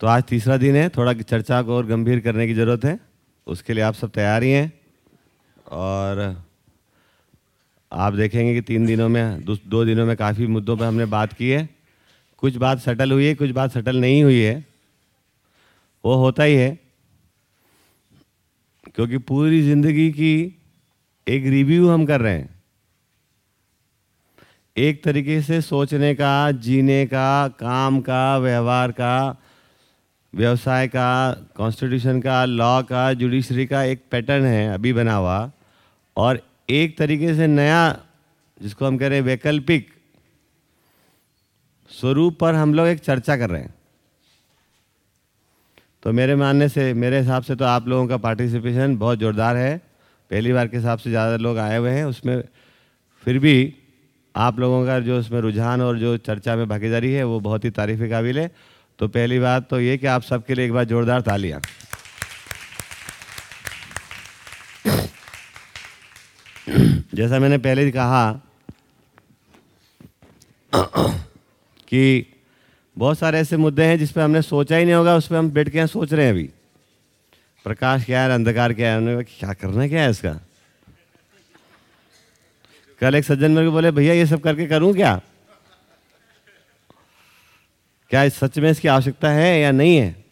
तो आज तीसरा दिन है, थोड़ा चर्चा को और गंभीर करने की ज़रूरत है। उसके लिए आप सब तैयार ही हैं। और आप देखेंगे कि तीन दिनों में, दो दिनों में काफ़ी मुद्दों पर हमने बात की है। कुछ बात सटल हुई है, कुछ बात सटल नहीं हुई है। वो होता ही है। क्योंकि पूरी ज़िंदगी की एक रिव्यू हम कर रहे हैं। एक तरीके से सोचने का, जीने का, काम का, व्यवहार का व्यवसाय का कॉन्स्टिट्यूशन का लॉ का जुडिशरी का एक पैटर्न है, अभी बना हुआ। और एक तरीके से नया, जिसको हम कह रहे हैं वैकल्पिक स्वरूप पर हम लोग एक चर्चा कर रहे हैं। तो मेरे मानने से, मेरे हिसाब से तो आप लोगों का पार्टिसिपेशन बहुत ज़ोरदार है। पहली बार के हिसाब से ज़्यादा लोग आए हुए हैं, उसमें फिर भी आप लोगों का जो उसमें रुझान और जो चर्चा में भागीदारी है, वो बहुत ही तारीफ़ काबिल है। तो पहली बात तो ये कि आप सबके लिए एक बार जोरदार तालियाँ। जैसा मैंने पहले ही कहा कि बहुत सारे ऐसे मुद्दे हैं जिस पर हमने सोचा ही नहीं होगा, उस पर हम बैठ के यहाँ सोच रहे हैं अभी। प्रकाश क्या है अंधकार क्या है? उन्होंने क्या करना क्या है इसका? कल एक सज्जन मेरे को बोले, भैया, ये सब करके करूँ क्या? क्या इस सच में इसकी आवश्यकता है या नहीं है?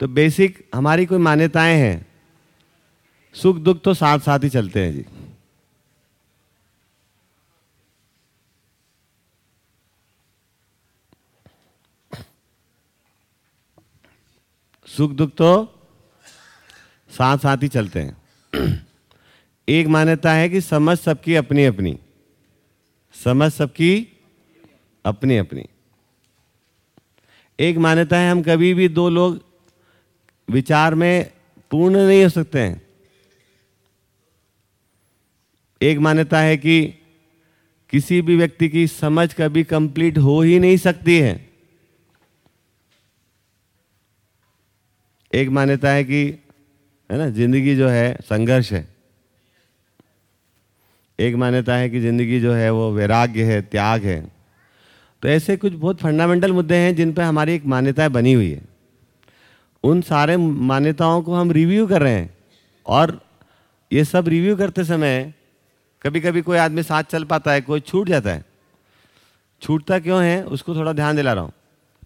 तो बेसिक हमारी कोई मान्यताएँ हैं। सुख दुख तो साथ साथ ही चलते हैं जी। सुख दुख तो साथ साथ ही चलते हैं। एक मान्यता है कि समझ सबकी अपनी अपनी समझ सबकी अपनी अपनी एक मान्यता है, हम कभी भी दो लोग विचार में पूर्ण नहीं हो सकते हैं। एक मान्यता है कि किसी भी व्यक्ति की समझ कभी कंप्लीट हो ही नहीं सकती है। एक मान्यता है कि, है ना, ज़िंदगी जो है, संघर्ष है। एक मान्यता है कि ज़िंदगी जो है, वो वैराग्य है, त्याग है। तो ऐसे कुछ बहुत फंडामेंटल मुद्दे हैं जिन पर हमारी एक मान्यता बनी हुई है। उन सारे मान्यताओं को हम रिव्यू कर रहे हैं और ये सब रिव्यू करते समय कभी कभी कोई आदमी साथ चल पाता है, कोई छूट जाता है। छूटता क्यों है? उसको थोड़ा ध्यान दिला रहा हूँ।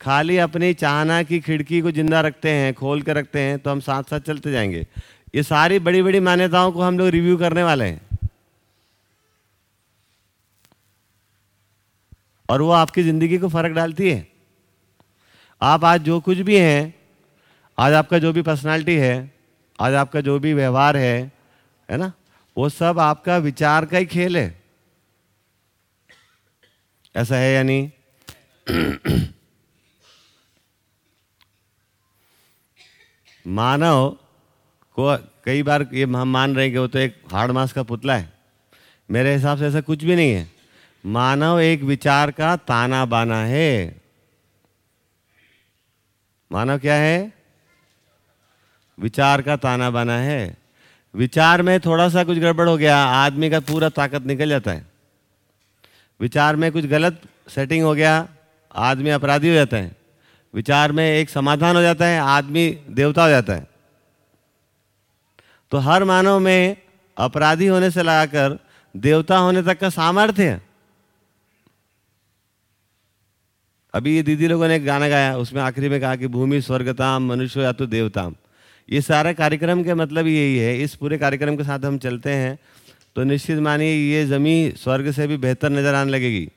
खाली अपनी चाहना की खिड़की को ज़िंदा रखते हैं, खोल कर रखते हैं तो हम साथ साथ चलते जाएँगे। ये सारी बड़ी बड़ी मान्यताओं को हम लोग रिव्यू करने वाले हैं। और वो आपकी ज़िंदगी को फ़र्क डालती है। आप आज जो कुछ भी हैं, आज आपका जो भी पर्सनालिटी है, आज आपका जो भी व्यवहार है है ना? वो सब आपका विचार का ही खेल है। ऐसा है या नहीं? मानव को कई बार ये हम मान रहे हैं कि वो तो एक हार्ड मास का पुतला है। मेरे हिसाब से ऐसा कुछ भी नहीं है। मानव एक विचार का ताना बाना है। मानव क्या है? विचार का ताना बाना है। विचार में थोड़ा सा कुछ गड़बड़ हो गया, आदमी का पूरा ताकत निकल जाता है। विचार में कुछ गलत सेटिंग हो गया, आदमी अपराधी हो जाता है। विचार में एक समाधान हो जाता है, आदमी देवता हो जाता है। तो हर मानव में अपराधी होने से लगाकर देवता होने तक का सामर्थ्य है। अभी ये दीदी लोगों ने एक गाना गाया, उसमें आखिरी में कहा कि भूमि स्वर्गताम मनुष्य या तो देवताम ये सारा कार्यक्रम के मतलब यही है, इस पूरे कार्यक्रम के साथ हम चलते हैं तो निश्चित मानिए ये ज़मी स्वर्ग से भी बेहतर नज़र आने लगेगी।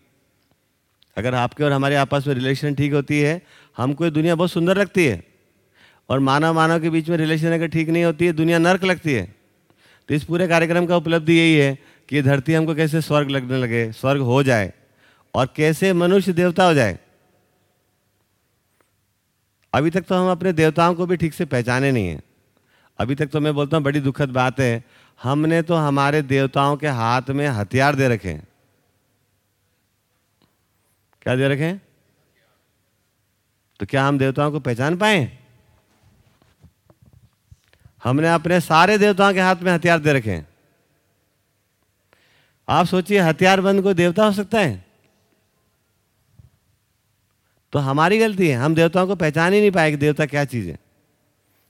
अगर आपके और हमारे आपस में रिलेशन ठीक होती है हमको ये दुनिया बहुत सुंदर लगती है। और मानव मानव के बीच में रिलेशन अगर ठीक नहीं होती है, दुनिया नर्क लगती है। तो इस पूरे कार्यक्रम का उपलब्धि यही है कि धरती हमको कैसे स्वर्ग लगने लगे, स्वर्ग हो जाए, और कैसे मनुष्य देवता हो जाए। अभी तक तो हम अपने देवताओं को भी ठीक से पहचाने नहीं हैं। अभी तक तो मैं बोलता हूँ, बड़ी दुखद बात है। हमने तो हमारे देवताओं के हाथ में हथियार दे रखे क्या दे रखे तो क्या हम देवताओं को पहचान पाए? हमने अपने सारे देवताओं के हाथ में हथियार दे रखे हैं। आप सोचिए हथियार बंद को देवता हो सकता है? तो हमारी गलती है। हम देवताओं को पहचान ही नहीं पाए कि देवता क्या चीज़ है।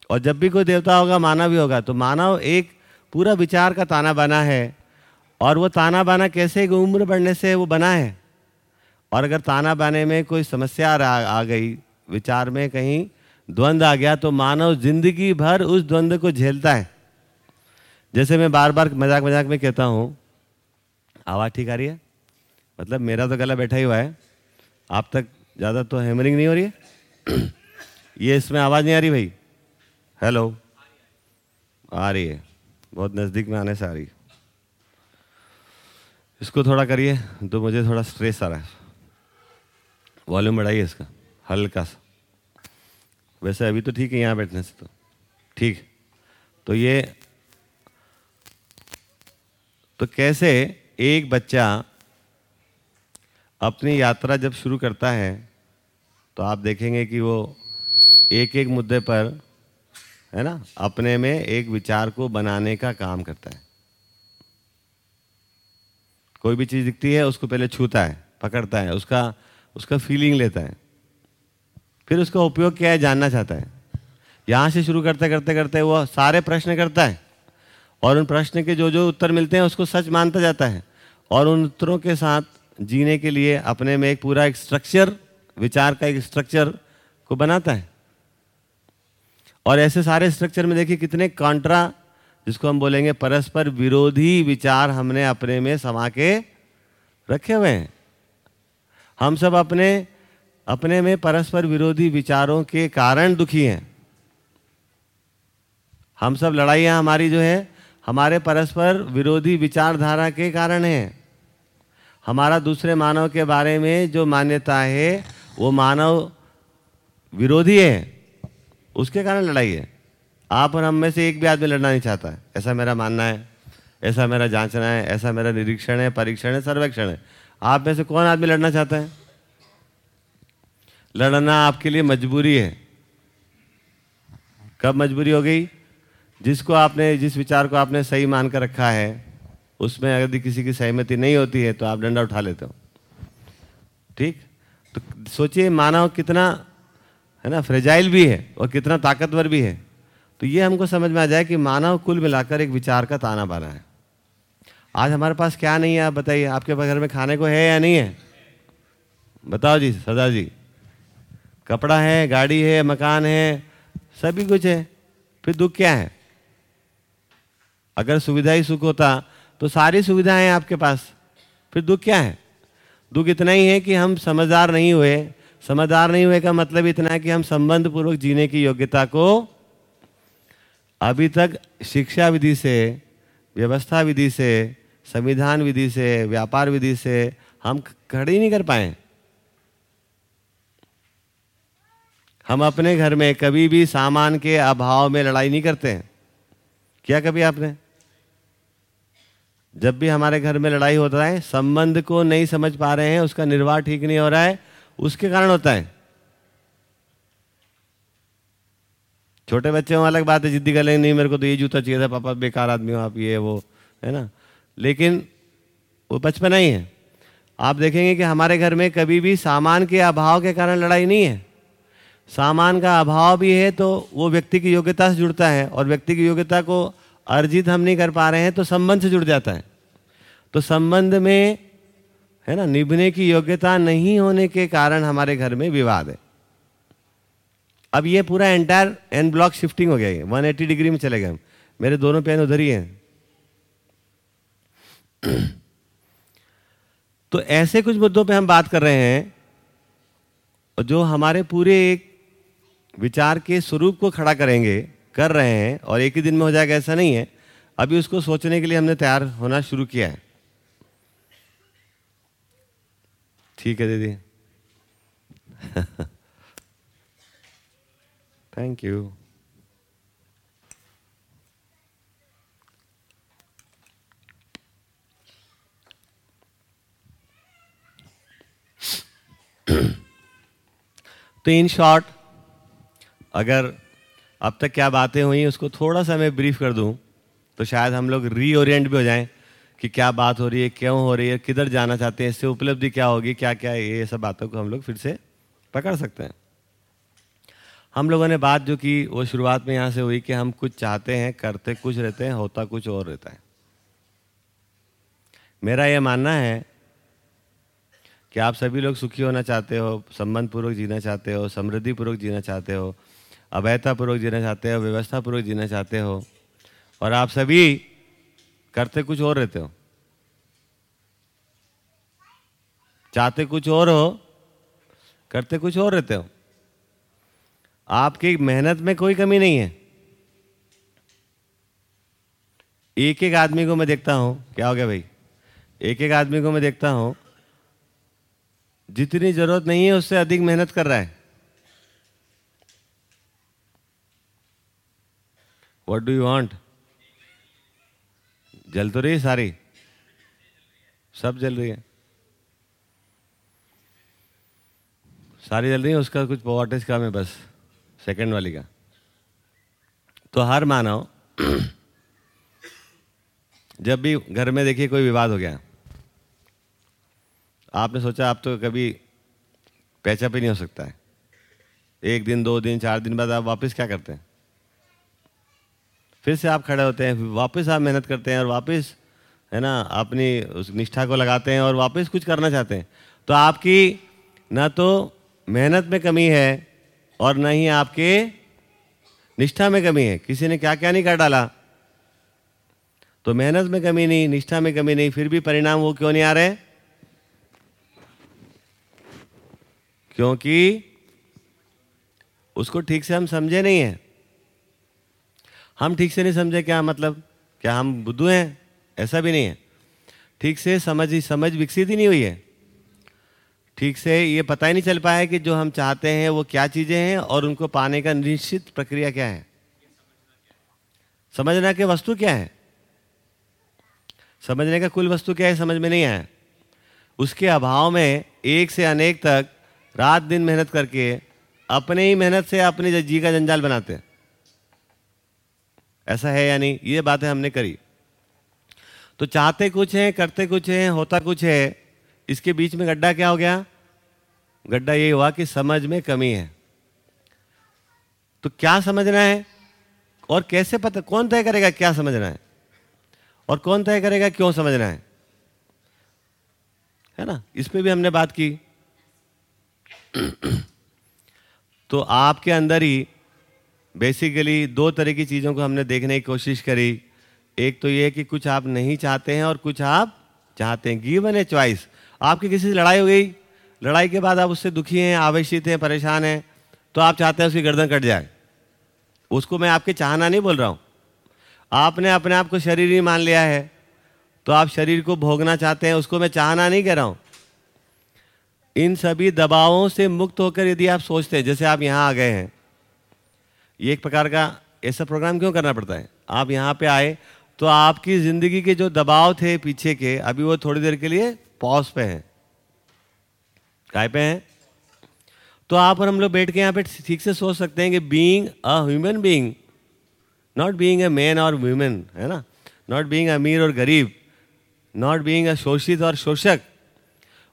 और जब भी कोई देवता होगा मानव भी होगा तो मानव एक पूरा विचार का ताना बना है। और वो ताना बाना कैसे उम्र बढ़ने से वो बना है? और अगर ताना बाने में कोई समस्या आ, गई विचार में कहीं द्वंद्व आ गया तो मानव ज़िंदगी भर उस द्वंद्व को झेलता है। जैसे मैं बार बार मज़ाक मज़ाक में कहता हूँ आवाज़ ठीक आ रही है? मतलब मेरा तो गला बैठा ही हुआ है। आप तक ज़्यादा तो हैमरिंग नहीं हो रही है? ये इसमें आवाज़ नहीं आ रही भाई। हेलो आ रही है। बहुत नज़दीक में आने से आ रही है। इसको थोड़ा करिए तो मुझे थोड़ा स्ट्रेस आ रहा है। वॉल्यूम बढ़ाइए इसका, हल्का सा। वैसे अभी तो ठीक है यहाँ बैठने से तो। ठीक। तो ये तो कैसे एक बच्चा अपनी यात्रा जब शुरू करता है तो आप देखेंगे कि वो एक एक मुद्दे पर, है ना, अपने में एक विचार को बनाने का काम करता है। कोई भी चीज़ दिखती है, उसको पहले छूता है, पकड़ता है, उसका उसका फीलिंग लेता है। फिर उसका उपयोग क्या है, जानना चाहता है। यहाँ से शुरू करते करते करते वो सारे प्रश्न करता है। और उन प्रश्न के जो जो उत्तर मिलते हैं, उसको सच मानता जाता है। और उन उत्तरों के साथ जीने के लिए अपने में एक पूरा एक स्ट्रक्चर विचार का एक स्ट्रक्चर को बनाता है। और ऐसे सारे स्ट्रक्चर में देखिए कितने कॉन्ट्रा जिसको हम बोलेंगे परस्पर विरोधी विचार हमने अपने में समा के रखे हुए हैं। हम सब अपने अपने में परस्पर विरोधी विचारों के कारण दुखी हैं। हम सब लड़ाइयाँ हमारी जो है, हमारे परस्पर विरोधी विचारधारा के कारण है। हमारा दूसरे मानव के बारे में जो मान्यता है, वो मानव विरोधी है। उसके कारण लड़ाई है। आप और हम में से एक भी आदमी लड़ना नहीं चाहता ऐसा मेरा मानना है, ऐसा मेरा जांचना है, ऐसा मेरा निरीक्षण है, परीक्षण है, सर्वेक्षण है। आप में से कौन आदमी लड़ना चाहता है? लड़ना आपके लिए मजबूरी है। कब मजबूरी हो गई? जिसको आपने, जिस विचार को आपने सही मान कर रखा है उसमें यदि किसी की सहमति नहीं होती है तो आप डंडा उठा लेते हो। ठीक? तो सोचिए, मानव कितना, है ना फ्रेजाइल भी है और कितना ताकतवर भी है। तो ये हमको समझ में आ जाए कि मानव कुल मिलाकर एक विचार का ताना बाना है। आज हमारे पास क्या नहीं है, आप बताइए। आपके घर में खाने को है या नहीं है? बताओ जी, सरदार जी। कपड़ा है, गाड़ी है, मकान है, सभी कुछ है। फिर दुख क्या है? अगर सुविधा ही सुख होता तो सारी सुविधाएँ आपके पास। फिर दुख क्या है? दुख इतना ही है कि हम समझदार नहीं हुए। समझदार नहीं हुए का मतलब इतना है कि हम संबंध पूर्वक जीने की योग्यता को अभी तक शिक्षा विधि से, व्यवस्था विधि से, संविधान विधि से, व्यापार विधि से हम खड़ी नहीं कर पाए। हम अपने घर में कभी भी सामान के अभाव में लड़ाई नहीं करते। हैं क्या कभी आपने? जब भी हमारे घर में लड़ाई होता है, संबंध को नहीं समझ पा रहे हैं, उसका निर्वाह ठीक नहीं हो रहा है, उसके कारण होता है। छोटे बच्चे हो, अलग बात है, जिद्दी कर नहीं, मेरे को तो ये जूता चाहिए था, पापा, बेकार आदमी हो आप, ये, वो, है ना? लेकिन वो बचपना ही है। आप देखेंगे कि हमारे घर में कभी भी सामान के अभाव के कारण लड़ाई नहीं है। सामान का अभाव भी है तो वो व्यक्ति की योग्यता से जुड़ता है, और व्यक्ति की योग्यता को अर्जित हम नहीं कर पा रहे हैं तो संबंध से जुड़ जाता है। तो संबंध में, है ना, निभने की योग्यता नहीं होने के कारण हमारे घर में विवाद है। अब ये पूरा एंटायर एन ब्लॉक शिफ्टिंग हो गया वन एट्टी डिग्री में चले गए हम। मेरे दोनों पेन उधर ही हैं। तो ऐसे कुछ मुद्दों पे हम बात कर रहे हैं जो हमारे पूरे विचार के स्वरूप को खड़ा करेंगे कर रहे हैं और एक ही दिन में हो जाएगा, ऐसा नहीं है। अभी उसको सोचने के लिए हमने तैयार होना शुरू किया है। ठीक है दीदी। थैंक यू तो इन शॉर्ट अगर अब तक क्या बातें हुई उसको थोड़ा सा मैं ब्रीफ कर दूँ तो शायद हम लोग रीओरिएंट भी हो जाएँ कि क्या बात हो रही है, क्यों हो रही है, किधर जाना चाहते हैं, इससे उपलब्धि क्या होगी क्या क्या ये सब बातों को हम लोग फिर से पकड़ सकते हैं। हम लोगों ने बात जो की, वो शुरुआत में यहाँ से हुई कि हम कुछ चाहते हैं, करते, कुछ रहते हैं, होता कुछ और रहता है। मेरा यह मानना है कि आप सभी लोग सुखी होना चाहते हो संबंध पूर्वक जीना चाहते हो समृद्धि पूर्वक जीना चाहते हो अवैधता पूर्वक जीना चाहते हो, व्यवस्थापूर्वक जीना चाहते हो, और आप सभी करते कुछ और रहते हो। चाहते कुछ और हो, करते कुछ और रहते हो। आपकी मेहनत में कोई कमी नहीं है। एक एक आदमी को मैं देखता हूँ, क्या हो गया भाई? एक एक आदमी को मैं देखता हूँ, जितनी ज़रूरत नहीं है उससे अधिक मेहनत कर रहा है। वट डू यू वॉन्ट जल तो रही सारी। सब जल रही है। सारी जल रही है, उसका कुछ वॉटेज कम है बस सेकंड वाली का। तो हर मानव, जब भी घर में देखिए कोई विवाद हो गया। आपने सोचा आप तो कभी पैचअप ही नहीं हो सकता है। एक दिन, दो दिन, चार दिन बाद आप वापस क्या करते हैं? फिर से आप खड़े होते हैं वापस आप मेहनत करते हैं और वापस, है ना अपनी उस निष्ठा को लगाते हैं और वापस कुछ करना चाहते हैं। तो आपकी ना तो मेहनत में कमी है और न ही आपके निष्ठा में कमी है। किसी ने क्या क्या नहीं कर डाला? तो मेहनत में कमी नहीं, निष्ठा में कमी नहीं, फिर भी परिणाम वो क्यों नहीं आ रहे? क्योंकि उसको ठीक से हम समझे नहीं है। हम ठीक से नहीं समझे क्या मतलब? क्या हम बुद्धू हैं? ऐसा भी नहीं है। ठीक से समझ समझ विकसित ही नहीं हुई है। ठीक से ये पता ही नहीं चल पाया कि जो हम चाहते हैं वो क्या चीज़ें हैं और उनको पाने का निश्चित प्रक्रिया क्या है। समझना के वस्तु क्या है? समझने का कुल वस्तु क्या है समझ में नहीं आया। उसके अभाव में एक से अनेक तक रात दिन मेहनत करके अपने ही मेहनत से अपने जी का जंजाल बनाते हैं। ऐसा है या नहीं? ये बातें हमने करी। तो चाहते कुछ हैं, करते कुछ हैं, होता कुछ है, इसके बीच में गड्ढा क्या हो गया? गड्ढा ये हुआ कि समझ में कमी है। तो क्या समझना है? और कैसे पता, कौन तय करेगा क्या समझना है? और कौन तय करेगा क्यों समझना है? है ना? इस पर भी हमने बात की। तो आपके अंदर ही बेसिकली दो तरह की चीज़ों को हमने देखने की कोशिश करी। एक तो ये कि कुछ आप नहीं चाहते हैं और कुछ आप चाहते हैं। गिवन ए चॉइस आपकी किसी से लड़ाई हो गई। लड़ाई के बाद आप उससे दुखी हैं, आवेशित हैं, परेशान हैं तो आप चाहते हैं उसकी गर्दन कट जाए। उसको मैं आपके चाहना नहीं बोल रहा हूँ। आपने अपने आप को शरीर ही मान लिया है। तो आप शरीर को भोगना चाहते हैं, उसको मैं चाहना नहीं कह रहा हूँ। इन सभी दबावों से मुक्त होकर यदि आप सोचते हैं, जैसे आप यहाँ आ गए हैं ये एक प्रकार का ऐसा प्रोग्राम क्यों करना पड़ता है? आप यहाँ पे आए तो आपकी ज़िंदगी के जो दबाव थे पीछे के, अभी वो थोड़ी देर के लिए पॉज पे हैं। काय पे हैं? तो आप और हम लोग बैठ के यहाँ पे ठीक से सोच सकते हैं कि being a human being not being a man और वुमेन है ना? नॉट बीइंग अमीर और गरीब नॉट बीइंग अ शोषित और शोषक,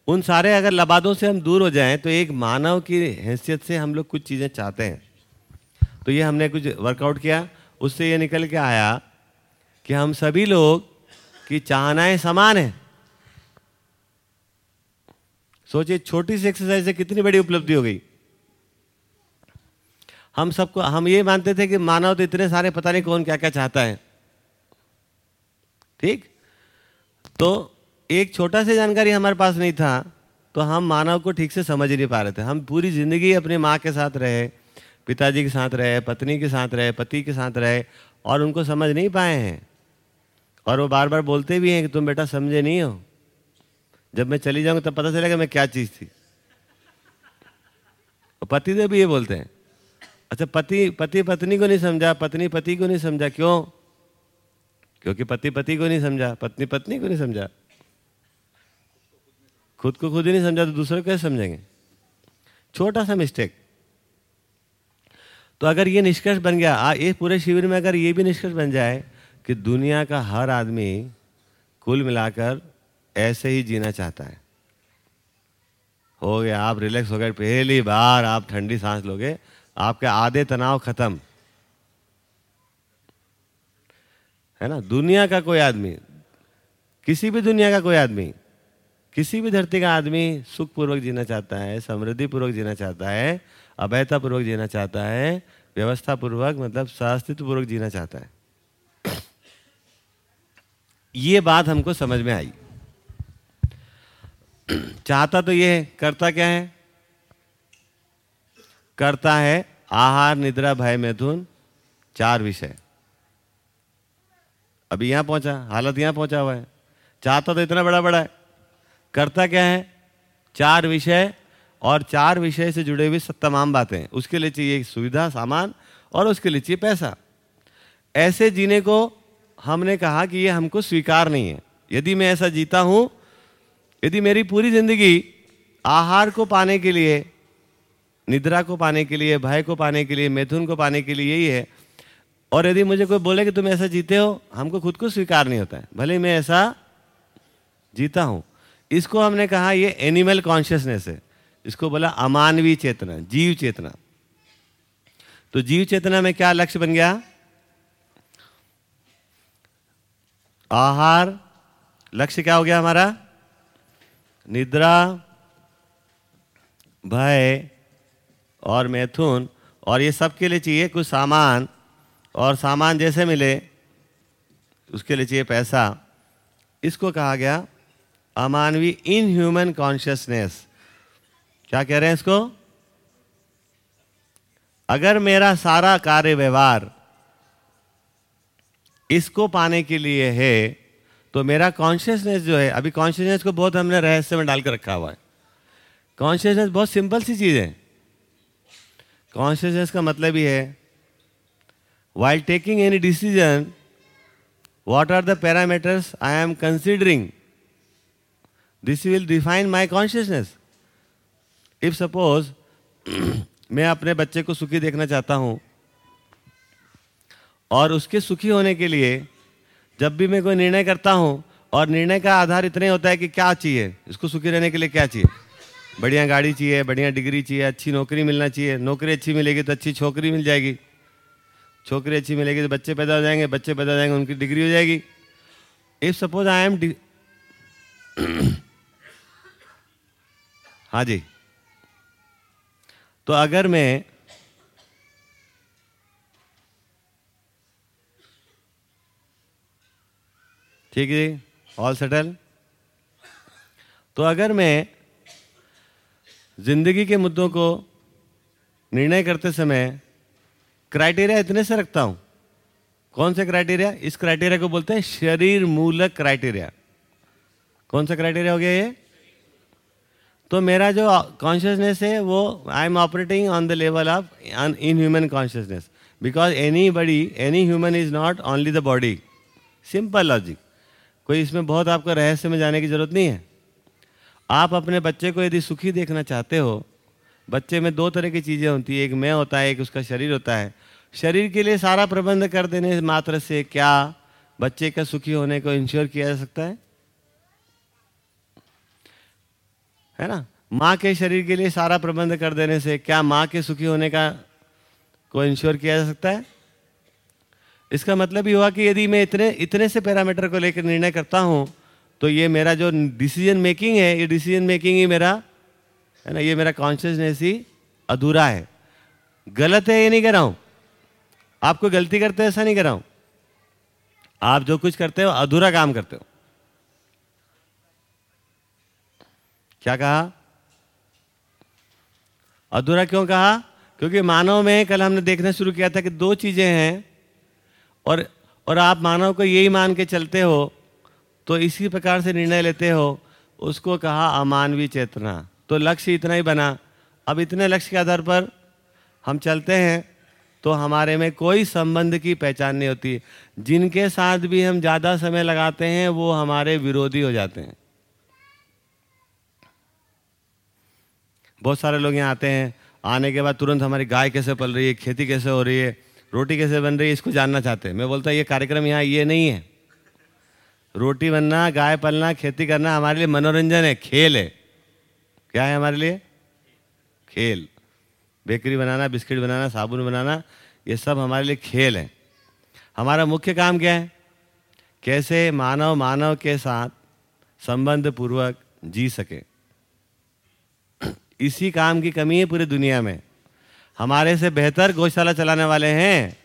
उन सारे अगर लबादों से हम दूर हो जाएँ तो एक मानव की हैसियत से हम लोग कुछ चीज़ें चाहते हैं। तो ये हमने कुछ वर्कआउट किया। उससे ये निकल के आया कि हम सभी लोग की चाहनाएँ समान हैं। सोचिए, छोटी सी एक्सरसाइज से कितनी बड़ी उपलब्धि हो गई। हम सबको, हम ये मानते थे कि मानव तो इतने सारे, पता नहीं कौन क्या क्या चाहता है। ठीक? तो एक छोटा सा जानकारी हमारे पास नहीं था तो हम मानव को ठीक से समझ ही नहीं पा रहे थे। हम पूरी ज़िंदगी अपनी माँ के साथ रहे पिताजी के साथ रहे, पत्नी के साथ रहे, पति के साथ रहे और उनको समझ नहीं पाए हैं। और वो बार बार बोलते भी हैं कि तुम बेटा समझे नहीं हो। जब मैं चली जाऊँगा तब पता चलेगा मैं क्या चीज़ थी। पति देव भी ये बोलते हैं अच्छा पति पति, पत्नी को नहीं समझा, पत्नी, पति को नहीं समझा, क्यों? क्योंकि पति पति को नहीं समझा, पत्नी पत्नी को नहीं समझा। खुद को खुद ही नहीं समझा तो दूसरे को कैसे समझेंगे? छोटा सा मिस्टेक तो अगर ये निष्कर्ष बन गया आ, ये पूरे शिविर में अगर ये भी निष्कर्ष बन जाए कि दुनिया का हर आदमी कुल मिलाकर ऐसे ही जीना चाहता है। हो गया आप रिलैक्स हो गए पहली बार आप ठंडी सांस लोगे आपके आधे तनाव खत्म। है ना? दुनिया का कोई आदमी किसी भी दुनिया का कोई आदमी किसी भी धरती का आदमी सुखपूर्वक जीना चाहता है समृद्धि पूर्वक जीना चाहता है अभयता पूर्वक जीना चाहता है व्यवस्था पूर्वक मतलब सहस्तित्व पूर्वक जीना चाहता है। ये बात हमको समझ में आई। चाहता तो ये है, करता क्या है? करता है आहार, निद्रा, भय, मैथुन, चार विषय। अभी यहाँ पहुँचा, हालत यहाँ पहुँचा हुआ है। चाहता तो इतना बड़ा बड़ा है। करता क्या है? चार विषय और चार विषय से जुड़े हुए तमाम बातें। उसके लिए चाहिए सुविधा, सामान और उसके लिए चाहिए पैसा। ऐसे जीने को हमने कहा कि ये हमको स्वीकार नहीं है। यदि मैं ऐसा जीता हूँ, यदि मेरी पूरी ज़िंदगी आहार को पाने के लिए, निद्रा को पाने के लिए, भय को पाने के लिए, मैथुन को पाने के लिए यही है, और यदि मुझे कोई बोले कि तुम ऐसा जीते हो, हमको खुद को स्वीकार नहीं होता है। भले मैं ऐसा जीता हूँ। इसको हमने कहा ये एनिमल कॉन्शियसनेस है। इसको बोला अमानवीय चेतना, जीव चेतना। तो जीव चेतना में क्या लक्ष्य बन गया? आहार। लक्ष्य क्या हो गया हमारा? निद्रा, भय और मैथुन। और ये सब के लिए चाहिए कुछ सामान। और सामान जैसे मिले, उसके लिए चाहिए पैसा। इसको कहा गया अमानवी इन ह्यूमन कॉन्शियसनेस क्या कह रहे हैं इसको अगर मेरा सारा कार्य व्यवहार इसको पाने के लिए है तो मेरा कॉन्शियसनेस जो है, अभी कॉन्शियसनेस को बहुत हमने रहस्य में डाल कर रखा हुआ है कॉन्शियसनेस बहुत सिंपल सी चीज़ है कॉन्शियसनेस का मतलब ही है while taking any decision what are the parameters I am considering? This will define my consciousness. If suppose मैं अपने बच्चे को सुखी देखना चाहता हूँ, और उसके सुखी होने के लिए जब भी मैं कोई निर्णय करता हूँ, और निर्णय का आधार इतने होता है कि क्या चाहिए? इसको सुखी रहने के लिए क्या चाहिए? बढ़िया गाड़ी चाहिए, बढ़िया डिग्री चाहिए, अच्छी नौकरी मिलना चाहिए। नौकरी अच्छी मिलेगी तो अच्छी छोकरी मिल जाएगी। छोकरी अच्छी मिलेगी तो बच्चे पैदा हो जाएँगे, बच्चे पैदा हो जाएँगे, उनकी डिग्री हो जाएगी। इफ़ सपोज़ आई एम हाँ जी। तो अगर मैं ठीक है ऑल सेटल तो अगर मैं ज़िंदगी के मुद्दों को निर्णय करते समय क्राइटेरिया इतने से रखता हूँ। कौन से क्राइटेरिया इस क्राइटेरिया को बोलते हैं शरीर मूलक क्राइटेरिया कौन सा क्राइटेरिया हो गया ये? तो मेरा जो कॉन्शियसनेस है, वो I am operating on the level of in human consciousness because any body any human is not only the body simple logic कोई इसमें बहुत आपको रहस्य में जाने की ज़रूरत नहीं है। आप अपने बच्चे को यदि सुखी देखना चाहते हो, बच्चे में दो तरह की चीज़ें होती है। एक मैं होता है, एक उसका शरीर होता है। शरीर के लिए सारा प्रबंध कर देने मात्र से क्या बच्चे का सुखी होने को इंश्योर किया जा सकता है? है ना? माँ के शरीर के लिए सारा प्रबंध कर देने से क्या माँ के सुखी होने का को इंश्योर किया जा सकता है? इसका मतलब ये हुआ कि यदि मैं इतने इतने से पैरामीटर को लेकर निर्णय करता हूँ तो ये मेरा जो डिसीज़न मेकिंग है, ये डिसीज़न मेकिंग ही मेरा, है ना, ये मेरा कॉन्शियसनेस ही अधूरा है। गलत है ये नहीं कह रहा हूँ। आप कोई गलती करते ऐसा नहीं कर रहा हूँ। आप जो कुछ करते हो, अधूरा काम करते हो। क्या कहा? अधूरा क्यों कहा? क्योंकि मानव में कल हमने देखना शुरू किया था कि दो चीज़ें हैं और और आप मानव को यही मान के चलते हो तो इसी प्रकार से निर्णय लेते हो। उसको कहा अमानवीय चेतना। तो लक्ष्य इतना ही बना। अब इतने लक्ष्य के आधार पर हम चलते हैं तो हमारे में कोई संबंध की पहचान नहीं होती। जिनके साथ भी हम ज़्यादा समय लगाते हैं, वो हमारे विरोधी हो जाते हैं। बहुत सारे लोग यहाँ आते हैं। आने के बाद तुरंत हमारी गाय कैसे पल रही है, खेती कैसे हो रही है, रोटी कैसे बन रही है, इसको जानना चाहते हैं। मैं बोलता ये कार्यक्रम यहाँ ये नहीं है। रोटी बनना, गाय पलना, खेती करना हमारे लिए मनोरंजन है, खेल है। क्या है हमारे लिए? खेल। बेकरी बनाना, बिस्किट बनाना, साबुन बनाना, ये सब हमारे लिए खेल है। हमारा मुख्य काम क्या है? कैसे मानव मानव के साथ संबंध पूर्वक जी सके। इसी काम की कमी है पूरी दुनिया में। हमारे से बेहतर गौशाला चलाने वाले हैं।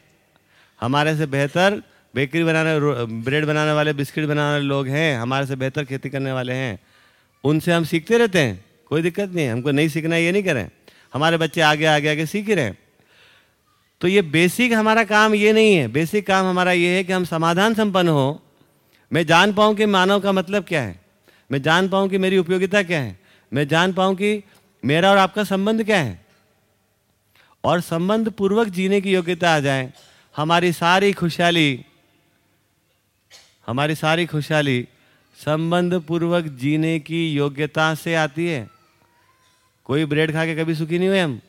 हमारे से बेहतर बेकरी बनाने ब्रेड बनाने वाले, बिस्किट बनाने वाले लोग हैं। हमारे से बेहतर खेती करने वाले हैं। उनसे हम सीखते रहते हैं। कोई दिक्कत नहीं है। हमको नहीं सीखना ये नहीं करें। हमारे बच्चे आगे आगे आगे सीख रहे हैं। तो ये बेसिक हमारा काम ये नहीं है। बेसिक काम हमारा ये है कि हम समाधान संपन्न हो। मैं जान पाऊँ कि मानव का मतलब क्या है? मैं जान पाऊँ कि मेरी उपयोगिता क्या है? मैं जान पाऊँ कि मेरा और आपका संबंध क्या है? और संबंध पूर्वक जीने की योग्यता आ जाए, हमारी सारी खुशहाली, हमारी सारी खुशहाली संबंध पूर्वक जीने की योग्यता से आती है। कोई ब्रेड खा के कभी सुखी नहीं हुए हम?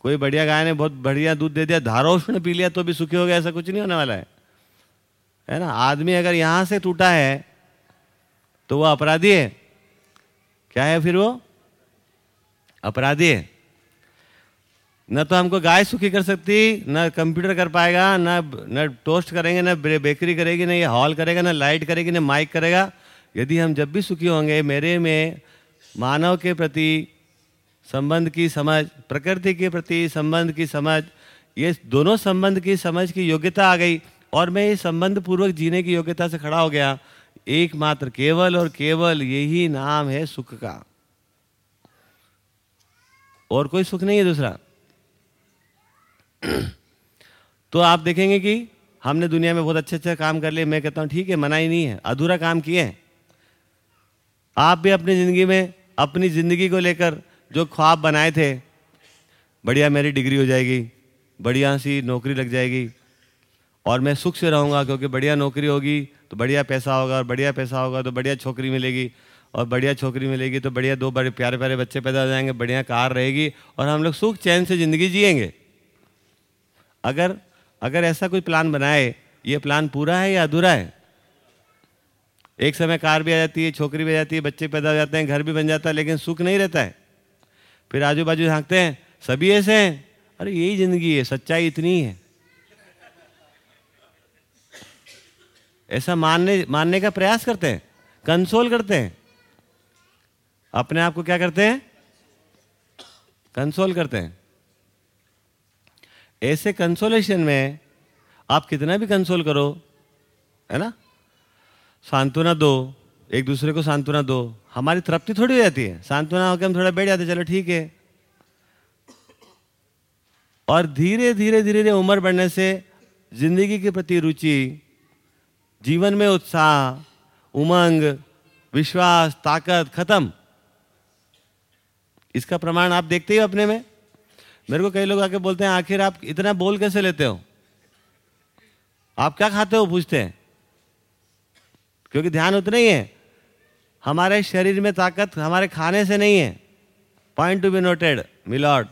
कोई बढ़िया गाय ने बहुत बढ़िया दूध दे दिया धारोष्ण पी लिया तो भी सुखी हो गया, ऐसा कुछ नहीं होने वाला है। है ना? आदमी अगर यहाँ से टूटा है तो वो अपराधी है। क्या है फिर वो? अपराधी है। न तो हमको गाय सुखी कर सकती, न कंप्यूटर कर पाएगा, न न टोस्ट करेंगे, न बेकरी करेगी, न ये हॉल करेगा, न लाइट करेगी, न माइक करेगा। यदि हम जब भी सुखी होंगे, मेरे में मानव के प्रति, संबंध की समझ, प्रकृति के प्रति संबंध की समझ, ये दोनों संबंध की समझ की योग्यता आ गई, और मैं ये संबंध पूर्वक जीने की योग्यता से खड़ा हो गया, एकमात्र केवल और केवल यही नाम है सुख का। और कोई सुख नहीं है दूसरा। तो आप देखेंगे कि हमने दुनिया में बहुत अच्छे अच्छे काम कर लिए। मैं कहता हूँ, ठीक है मना ही नहीं है, अधूरा काम किए हैं। आप भी अपनी ज़िंदगी में, अपनी ज़िंदगी को लेकर जो ख्वाब बनाए थे, बढ़िया मेरी डिग्री हो जाएगी, बढ़िया सी नौकरी लग जाएगी, और मैं सुख से रहूँगा क्योंकि बढ़िया नौकरी होगी तो बढ़िया पैसा होगा, और बढ़िया पैसा होगा तो बढ़िया छोकरी मिलेगी। और बढ़िया छोकरी मिलेगी तो बढ़िया दो बड़े प्यारे प्यारे बच्चे पैदा हो जाएँगे, बढ़िया कार रहेगी और हम लोग सुख चैन से ज़िंदगी जिएँगे। अगर अगर ऐसा कोई प्लान बनाए, ये प्लान पूरा है या अधूरा है? एक समय कार भी आ जाती है, छोकरी भी आ जाती है, बच्चे पैदा हो जाते हैं, घर भी बन जाता है, लेकिन सुख नहीं रहता है। फिर आजू बाजू झांकते हैं, सभी ऐसे हैं? अरे यही ज़िंदगी है, सच्चाई इतनी है। ऐसा मानने मानने का प्रयास करते हैं, कंसोल करते हैं। अपने आप को क्या करते हैं? कंसोल करते हैं। ऐसे कंसोलेशन में आप कितना भी कंसोल करो, है ना? सांत्वना दो, एक दूसरे को सांत्वना दो, हमारी तृप्ति थोड़ी हो जाती है। सांत्वना होकर हम थोड़ा बैठ जाते चलो ठीक है। और धीरे धीरे धीरे धीरे उम्र बढ़ने से ज़िंदगी के प्रति रुचि, जीवन में उत्साह, उमंग, विश्वास, ताकत खत्म। इसका प्रमाण आप देखते ही अपने में। मेरे को कई लोग आके बोलते हैं, आखिर आप इतना बोल कैसे लेते हो? आप क्या खाते हो, पूछते हैं। क्योंकि ध्यान उतना ही है, हमारे शरीर में ताकत हमारे खाने से नहीं है। Point to be noted milord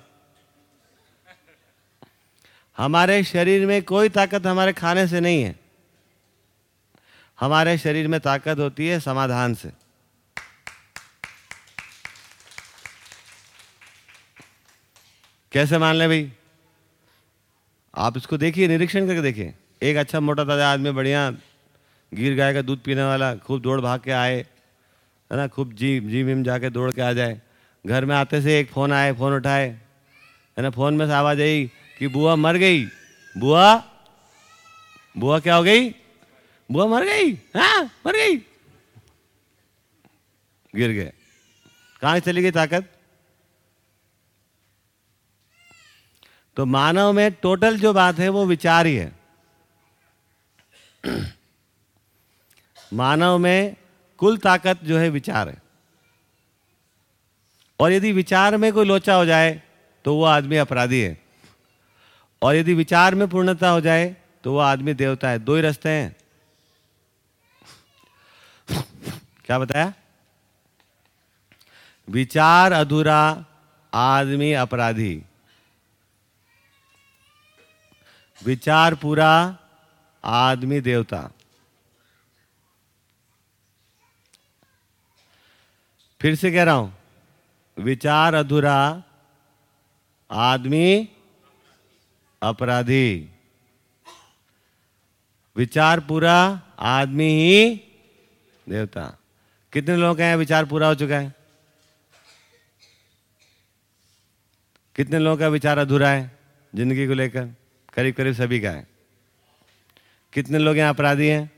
हमारे शरीर में कोई ताकत हमारे खाने से नहीं है। हमारे शरीर में ताकत होती है समाधान से। कैसे मान ले भाई? आप इसको देखिए, निरीक्षण करके देखिए। एक अच्छा मोटा ताज़ा आदमी, बढ़िया गिर गाय का दूध पीने वाला, खूब दौड़ भाग के आए, है ना? खूब जी जी विम जाके दौड़ के आ जाए। घर में आते से एक फ़ोन आए, फ़ोन उठाए। है ना? फ़ोन में से आवाज़ आई कि बुआ मर गई। बुआ? बुआ क्या हो गई? बुआ मर गई? हाँ मर गई। गिर गए। कहाँ चली गई ताकत? तो मानव में टोटल जो बात है वो विचार ही है। मानव में कुल ताकत जो है विचार है। और यदि विचार में कोई लोचा हो जाए तो वो आदमी अपराधी है। और यदि विचार में पूर्णता हो जाए तो वो आदमी देवता है। दो ही रास्ते हैं। क्या बताया? विचार अधूरा, आदमी अपराधी। विचार पूरा आदमी देवता। फिर से कह रहा हूँ, विचार अधूरा आदमी अपराधी। विचार पूरा आदमी ही देवता। कितने लोग हैं, विचार पूरा हो चुका है? कितने लोगों का विचार अधूरा है ज़िंदगी को लेकर? करीब करीब सभी का है। कितने लोग यहाँ अपराधी हैं?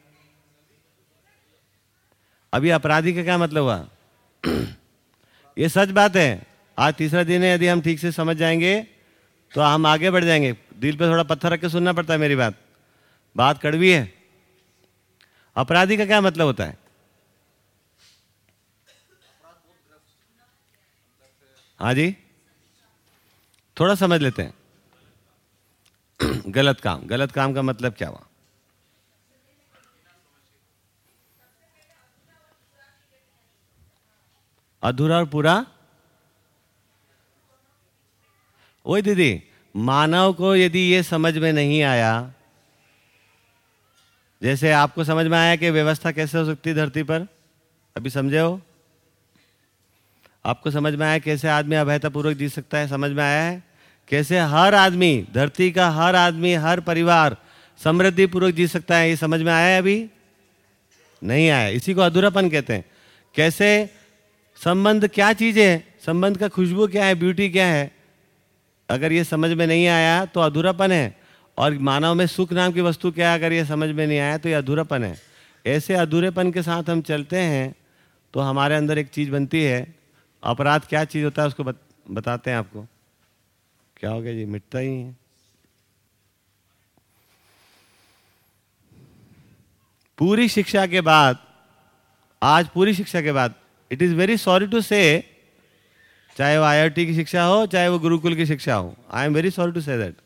अभी अपराधी का क्या मतलब हुआ? ये सच बात है। आज तीसरा दिन है, यदि हम ठीक से समझ जाएँगे तो हम आगे बढ़ जाएँगे। दिल पे थोड़ा पत्थर रख के सुनना पड़ता है मेरी बात। बात कड़वी है। अपराधी का क्या मतलब होता है? हाँ जी? थोड़ा समझ लेते हैं। गलत काम गलत काम का मतलब क्या हुआ? अधूरा और पूरा? वही दीदी, मानव को यदि ये समझ में नहीं आया, जैसे आपको समझ में आया कि व्यवस्था कैसे हो सकती धरती पर? अभी समझे हो? आपको समझ में आया कैसे आदमी अभयता पूर्वक जी सकता है? समझ में आया है? कैसे हर आदमी धरती का हर आदमी हर परिवार समृद्धि पूर्वक जी सकता है ये समझ में आया है अभी? नहीं आया। इसी को अधूरापन कहते हैं। कैसे? संबंध क्या चीज़ है? संबंध का खुशबू क्या है? ब्यूटी क्या है? अगर ये समझ में नहीं आया तो अधूरापन है। और मानव में सुख नाम की वस्तु क्या है? अगर ये समझ में नहीं आया तो ये अधूरापन है। ऐसे अधूरेपन के साथ हम चलते हैं तो हमारे अंदर एक चीज़ बनती है। अपराध क्या चीज़ होता है उसको बत, बताते हैं आपको। क्या हो गया? जी मिटता ही है। पूरी शिक्षा के बाद, आज पूरी शिक्षा के बाद it is very sorry to say चाहे वो आईआईटी की शिक्षा हो, चाहे वो गुरुकुल की शिक्षा हो I am very sorry to say that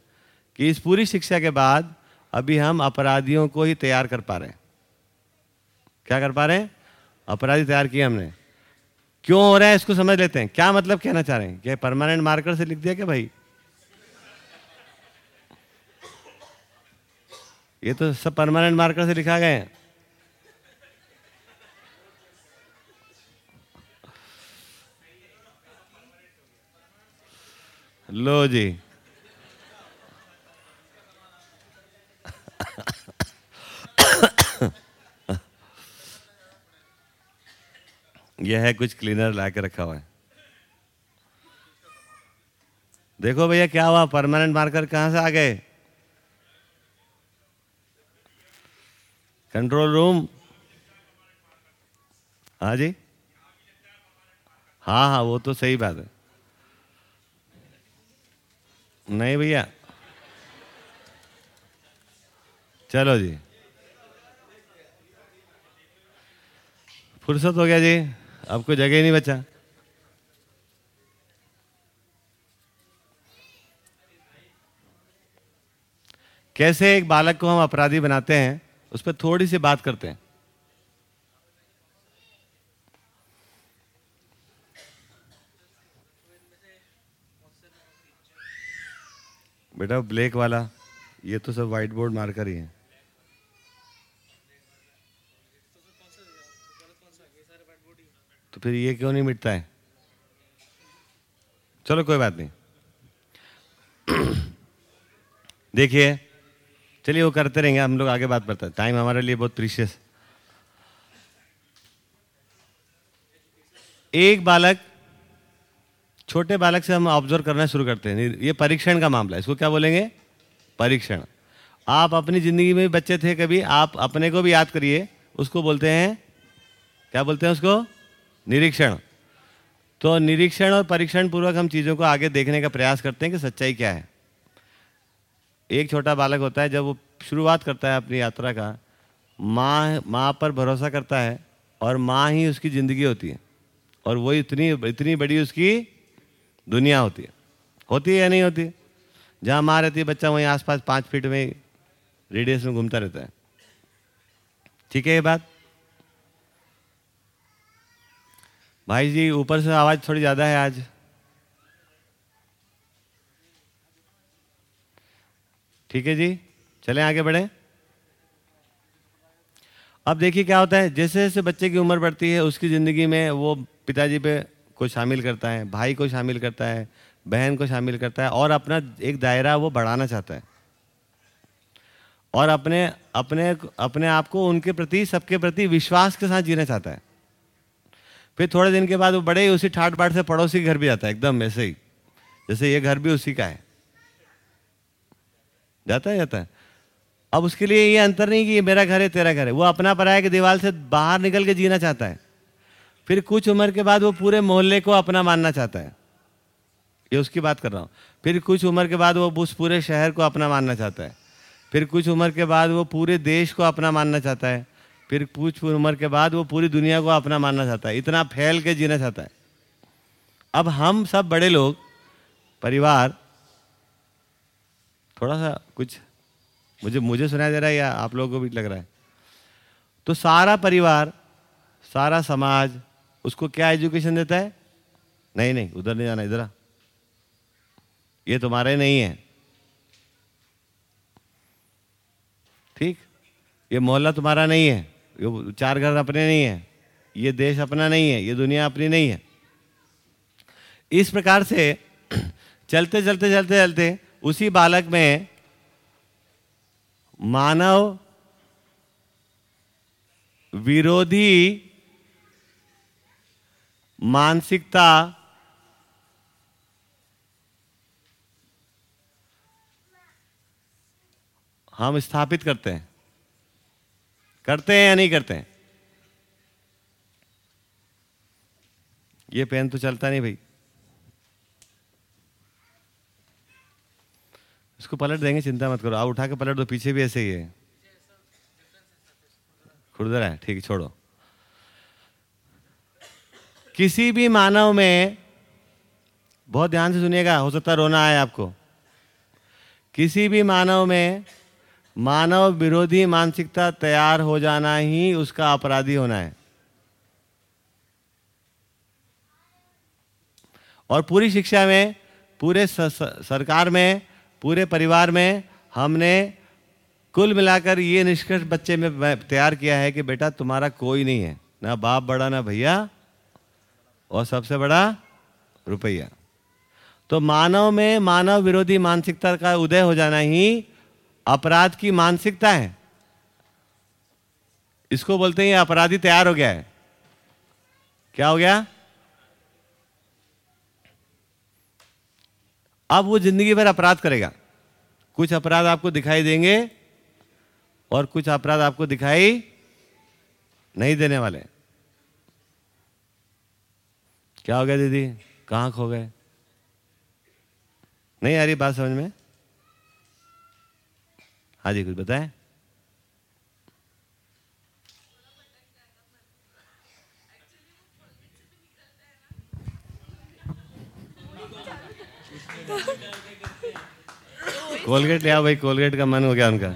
कि इस पूरी शिक्षा के बाद अभी हम अपराधियों को ही तैयार कर पा रहे हैं। क्या कर पा रहे हैं? अपराधी तैयार किए हमने। क्यों हो रहा है? इसको समझ लेते हैं। क्या मतलब कहना चाह रहे हैं? क्या परमानेंट मार्कर से लिख दिया क्या भाई? ये तो सब परमानेंट मार्कर से लिखा गए हैं। लो जी। यह है कुछ क्लीनर ला के रखा हुआ है। देखो भैया, क्या हुआ? परमानेंट मार्कर कहाँ से आ गए? कंट्रोल रूम हाँ जी? हाँ हाँ वो तो सही बात है। नहीं भैया। चलो जी। फुर्सत हो गया जी। आपको जगह ही नहीं बचा। कैसे एक बालक को हम अपराधी बनाते हैं? उस पर थोड़ी सी बात करते हैं। बेटा, ब्लैक वाला, ये तो सब व्हाइट बोर्ड मार्कर ही है। तो फिर ये क्यों नहीं मिटता है? चलो, कोई बात नहीं। देखिए चलिए वो करते रहेंगे, हम लोग आगे बात करते हैं। टाइम हमारे लिए बहुत प्रीशियस एक बालक, छोटे बालक से हम ऑब्ज़र्व करना शुरू करते हैं। ये परीक्षण का मामला है, इसको क्या बोलेंगे? परीक्षण। आप अपनी ज़िंदगी में बच्चे थे कभी, आप अपने को भी याद करिए, उसको बोलते हैं, क्या बोलते हैं उसको? निरीक्षण। तो निरीक्षण और परीक्षण पूर्वक हम चीज़ों को आगे देखने का प्रयास करते हैं कि सच्चाई क्या है। एक छोटा बालक होता है, जब वो शुरुआत करता है अपनी यात्रा का, माँ माँ पर भरोसा करता है और माँ ही उसकी ज़िंदगी होती है। और वो इतनी इतनी बड़ी उसकी दुनिया होती है। होती है या नहीं होती? जहाँ माँ रहती है, बच्चा वहीं आसपास पाँच फीट में रेडियस में घूमता रहता है। ठीक है ये बात? भाई जी, ऊपर से आवाज़ थोड़ी ज़्यादा है आज। ठीक है जी? चलें आगे बढ़ें। अब देखिए क्या होता है, जैसे जैसे बच्चे की उम्र बढ़ती है, उसकी ज़िंदगी में वो पिताजी पे को शामिल करता है, भाई को शामिल करता है, बहन को शामिल करता है, और अपना एक दायरा वो बढ़ाना चाहता है। और अपने अपने अपने आप को उनके प्रति, सबके प्रति विश्वास के साथ जीना चाहता है। फिर थोड़े दिन के बाद वो बड़े ही उसी ठाट बाट से पड़ोसी घर भी जाता है, एकदम ऐसे ही। जैसे ये घर भी उसी का है। जाता है जाता है। अब उसके लिए ये अंतर नहीं कि ये मेरा घर है, तेरा घर है। वो अपना पराया की दीवार से बाहर निकल के जीना चाहता है। फिर कुछ उम्र के बाद वो पूरे मोहल्ले को अपना मानना चाहता है। ये उसकी बात कर रहा हूँ। फिर कुछ उम्र के बाद वो उस पूरे शहर को अपना मानना चाहता है। फिर कुछ उम्र के बाद वो पूरे देश को अपना मानना चाहता है। फिर कुछ उम्र के बाद वो पूरी दुनिया को अपना मानना चाहता है। इतना फैल के जीना चाहता है। अब हम सब बड़े लोग, परिवार थोड़ा सा कुछ मुझे मुझे सुनाया दे रहा है या आप लोगों को भी लग रहा है? तो सारा परिवार, सारा समाज उसको क्या एजुकेशन देता है? नहीं नहीं, उधर नहीं जाना, इधर ये तुम्हारे नहीं है। ठीक? ये मोहल्ला तुम्हारा नहीं है। ये चार घर अपने नहीं है। ये देश अपना नहीं है। ये दुनिया अपनी नहीं है। इस प्रकार से चलते चलते चलते चलते उसी बालक में मानव विरोधी मानसिकता हम स्थापित करते हैं। करते हैं या नहीं करते हैं? ये पेन तो चलता नहीं भाई। इसको पलट देंगे, चिंता मत करो। आप उठा के पलट दो, पीछे भी ऐसे ही है। खुरदरा है, ठीक, छोड़ो। किसी भी मानव में, बहुत ध्यान से सुनिएगा, हो सकता रोना आए आपको। किसी भी मानव में, मानव विरोधी मानसिकता तैयार हो जाना ही उसका अपराधी होना है। और पूरी शिक्षा में, पूरे सरकार में पूरे परिवार में हमने कुल मिलाकर ये निष्कर्ष बच्चे में तैयार किया है कि बेटा तुम्हारा कोई नहीं है। ना बाप बड़ा, ना भैया, और सबसे बड़ा रुपया। तो मानव में मानव विरोधी मानसिकता का उदय हो जाना ही अपराध की मानसिकता है। इसको बोलते हैं अपराधी तैयार हो गया है। क्या हो गया? अब वो ज़िंदगी भर अपराध करेगा। कुछ अपराध आपको दिखाई देंगे और कुछ अपराध आपको दिखाई नहीं देने वाले क्या हो गया दीदी? कहाँ खो गए? नहीं आ रही बात समझ में? हाँ जी, कुछ बताएँ। कोलगेट ले आओ भाई, कोलगेट का मन हो गया उनका।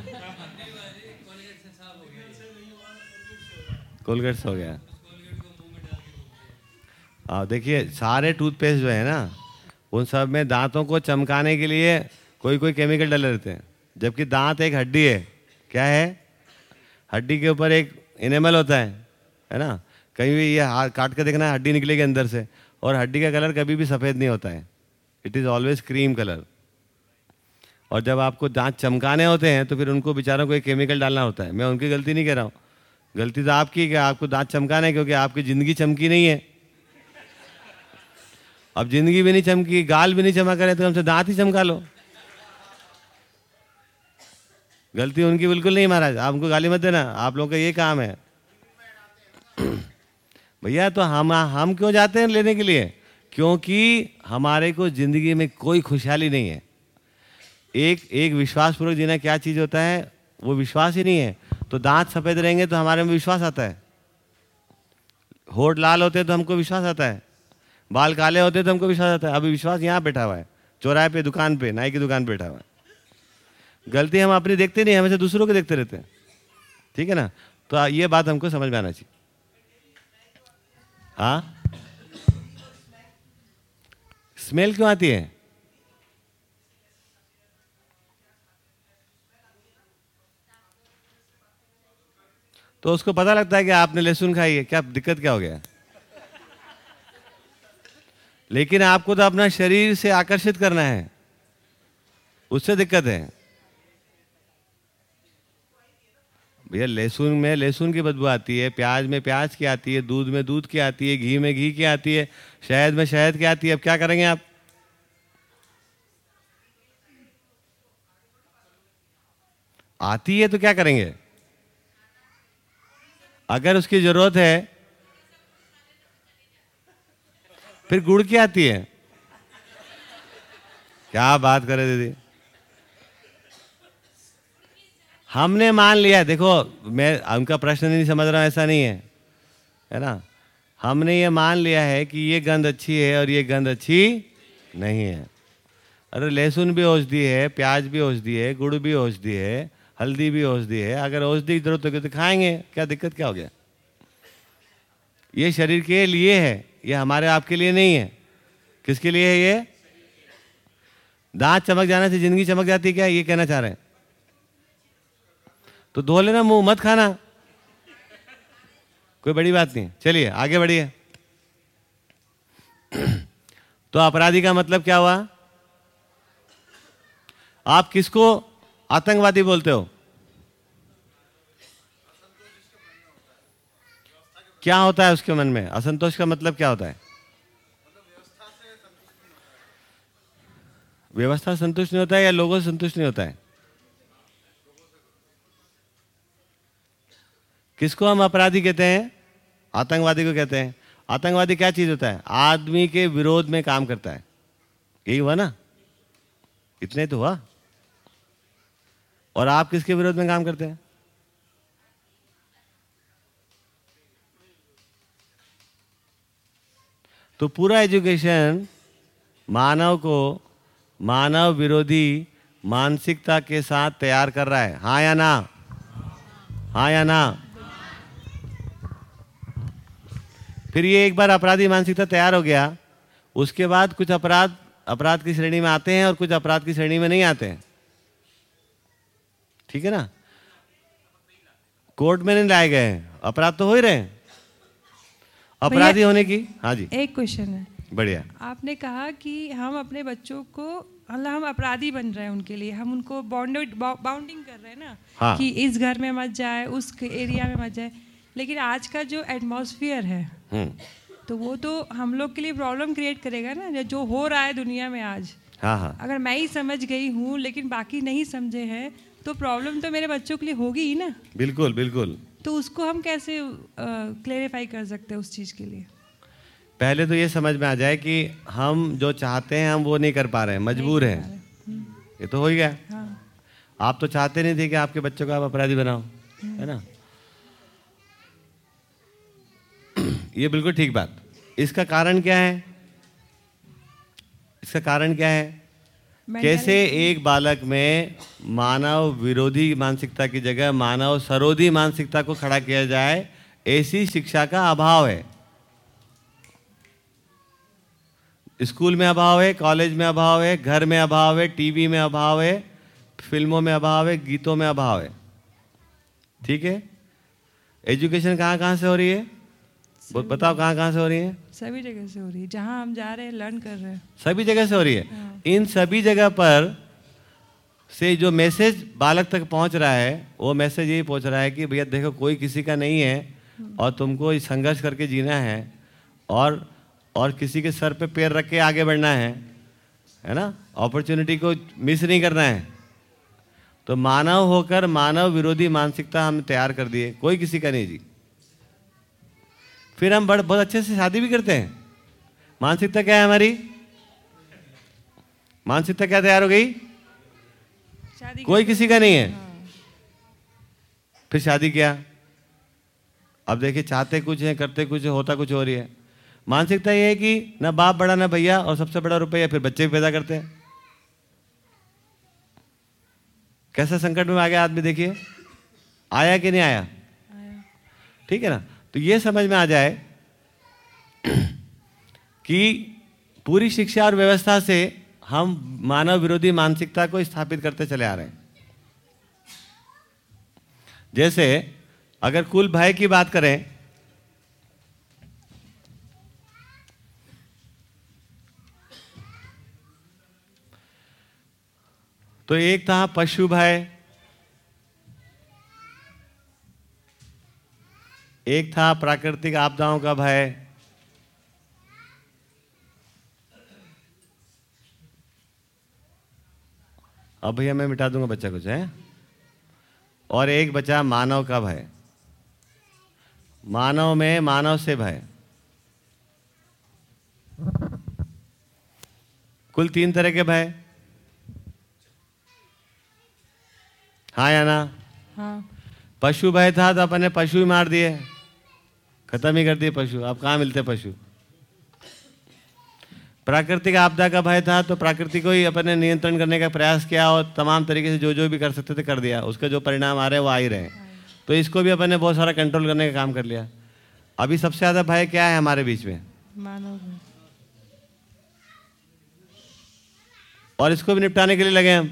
कोलगेट से हो गया। हाँ देखिए, सारे टूथपेस्ट जो है ना, उन सब में दांतों को चमकाने के लिए कोई कोई केमिकल डाले रहते हैं। जबकि दांत एक हड्डी है। क्या है? हड्डी के ऊपर एक इनेमल होता है है ना? कहीं भी ये हाथ काट के देखना, हड्डी निकलेगी अंदर से। और हड्डी का कलर कभी भी सफ़ेद नहीं होता है। It is always cream colour और जब आपको दांत चमकाने होते हैं तो फिर उनको बेचारों को एक केमिकल डालना होता है। मैं उनकी गलती नहीं कह रहा हूँ। गलती तो आपकी क्या आपको दांत चमकाना है, क्योंकि आपकी ज़िंदगी चमकी नहीं है। अब ज़िंदगी भी नहीं चमकी, गाल भी नहीं चमका रहे तो हमसे दांत ही चमका लो। गलती उनकी बिल्कुल नहीं महाराज। आप उनको गाली मत देना। आप लोगों का ये काम है। भैया तो हम हम क्यों जाते हैं लेने के लिए? क्योंकि हमारे को ज़िंदगी में कोई खुशहाली नहीं है। एक एक विश्वासपूर्वक जीना क्या चीज़ होता है, वो विश्वास ही नहीं है। तो दांत सफ़ेद रहेंगे तो हमारे में विश्वास आता है। होठ लाल होते तो हमको विश्वास आता है। बाल काले होते तो हमको विश्वास आता है। अभी विश्वास यहाँ बैठा हुआ है। चौराहे पे, दुकान पे, नाई की दुकान पे बैठा हुआ है। गलती हम अपनी देखते नहीं, हमेशा दूसरों को देखते रहते हैं। ठीक है ना? तो ये बात हमको समझ में आना चाहिए। हाँ? स्मेल क्यों आती है? तो उसको पता लगता है कि आपने लहसुन खाई है। क्या दिक्कत क्या हो गया? लेकिन आपको तो अपना शरीर से आकर्षित करना है। उससे दिक्कत है। भैया, लहसुन में लहसुन की बदबू आती है, प्याज में प्याज की आती है, दूध में दूध की आती है, घी में घी की आती है, शहद में शहद की आती है। अब क्या करेंगे आप? आती है तो क्या करेंगे? अगर उसकी ज़रूरत है, फिर गुड़ की आती है। क्या बात करे दीदी? हमने मान लिया, देखो, मैं उनका प्रश्न नहीं समझ रहा ऐसा नहीं है है ना? हमने ये मान लिया है कि ये गंध अच्छी है और ये गंध अच्छी नहीं है। अरे, लहसुन भी औषधि है, प्याज भी औषधि है, गुड़ भी औषधि है हल्दी भी औषधि है, अगर औषधि की ज़रूरत होगी तो खाएँगे। क्या दिक्कत, क्या हो गया? ये शरीर के लिए है, ये हमारे आपके लिए नहीं है। किसके लिए है ये? दांत चमक जाने से ज़िंदगी चमक जाती है क्या? ये कहना चाह रहे हैं। तो धो लेना मुँह, मत खाना। कोई बड़ी बात नहीं। चलिए, आगे बढ़िए। तो अपराधी का मतलब क्या हुआ? आप किसको आतंकवादी बोलते हो? क्या होता है उसके मन में? असंतोष का मतलब क्या होता है? व्यवस्था संतुष्ट नहीं होता है या लोगों से संतुष्ट नहीं होता है? किसको हम अपराधी कहते हैं? आतंकवादी को कहते हैं। आतंकवादी क्या चीज़ होता है? आदमी के विरोध में काम करता है। यही हुआ ना? इतने तो हुआ। और आप किसके विरोध में काम करते हैं? तो पूरा एजुकेशन मानव को मानव विरोधी मानसिकता के साथ तैयार कर रहा है। हाँ या ना? हाँ या ना? फिर ये एक बार अपराधी मानसिकता तैयार हो गया, उसके बाद कुछ अपराध अपराध की श्रेणी में आते हैं और कुछ अपराध की श्रेणी में नहीं आते हैं। ठीक है ना? कोर्ट में नहीं लाए गए। अपराध तो हो ही रहे अपराधी होने की? हाँ जी। एक क्वेश्चन है। बढ़िया। आपने कहा कि हम अपने बच्चों को मतलब हम अपराधी बन रहे हैं उनके लिए। हम उनको बाउंडेड बाउंडिंग कर रहे हैं ना हाँ। कि इस घर में मत जाए उस एरिया में मत जाए। लेकिन आज का जो एटमॉस्फेयर है हम्म। तो वो तो हम लोग के लिए प्रॉब्लम क्रिएट करेगा ना जो हो रहा है दुनिया में आज। हाँ हाँ। अगर मैं ही समझ गई हूँ लेकिन बाकी नहीं समझे हैं तो प्रॉब्लम तो मेरे बच्चों के लिए होगी ही ना? बिल्कुल बिल्कुल। तो उसको हम कैसे क्लेरिफाई कर सकते हैं उस चीज़ के लिए? पहले तो ये समझ में आ जाए कि हम जो चाहते हैं हम वो नहीं कर पा रहे हैं मजबूर हैं। हम्म, ये तो हो ही गया। हाँ। आप तो चाहते नहीं थे कि आपके बच्चों को आप अपराधी बनाओ है ना? ये बिल्कुल ठीक बात। इसका कारण क्या है? इसका कारण क्या है? कैसे एक बालक में मानव विरोधी मानसिकता की जगह मानव सरोधी मानसिकता को खड़ा किया जाए ऐसी शिक्षा का अभाव है। स्कूल में अभाव है कॉलेज में अभाव है घर में अभाव है टीवी में अभाव है फ़िल्मों में अभाव है गीतों में अभाव है। ठीक है? एजुकेशन कहाँ कहाँ से हो रही है? बताओ कहाँ कहाँ से हो रही है? सभी जगह से हो रही है। जहाँ हम जा रहे हैं लर्न कर रहे हैं। सभी जगह से हो रही है। इन सभी जगह पर से जो मैसेज बालक तक पहुँच रहा है वो मैसेज यही पहुँच रहा है कि भैया देखो कोई किसी का नहीं है और तुमको संघर्ष करके जीना है और और किसी के सर पे पैर रख के आगे बढ़ना है है ना? अपॉर्चुनिटी को मिस नहीं करना है। तो मानव होकर मानव विरोधी मानसिकता हम तैयार कर दिए। कोई किसी का नहीं जी। फिर हम बड़ बहुत अच्छे से शादी भी करते हैं। मानसिकता क्या है हमारी? मानसिकता क्या तैयार हो गई? शादी कोई किसी का नहीं है। हाँ, फिर शादी किया। अब देखिए चाहते कुछ है करते कुछ है होता कुछ हो रही है। मानसिकता ये है कि ना बाप बड़ा ना भैया और सबसे बड़ा रुपया फिर बच्चे भी पैदा करते हैं। कैसा संकट में आ गया आदमी देखिए? आया कि नहीं आया? आया। ठीक है ना? तो ये समझ में आ जाए कि पूरी शिक्षा और व्यवस्था से हम मानव विरोधी मानसिकता को स्थापित करते चले आ रहे हैं। जैसे अगर कुल भय की बात करें तो एक था पशु भय एक था प्राकृतिक आपदाओं का भय। अब भैया मैं मिटा दूँगा बच्चा कुछ है? और एक बचा मानव का भय। मानव में मानव से भय। कुल तीन तरह के भय। हाँ या ना? हाँ। पशु भय था तो अपन ने पशु ही मार दिए। खत्म ही कर दिए पशु। अब कहाँ मिलते पशु? प्राकृतिक आपदा का भय था तो प्रकृति को ही अपने नियंत्रण करने का प्रयास किया और तमाम तरीके से जो जो भी कर सकते थे कर दिया। उसका जो परिणाम आ रहे वो आ ही रहे तो इसको भी अपन ने बहुत सारा कंट्रोल करने का काम कर लिया। अभी सबसे ज़्यादा भय क्या है हमारे बीच में? मानव और इसको भी निपटाने के लिए लगे हम।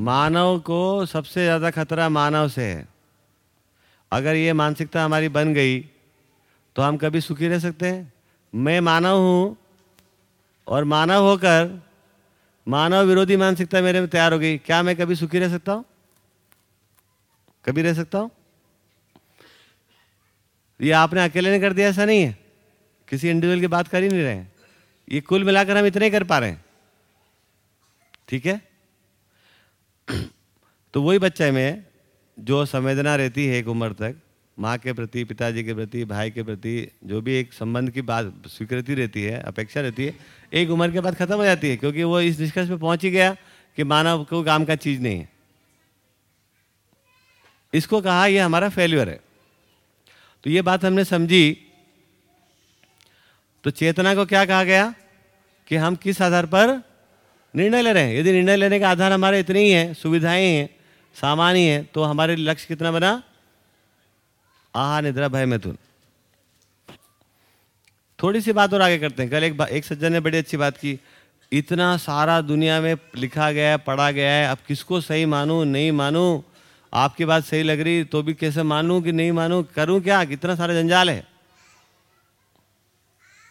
मानव को सबसे ज़्यादा खतरा मानव से है। अगर ये मानसिकता हमारी बन गई तो हम कभी सुखी रह सकते हैं? मैं मानव हूँ, और मानव होकर मानव विरोधी मानसिकता मेरे में तैयार हो गई। क्या मैं कभी सुखी रह सकता हूँ? कभी रह सकता हूँ? ये आपने अकेले ने कर दिया, ऐसा नहीं है। किसी इंडिविजुअल की बात कर ही नहीं रहे ये कुल मिलाकर हम इतने ही कर पा रहे हैं। ठीक है? तो वही बच्चे में जो संवेदना रहती है एक उम्र तक, माँ के प्रति, पिताजी के प्रति, भाई के प्रति, जो भी एक संबंध की बात स्वीकृति रहती है, अपेक्षा रहती है, एक उम्र के बाद खत्म हो जाती है, क्योंकि वो इस निष्कर्ष पे पहुँच ही गया कि मानव को काम का चीज़ नहीं है। इसको कहा यह हमारा फेल्यूर है। तो ये बात हमने समझी। तो चेतना को क्या कहा गया कि हम किस आधार पर निर्णय ले रहे हैं। यदि निर्णय लेने का आधार हमारे इतने ही है, सुविधाएँ हैं, सामान ही है तो हमारे लक्ष्य कितना बना? आहा, निद्रा, भय मैथुन थोड़ी सी बात और आगे करते हैं। कल एक एक सज्जन ने बड़ी अच्छी बात की। इतना सारा दुनिया में लिखा गया है, पढ़ा गया है, अब किसको सही मानूं, नहीं मानूं? आपकी बात सही लग रही तो भी कैसे मानूं कि नहीं मानूं? करूँ क्या? कितना सारा जंजाल है।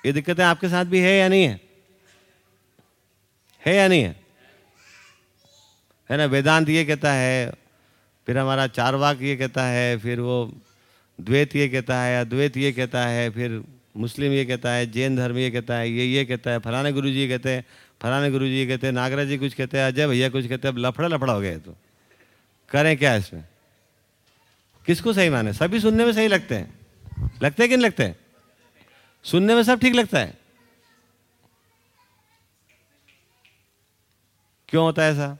ये दिक्कतें आपके साथ भी है या नहीं है? है या नहीं है? है ना, वेदांत ये कहता है, फिर हमारा चारवाक ये कहता है, फिर वो द्वैत ये कहता है, अद्वैत ये कहता है, फिर मुस्लिम ये कहता है, जैन धर्म ये कहता है, ये ये कहता है, फलाने गुरु जी कहते हैं, फलाने गुरु जी कहते हैं, नागराज जी कुछ कहते हैं, अजय भैया कुछ कहते हैं, अब लफड़ा लफड़ा हो गया तो। करें क्या इसमें? किसको सही माने? सभी सुनने में सही लगते हैं। लगते हैं कि नहीं लगते? हैं सुनने में सब ठीक लगता है। क्यों होता है ऐसा?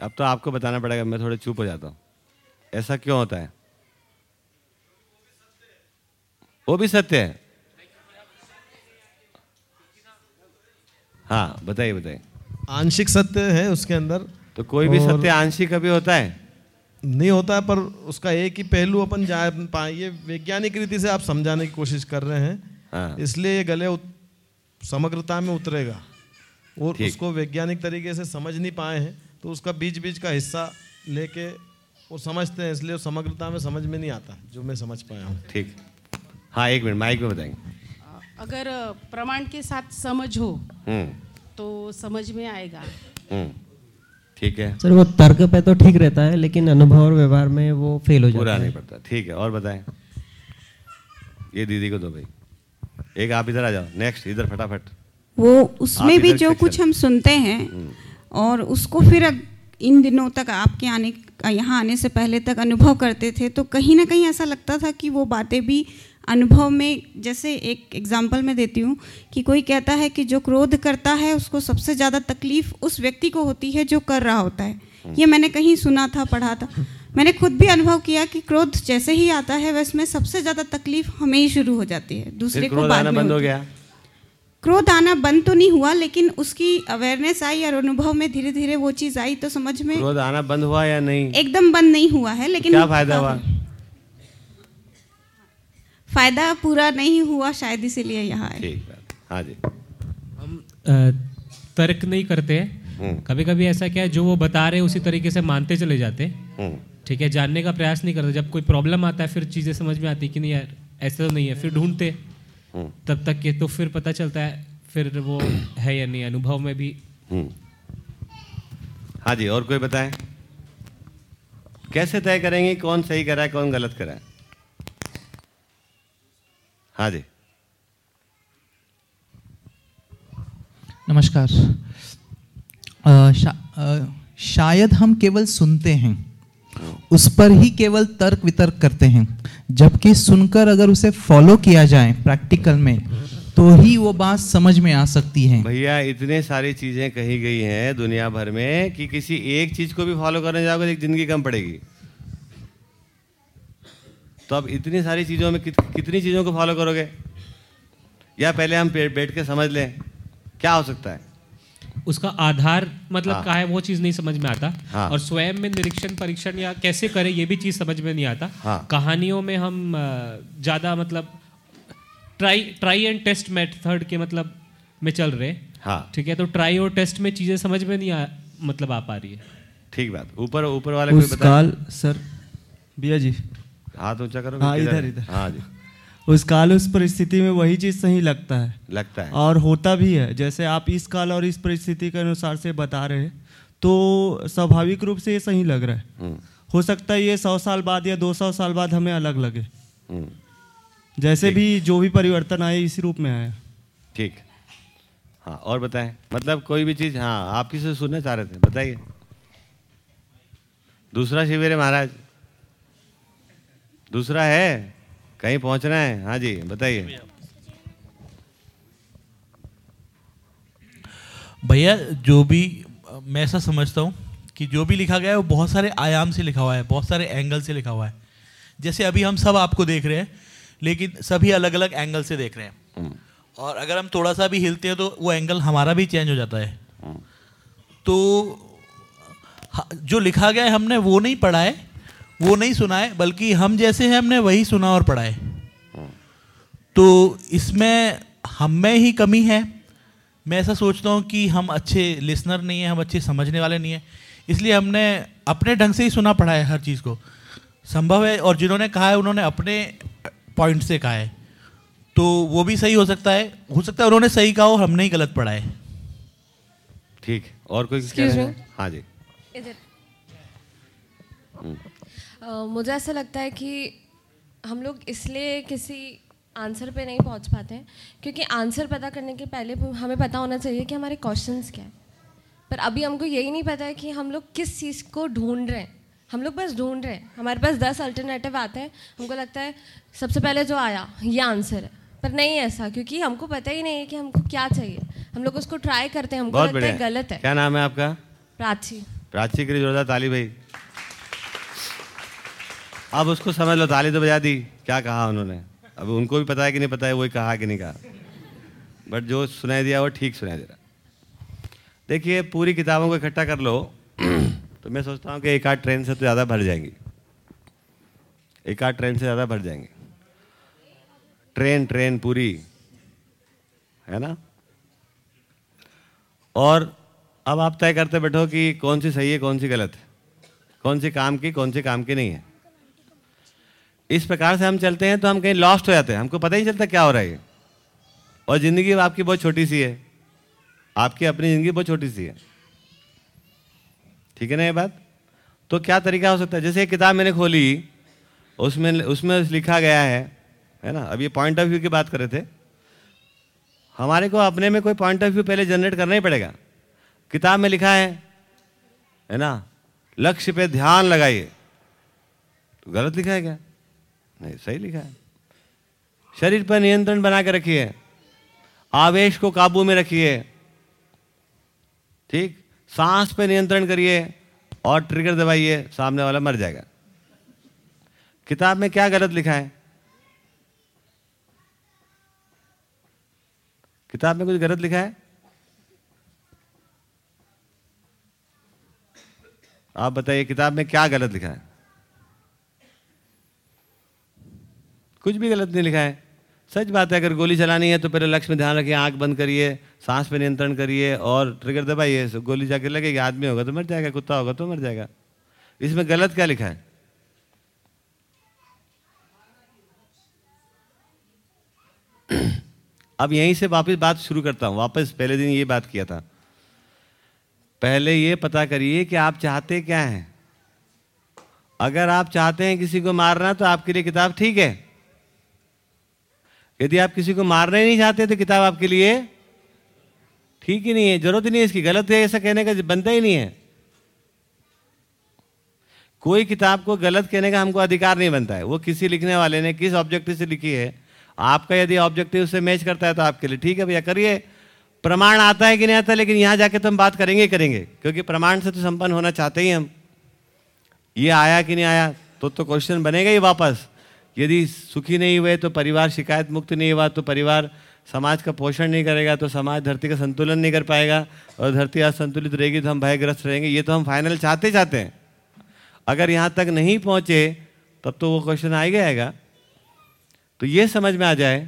अब तो आपको बताना पड़ेगा मैं थोड़े चुप हो जाता हूँ। ऐसा क्यों होता है? वो भी सत्य है। हाँ बताइए बताइए। आंशिक सत्य है उसके अंदर। तो कोई भी सत्य आंशिक कभी होता है? नहीं होता है पर उसका एक ही पहलू अपन जान पाए ये वैज्ञानिक रीति से आप समझाने की कोशिश कर रहे हाँ। इसलिए ये गले समग्रता में उतरेगा और उसको वैज्ञानिक तरीके से समझ नहीं पाए हैं तो उसका बीच बीच का हिस्सा लेके वो समझते हैं इसलिए समग्रता में समझ में नहीं आता जो मैं समझ पाया हूँ। ठीक। हाँ एक मिनट माइक में बताएँगे। अगर प्रमाण के साथ समझ हो हम्म। तो समझ में आएगा। हम्म। ठीक है। सर वो तर्क पे तो ठीक रहता है लेकिन अनुभव और व्यवहार में वो फेल हो जाता है। नहीं पड़ता। ठीक है और बताएँ। ये दीदी को दो भाई। एक आप इधर आ जाओ नेक्स्ट इधर फटाफट। वो उसमें भी जो कुछ हम सुनते हैं और उसको फिर इन दिनों तक आपके आने यहाँ आने से पहले तक अनुभव करते थे तो कहीं ना कहीं ऐसा लगता था कि वो बातें भी अनुभव में जैसे एक एग्जांपल मैं देती हूँ कि कोई कहता है कि जो क्रोध करता है उसको सबसे ज़्यादा तकलीफ़ उस व्यक्ति को होती है जो कर रहा होता है। ये मैंने कहीं सुना था पढ़ा था। मैंने खुद भी अनुभव किया कि क्रोध जैसे ही आता है वैसे में सबसे ज़्यादा तकलीफ़ हमें ही शुरू हो जाती है दूसरे को क्रोध बाद आना में बंद हो गया। क्रोध आना बंद तो नहीं हुआ लेकिन उसकी अवेयरनेस आई और अनुभव में धीरे धीरे वो चीज़ आई तो समझ में क्रोध आना बंद हुआ या नहीं? एकदम बंद नहीं हुआ है लेकिन क्या फ़ायदा हुआ? फ़ायदा पूरा नहीं हुआ शायद इसीलिए यहाँ आए। हाँ जी। हम तर्क नहीं करते। हम्म। कभी कभी ऐसा क्या है जो वो बता रहे उसी तरीके से मानते चले जाते। हैं हम्म। ठीक है जानने का प्रयास नहीं करते। जब कोई प्रॉब्लम आता है फिर चीज़ें समझ में आती कि नहीं यार ऐसा तो नहीं है। फिर ढूंढते। हम्म। तब तक के तो फिर पता चलता है फिर वो है या नहीं अनुभव में भी। हम्म। हाँ जी और कोई बताएँ? कैसे तय करेंगे कौन सही करा है कौन गलत करा है? हाँ जी। नमस्कार। अ, शा, अ, शायद हम केवल सुनते हैं। उस पर ही केवल तर्क वितर्क करते हैं। जबकि सुनकर अगर उसे फॉलो किया जाए प्रैक्टिकल में तो ही वो बात समझ में आ सकती है। भैया इतने सारी चीज़ें कही गई हैं दुनिया भर में कि किसी एक चीज़ को भी फॉलो करने जाओगे तो एक ज़िंदगी कम पड़ेगी। तो अब इतनी सारी चीज़ों में कित, कितनी चीज़ों को फॉलो करोगे? या पहले हम बैठ के समझ लें क्या हो सकता है? उसका आधार मतलब हाँ। क्या है वो चीज़ नहीं समझ में आता। हाँ। और स्वयं में निरीक्षण परीक्षण या कैसे करें ये भी चीज़ समझ में नहीं आता। हाँ। कहानियों में हम ज़्यादा मतलब try try and test method के मतलब में चल रहे। हाँ। ठीक है तो ट्राई और टेस्ट में चीज़ें समझ में नहीं आ, मतलब आ पा रही है। ठीक बात। ऊपर ऊपर वाले कोई उस बता काल सर भैया जी। हाथ ऊँचा करो हाँ, इधर, इधर। हाँ जी। उस काल उस परिस्थिति में वही चीज़ सही लगता है। लगता है। और होता भी है। जैसे आप इस काल और इस परिस्थिति के अनुसार से बता रहे हैं तो स्वाभाविक रूप से ये सही लग रहा है। हम्म, हो सकता है ये सौ साल बाद या दो सौ साल बाद हमें अलग लगे। हम्म, जैसे भी जो भी परिवर्तन आए इसी रूप में आया। ठीक। हाँ और बताएँ। मतलब कोई भी चीज़ हाँ आप किसे सुनना चाह रहे थे बताइए। दूसरा शिविर है महाराज। दूसरा है? कहीं पहुँचना है? हाँ जी बताइए। भैया जो भी मैं ऐसा समझता हूँ कि जो भी लिखा गया है वो बहुत सारे आयाम से लिखा हुआ है बहुत सारे एंगल से लिखा हुआ है। जैसे अभी हम सब आपको देख रहे हैं लेकिन सभी अलग अलग एंगल से देख रहे हैं। हम्म, और अगर हम थोड़ा सा भी हिलते हैं तो वो एंगल हमारा भी चेंज हो जाता है। हम्म, तो जो लिखा गया है हमने वो नहीं पढ़ा है वो नहीं सुनाए बल्कि हम जैसे हैं हमने वही सुना और पढ़ाए। तो इसमें हम में ही कमी है। मैं ऐसा सोचता हूँ कि हम अच्छे लिसनर नहीं हैं हम अच्छे समझने वाले नहीं हैं। इसलिए हमने अपने ढंग से ही सुना पढ़ा है हर चीज़ को। संभव है और जिन्होंने कहा है उन्होंने अपने पॉइंट से कहा है। तो वो भी सही हो सकता है। हो सकता है उन्होंने सही कहा हो हमने ही गलत पढ़ा है। ठीक और कोई. हैं? हाँ जी। इधर मुझे ऐसा लगता है कि हम लोग इसलिए किसी आंसर पे नहीं पहुँच पाते हैं क्योंकि आंसर पता करने के पहले हमें पता होना चाहिए कि हमारे क्वेश्चंस क्या हैं। पर अभी हमको यही नहीं पता है कि हम लोग किस चीज़ को ढूंढ रहे हैं। हम लोग बस ढूंढ रहे हैं। हमारे पास दस अल्टरनेटिव आते हैं। हमको लगता है सबसे पहले जो आया ये आंसर है। पर नहीं ऐसा क्योंकि हमको पता ही नहीं है कि हमको क्या चाहिए। हम लोग उसको ट्राई करते हैं। हमको लगता है गलत है। क्या नाम है आपका? प्राची। प्राची के लिए जोरदार ताली भाई। अब उसको समझ लो, ताली तो बजा दी। क्या कहा उन्होंने? अब उनको भी पता है कि नहीं पता है, वही कहा कि नहीं कहा। बट जो सुनाई दिया, वो ठीक सुनाई दे रहा देखिए, पूरी किताबों को इकट्ठा कर लो। तो मैं सोचता हूँ कि एक आध ट्रेन से तो ज़्यादा भर जाएँगी। एक आध ट्रेन से ज़्यादा भर जाएँगे। ट्रेन ट्रेन पूरी। है ना? और अब आप तय करते बैठो कि कौन सी सही है, कौन सी गलत है। कौन सी काम की, कौन सी काम की नहीं है। इस प्रकार से हम चलते हैं तो हम कहीं लॉस्ट हो जाते हैं। हमको पता ही चलता क्या हो रहा है और ज़िंदगी आपकी बहुत छोटी सी है। आपकी अपनी ज़िंदगी बहुत छोटी सी है। ठीक है ना ये बात? तो क्या तरीका हो सकता है? जैसे एक किताब मैंने खोली, उसमें उसमें लिखा गया है है ना? अब ये पॉइंट ऑफ़ व्यू की बात कर रहे थे। हमारे को अपने में कोई पॉइंट ऑफ़ व्यू पहले जनरेट करना ही पड़ेगा। किताब में लिखा है है ना? लक्ष्य पे ध्यान लगाइए। तो गलत लिखा है क्या? नहीं, सही लिखा है। शरीर पर नियंत्रण बना के रखिए। आवेश को काबू में रखिए। ठीक? सांस पे नियंत्रण करिए और ट्रिगर दबाइए, सामने वाला मर जाएगा। किताब में क्या गलत लिखा है? किताब में कुछ गलत लिखा है? आप बताइए, किताब में क्या गलत लिखा है? कुछ भी गलत नहीं लिखा है। सच बात है, अगर गोली चलानी है तो पहले लक्ष्य में ध्यान रखिए, आँख बंद करिए, सांस पे नियंत्रण करिए और ट्रिगर दबाइए। गोली जाके लगेगी, आदमी होगा तो मर जाएगा, कुत्ता होगा तो मर जाएगा। इसमें गलत क्या लिखा है? अब यहीं से वापस बात शुरू करता हूँ। वापस पहले दिन ये बात किया था। पहले ये पता करिए कि आप चाहते क्या हैं। अगर आप चाहते हैं किसी को मारना तो आपके लिए किताब ठीक है। यदि आप किसी को मारना ही नहीं चाहते तो किताब आपके लिए ठीक ही नहीं है, ज़रूरत ही नहीं है इसकी। गलत है ऐसा कहने का बनता ही नहीं है। कोई किताब को गलत कहने का हमको अधिकार नहीं बनता है। वो किसी लिखने वाले ने किस ऑब्जेक्टिव से लिखी है, आपका यदि ऑब्जेक्टिव से मैच करता है तो आपके लिए ठीक है भैया, करिए। प्रमाण आता है कि नहीं आता, लेकिन यहाँ जाके तो हम बात करेंगे ही करेंगे, क्योंकि प्रमाण से तो संपन्न होना चाहते ही हम। ये आया कि नहीं आया तो तो क्वेश्चन बनेगा ही वापस। यदि सुखी नहीं हुए तो परिवार शिकायत मुक्त नहीं हुआ तो परिवार समाज का पोषण नहीं करेगा तो समाज धरती का संतुलन नहीं कर पाएगा और धरती असंतुलित रहेगी तो हम भयग्रस्त रहेंगे। ये तो हम फाइनल चाहते चाहते हैं। अगर यहाँ तक नहीं पहुँचे, तब तो वो क्वेश्चन आ ही आएगा तो ये समझ में आ जाए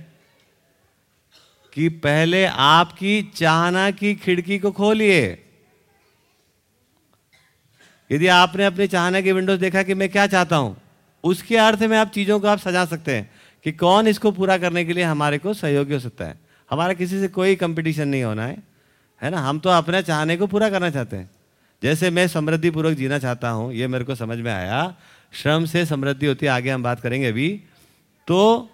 कि पहले आपकी चाहना की खिड़की को खोलिए। यदि आपने अपने चाहना की विंडोज़ देखा कि मैं क्या चाहता हूँ उसके अर्थ में आप चीज़ों को आप सजा सकते हैं कि कौन इसको पूरा करने के लिए हमारे को सहयोगी हो सकता है। हमारा किसी से कोई कंपटीशन नहीं होना है है ना? हम तो अपने चाहने को पूरा करना चाहते हैं। जैसे मैं समृद्धि पूर्वक जीना चाहता हूँ, ये मेरे को समझ में आया। श्रम से समृद्धि होती है, आगे हम बात करेंगे अभी। तो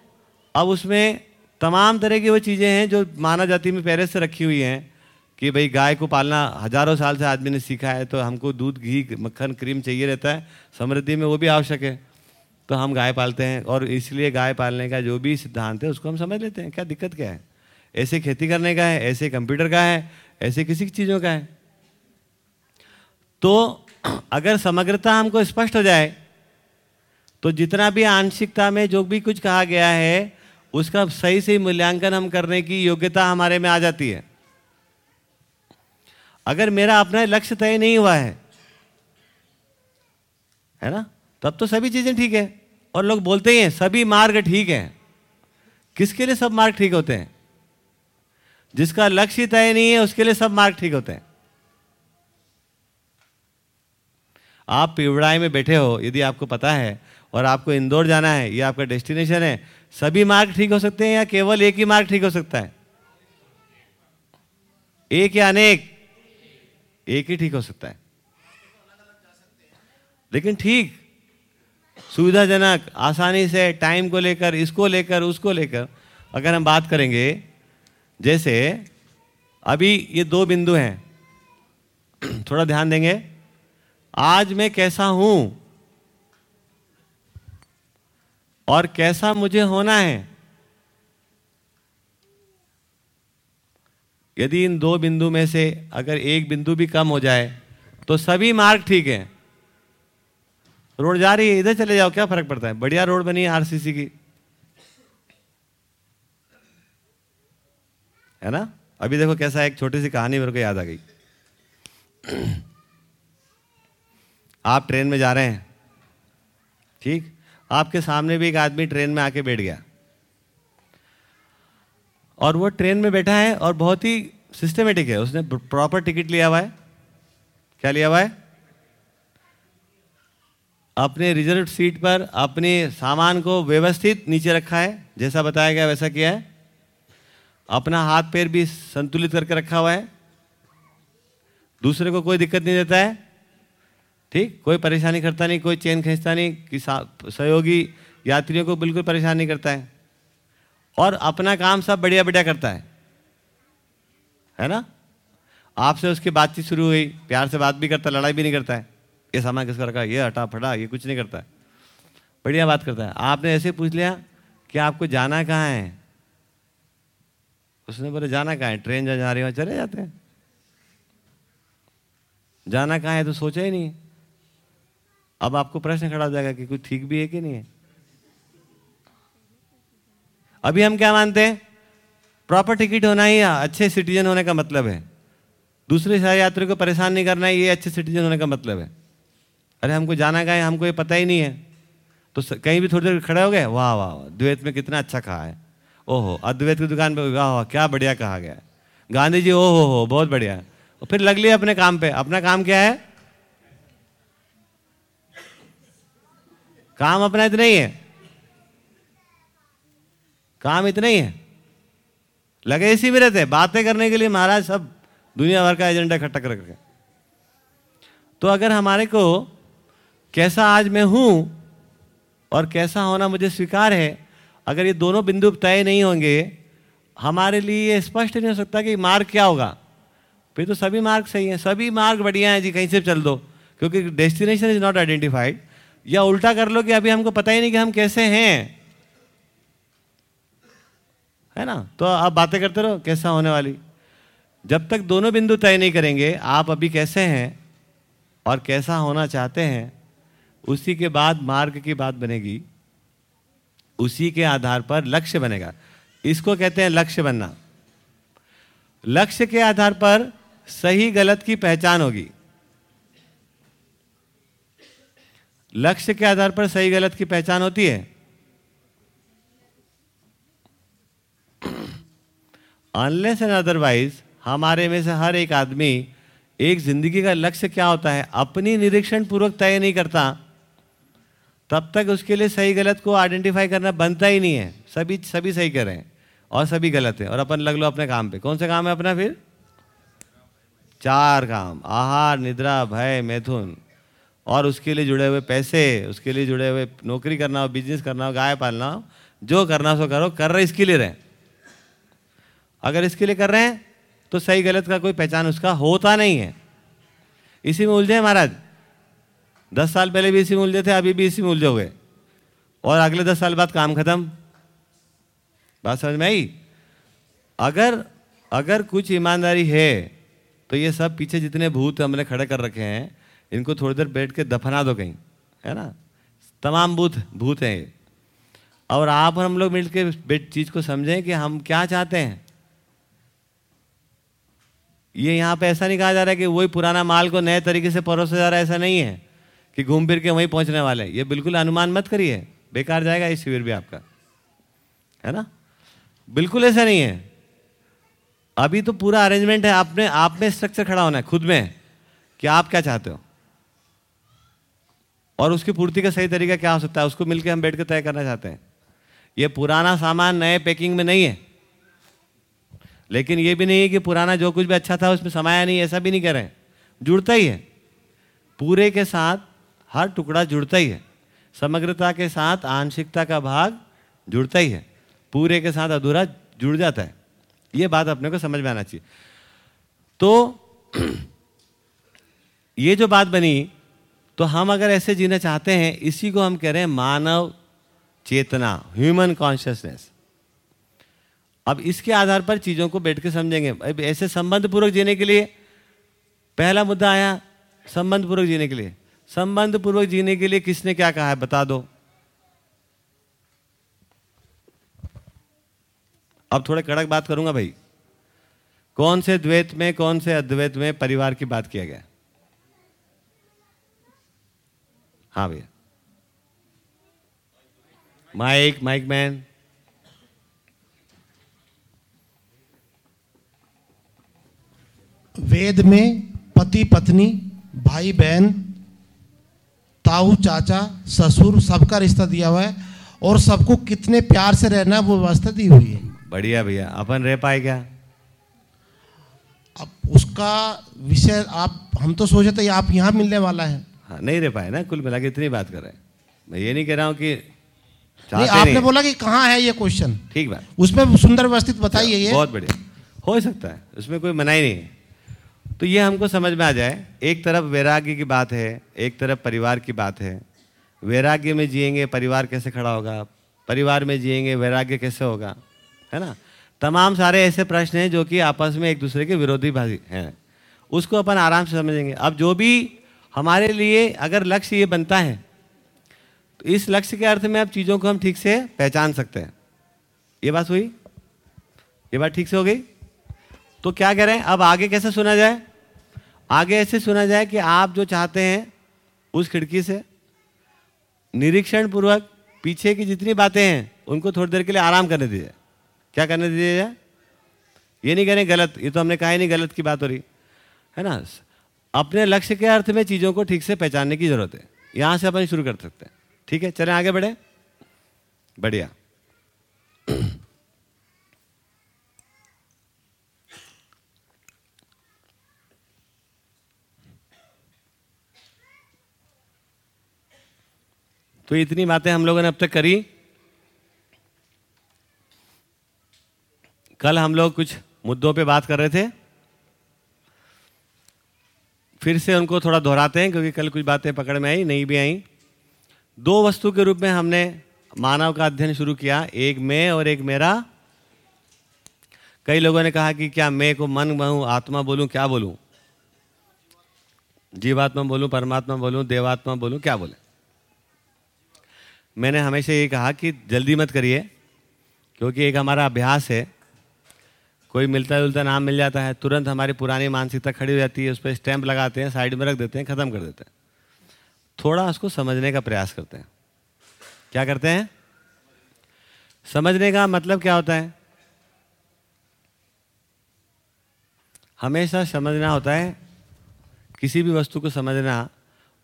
अब उसमें तमाम तरह की वो चीज़ें हैं जो मानव जाति में पहले से रखी हुई हैं कि भाई गाय को पालना, हज़ारों साल से आदमी ने सीखा है तो हमको दूध, घी, मक्खन, क्रीम चाहिए रहता है। समृद्धि में वो भी आवश्यक है। तो हम गाय पालते हैं और इसलिए गाय पालने का जो भी सिद्धांत है, उसको हम समझ लेते हैं। क्या दिक्कत क्या है? ऐसे खेती करने का है, ऐसे कंप्यूटर का है, ऐसे किसी चीज़ों का है। तो अगर समग्रता हमको स्पष्ट हो जाए तो जितना भी आंशिकता में जो भी कुछ कहा गया है, उसका सही सही मूल्यांकन हम करने की योग्यता हमारे में आ जाती है। अगर मेरा अपना लक्ष्य तय नहीं हुआ है है ना? तब तो सभी चीज़ें ठीक है। और लोग बोलते ही, सभी मार्ग ठीक है। किसके लिए सब मार्ग ठीक होते हैं? जिसका लक्ष्य तय नहीं है, उसके लिए सब मार्ग ठीक होते हैं। आप पिवड़ाई में बैठे हो, यदि आपको पता है, और आपको इंदौर जाना है, ये आपका डेस्टिनेशन है, सभी मार्ग ठीक हो सकते हैं या केवल एक ही मार्ग ठीक हो सकता है? एक या अनेक? एक ही ठीक हो सकता है। लेकिन ठीक सुविधाजनक, आसानी से टाइम को लेकर, इसको लेकर, उसको लेकर। अगर हम बात करेंगे, जैसे, अभी ये दो बिंदु हैं। थोड़ा ध्यान देंगे। आज मैं कैसा हूँ? और कैसा मुझे होना है? यदि इन दो बिंदु में से अगर एक बिंदु भी कम हो जाए तो सभी मार्ग ठीक है। रोड जा रही है, इधर चले जाओ, क्या फ़र्क पड़ता है? बढ़िया रोड बनी है आरसीसी की। है ना? अभी देखो कैसा एक छोटी सी कहानी मेरे को याद आ गई। आप ट्रेन में जा रहे हैं, ठीक? आपके सामने भी एक आदमी ट्रेन में आके बैठ गया। और वो ट्रेन में बैठा है और बहुत ही सिस्टमेटिक है। उसने प्रॉपर टिकट लिया हुआ है। क्या लिया हुआ है? अपने रिज़र्व सीट पर अपने सामान को व्यवस्थित नीचे रखा है, जैसा बताया गया वैसा किया है। अपना हाथ पैर भी संतुलित करके रखा हुआ है। दूसरे को कोई दिक्कत नहीं देता है। ठीक? कोई परेशानी करता नहीं, कोई चेन खींचता नहीं, कि सहयोगी यात्रियों को बिल्कुल परेशान नहीं करता है। और अपना काम सब बढ़िया बढ़िया करता है। है ना? आपसे उसकी बातचीत शुरू हुई, प्यार से बात भी करता, लड़ाई भी नहीं करता है। ये सामान किसका रखा? ये हटा फटा, ये कुछ नहीं करता। बढ़िया बात करता है। आपने ऐसे पूछ लिया कि आपको जाना कहाँ है? उसने बोले, जाना कहाँ है? ट्रेन जहाँ जा रही है, चले जाते हैं। जाना कहाँ है? तो सोचा ही नहीं। अब आपको प्रश्न खड़ा हो जाएगा कि कुछ ठीक भी है कि नहीं है। अभी हम क्या मानते हैं? प्रॉपर टिकट होना ही अच्छे सिटीजन होने का मतलब है। दूसरे यात्री को परेशान नहीं करना ये अच्छे सिटीजन होने का मतलब है। अरे हमको जाना है? हमको ये पता ही नहीं है। तो कहीं भी थोड़ी देर खड़े हो गए? वाह वाह द्वैत में कितना अच्छा कहा है। ओहो, अद्वैत की दुकान पे, वाह वाह, क्या बढ़िया कहा गया गांधी जी, ओहो, हो, बहुत बढ़िया। और फिर लग लिया अपने काम पे। अपना काम क्या है? काम अपना इतना ही है। काम इतना ही है। लगे इसी में रहते बातें करने के लिए महाराज सब दुनिया भर का एजेंडा इकट्ठा कर रखे। तो अगर हमारे को कैसा आज मैं हूँ और कैसा होना मुझे स्वीकार है, अगर ये दोनों बिंदु तय नहीं होंगे, हमारे लिए ये स्पष्ट नहीं हो सकता कि मार्ग क्या होगा। फिर तो सभी मार्ग सही हैं, सभी मार्ग बढ़िया हैं जी, कहीं से चल दो, क्योंकि डेस्टिनेशन इज़ नॉट आइडेंटिफाइड या उल्टा कर लो कि अभी हमको पता ही नहीं कि हम कैसे हैं। है ना? तो आप बातें करते रहो, कैसा होने वाली। जब तक दोनों बिंदु तय नहीं करेंगे, आप अभी कैसे हैं और कैसा होना चाहते हैं उसी के बाद मार्ग की बात बनेगी, उसी के आधार पर लक्ष्य बनेगा। इसको कहते हैं लक्ष्य बनना। लक्ष्य के आधार पर सही गलत की पहचान होगी। लक्ष्य के आधार पर सही गलत की पहचान होती है। अनलेस एंड अदरवाइज़ हमारे में से हर एक आदमी, एक ज़िंदगी का लक्ष्य क्या होता है? अपनी निरीक्षण पूर्वक तय नहीं करता। तब तक उसके लिए सही गलत को आइडेंटिफाई करना बनता ही नहीं है। सभी सभी सही कर रहे हैं और सभी गलत है और अपन लग लो अपने काम पे। कौन सा काम है अपना फिर? चार काम। आहार, निद्रा, भय, मैथुन। और उसके लिए जुड़े हुए पैसे, उसके लिए जुड़े हुए नौकरी करना हो बिज़नेस करना हो, गाय पालना हो, जो करना सो करो, कर रहे इसके लिए रहे। अगर इसके लिए कर रहे हैं तो सही गलत का कोई पहचान उसका होता नहीं है। इसी में उलझे महाराज। दस साल पहले भी इसी में उलझे थे, अभी भी इसी में उलझोगे और अगले दस साल बाद काम खत्म। बात समझ में आई? अगर अगर कुछ ईमानदारी है तो ये सब पीछे जितने भूत हमने खड़े कर रखे हैं, इनको थोड़ी देर बैठ के दफना दो कहीं, है ना? तमाम भूत भूत हैं ये। और आप और हम लोग मिल के चीज़ को समझें कि हम क्या चाहते हैं। ये यहाँ पे ऐसा नहीं कहा जा रहा है कि वही पुराना माल को नए तरीके से परोसा जा रहा है, ऐसा नहीं है। कि घूम फिर के वहीं पहुँचने वाले हैं। ये बिल्कुल अनुमान मत करिए। बेकार जाएगा ये शिविर भी आपका। है ना? बिल्कुल ऐसा नहीं है। अभी तो पूरा अरेंजमेंट है। आपने, आप में स्ट्रक्चर खड़ा होना है, खुद में। कि आप क्या चाहते हो? और उसकी पूर्ति का सही तरीका क्या हो सकता है? उसको मिलकर हम बैठ कर तय करना चाहते हैं। ये पुराना सामान नए पैकिंग में नहीं है। लेकिन ये भी नहीं है कि पुराना जो कुछ भी अच्छा था, उसमें समाया नहीं, ऐसा भी नहीं कह रहे जुड़ता ही है। पूरे के साथ हर टुकड़ा जुड़ता ही है। समग्रता के साथ आंशिकता का भाग जुड़ता ही है। पूरे के साथ अधूरा जुड़ जाता है। ये बात अपने को समझ में आना चाहिए। तो ये जो बात बनी तो हम अगर ऐसे जीना चाहते हैं, इसी को हम कह रहे हैं मानव चेतना ह्यूमन कॉन्शियसनेस अब इसके आधार पर चीज़ों को बैठ के समझेंगे। ऐसे संबंध पूर्वक जीने के लिए पहला मुद्दा आया संबंध पूर्वक जीने के लिए। संबंध पूर्वक जीने के लिए किसने क्या कहा है, बता दो। अब थोड़े कड़क बात करूँगा भाई। कौन से द्वैत में, कौन से अद्वैत में परिवार की बात किया गया? हाँ भैया। Mic mic man. वेद में पति पत्नी भाई बहन ताऊ चाचा ससुर सबका रिश्ता दिया हुआ है और सबको कितने प्यार से रहना वो व्यवस्था दी हुई है। बढ़िया भैया अपन रह पाए क्या? अब उसका विषय आप हम तो सोचे थे आप यहाँ मिलने वाला है। हाँ नहीं रह पाए ना कुल मिला के इतनी बात कर रहे हैं। मैं ये नहीं कह रहा हूँ कि नहीं आपने नहीं। बोला कि कहाँ है ये क्वेश्चन ठीक बात। उसमें सुंदर व्यवस्थित बताइए ये। बहुत बढ़िया। हो सकता है उसमें कोई मनाही नहीं है। तो ये हमको समझ में आ जाए, एक तरफ़ वैराग्य की बात है, एक तरफ़ परिवार की बात है। वैराग्य में जिएँगे, परिवार कैसे खड़ा होगा? परिवार में जिएँगे, वैराग्य कैसे होगा? है ना? तमाम सारे ऐसे प्रश्न हैं जो कि आपस में एक दूसरे के विरोधी भागी हैं। उसको अपन आराम से समझेंगे। अब जो भी हमारे लिए अगर लक्ष्य ये बनता है तो इस लक्ष्य के अर्थ में अब चीज़ों को हम ठीक से पहचान सकते हैं। ये बात हुई? ये बात ठीक से हो गई? तो क्या कह रहे हैं? अब आगे कैसे सुना जाए? आगे ऐसे सुना जाए कि आप जो चाहते हैं, उस खिड़की से निरीक्षण पूर्वक पीछे की जितनी बातें हैं, उनको थोड़ी देर के लिए आराम करने दीजिए। क्या करने दीजिए जाए ये नहीं करें गलत, ये तो हमने कहा ही नहीं गलत की बात हो रही। है ना? अपने लक्ष्य के अर्थ में चीज़ों को ठीक से पहचानने की ज़रूरत है। यहाँ से अपन शुरू कर सकते हैं। ठीक है, चलें आगे बढ़े। बढ़िया। तो इतनी बातें हम लोगों ने अब तक करी। कल हम लोग कुछ मुद्दों पे बात कर रहे थे। फिर से उनको थोड़ा दोहराते हैं, क्योंकि कल कुछ बातें पकड़ में आई, नहीं भी आई। दो वस्तु के रूप में हमने मानव का अध्ययन शुरू किया, एक मैं और एक मेरा। कई लोगों ने कहा कि क्या मैं को मन कहूँ आत्मा बोलूँ, क्या बोलूँ? जीवात्मा बोलूँ, परमात्मा बोलूँ, देवात्मा बोलूँ, क्या बोले? मैंने हमेशा ये कहा कि जल्दी मत करिए, क्योंकि एक हमारा अभ्यास है। कोई मिलता जुलता नाम मिल जाता है, तुरंत हमारी पुरानी मानसिकता खड़ी हो जाती है, उस पर स्टैंप लगाते हैं, साइड में रख देते हैं, ख़त्म कर देते हैं। थोड़ा उसको समझने का प्रयास करते हैं। क्या करते हैं? समझने का मतलब क्या होता है? हमेशा समझना होता है, किसी भी वस्तु को समझना,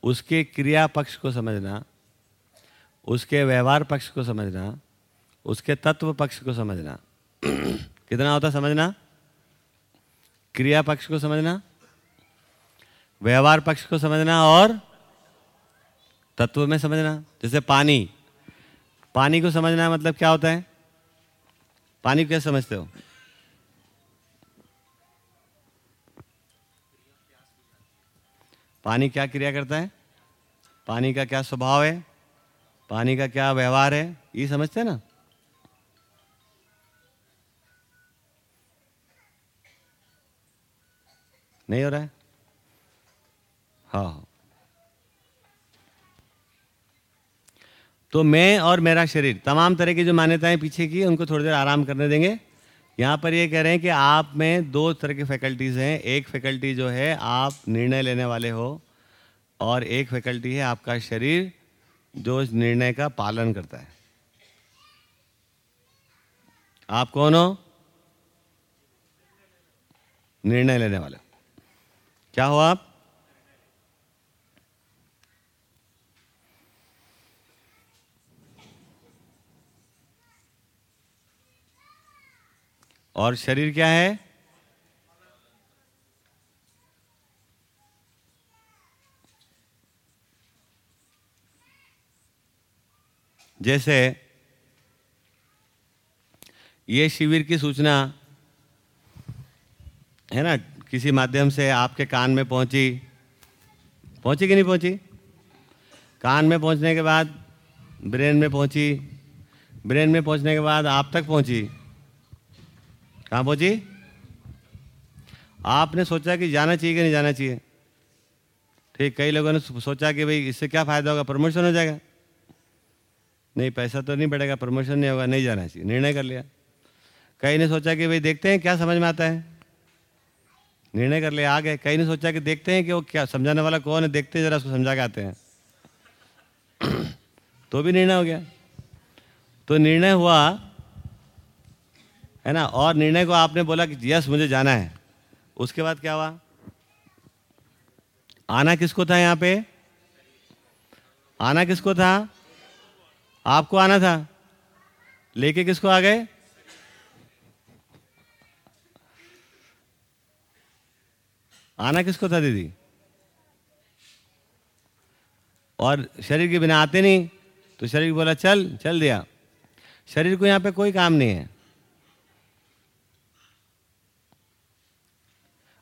उसके क्रिया पक्ष को समझना उसके व्यवहार पक्ष को समझना, उसके तत्व पक्ष को समझना। कितना होता समझना? क्रिया पक्ष को समझना, व्यवहार पक्ष को समझना और तत्व में समझना। जैसे पानी पानी को समझना मतलब क्या होता है? पानी को क्या समझते हो? पानी क्या क्रिया करता है? पानी का क्या स्वभाव है? पानी का क्या व्यवहार है? ये समझते ना? नहीं हो रहा है? हाँ हाँ। तो मैं और मेरा शरीर, तमाम तरह की जो मान्यताएँ पीछे की, उनको थोड़ी देर आराम करने देंगे। यहाँ पर ये कह रहे हैं कि आप में दो तरह की फैकल्टीज़ हैं। एक फैकल्टी जो है, आप निर्णय लेने वाले हो और एक फैकल्टी है आपका शरीर। जो इस निर्णय का पालन करता है। आप कौन हो? निर्णय लेने वाले। क्या हो आप? और शरीर क्या है? जैसे ये शिविर की सूचना है ना, किसी माध्यम से आपके कान में पहुँची। पहुँची कि नहीं पहुँची? कान में पहुँचने के बाद ब्रेन में पहुँची। ब्रेन में पहुँचने के बाद आप तक पहुँची। कहाँ पहुँची? आपने सोचा कि जाना चाहिए कि नहीं जाना चाहिए? ठीक, कई लोगों ने सोचा कि भाई इससे क्या फ़ायदा होगा? प्रमोशन हो जाएगा। नहीं, पैसा तो नहीं बढ़ेगा प्रमोशन नहीं होगा, नहीं जाना चाहिए। निर्णय कर लिया। कई ने सोचा कि भाई देखते हैं क्या समझ में आता है? निर्णय कर लिया, आ गए। कई ने सोचा कि देखते हैं कि वो क्या समझाने वाला कौन है? देखते हैं, जरा उसको समझा के आते हैं। तो भी निर्णय हो गया। तो निर्णय हुआ, है ना? और निर्णय को आपने बोला कि यस, मुझे जाना है। उसके बाद क्या हुआ? आना किसको था यहाँ पे? आना किसको था? आपको आना था। लेके किसको आ गए? आना किसको था दीदी? और शरीर के बिना आते नहीं तो शरीर बोला, चल चल दिया। शरीर को यहाँ पे कोई काम नहीं है।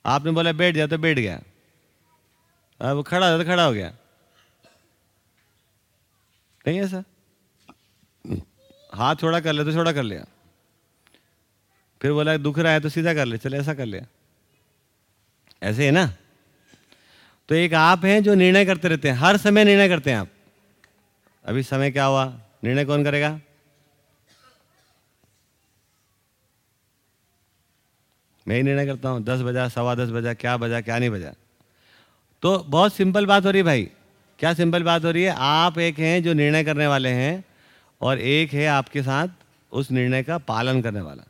आपने बोला, बैठ जा तो बैठ गया। अब खड़ा हो तो खड़ा हो गया। नहीं ऐसा? हाथ छोड़ा कर ले तो छोड़ा कर लिया। फिर बोला, दुख रहा है तो सीधा कर ले, चले ऐसा कर लिया ऐसे है ना? तो एक आप हैं जो निर्णय करते रहते हैं, हर समय निर्णय करते हैं आप। अभी समय क्या हुआ? निर्णय कौन करेगा? मैं ही निर्णय करता हूँ, दस बजा, सवा दस बजा, क्या बजा, क्या नहीं बजा। तो बहुत सिंपल बात हो रही है भाई। क्या सिंपल बात हो रही है? आप एक हैं जो निर्णय करने वाले हैं और एक है आपके साथ उस निर्णय का पालन करने वाला।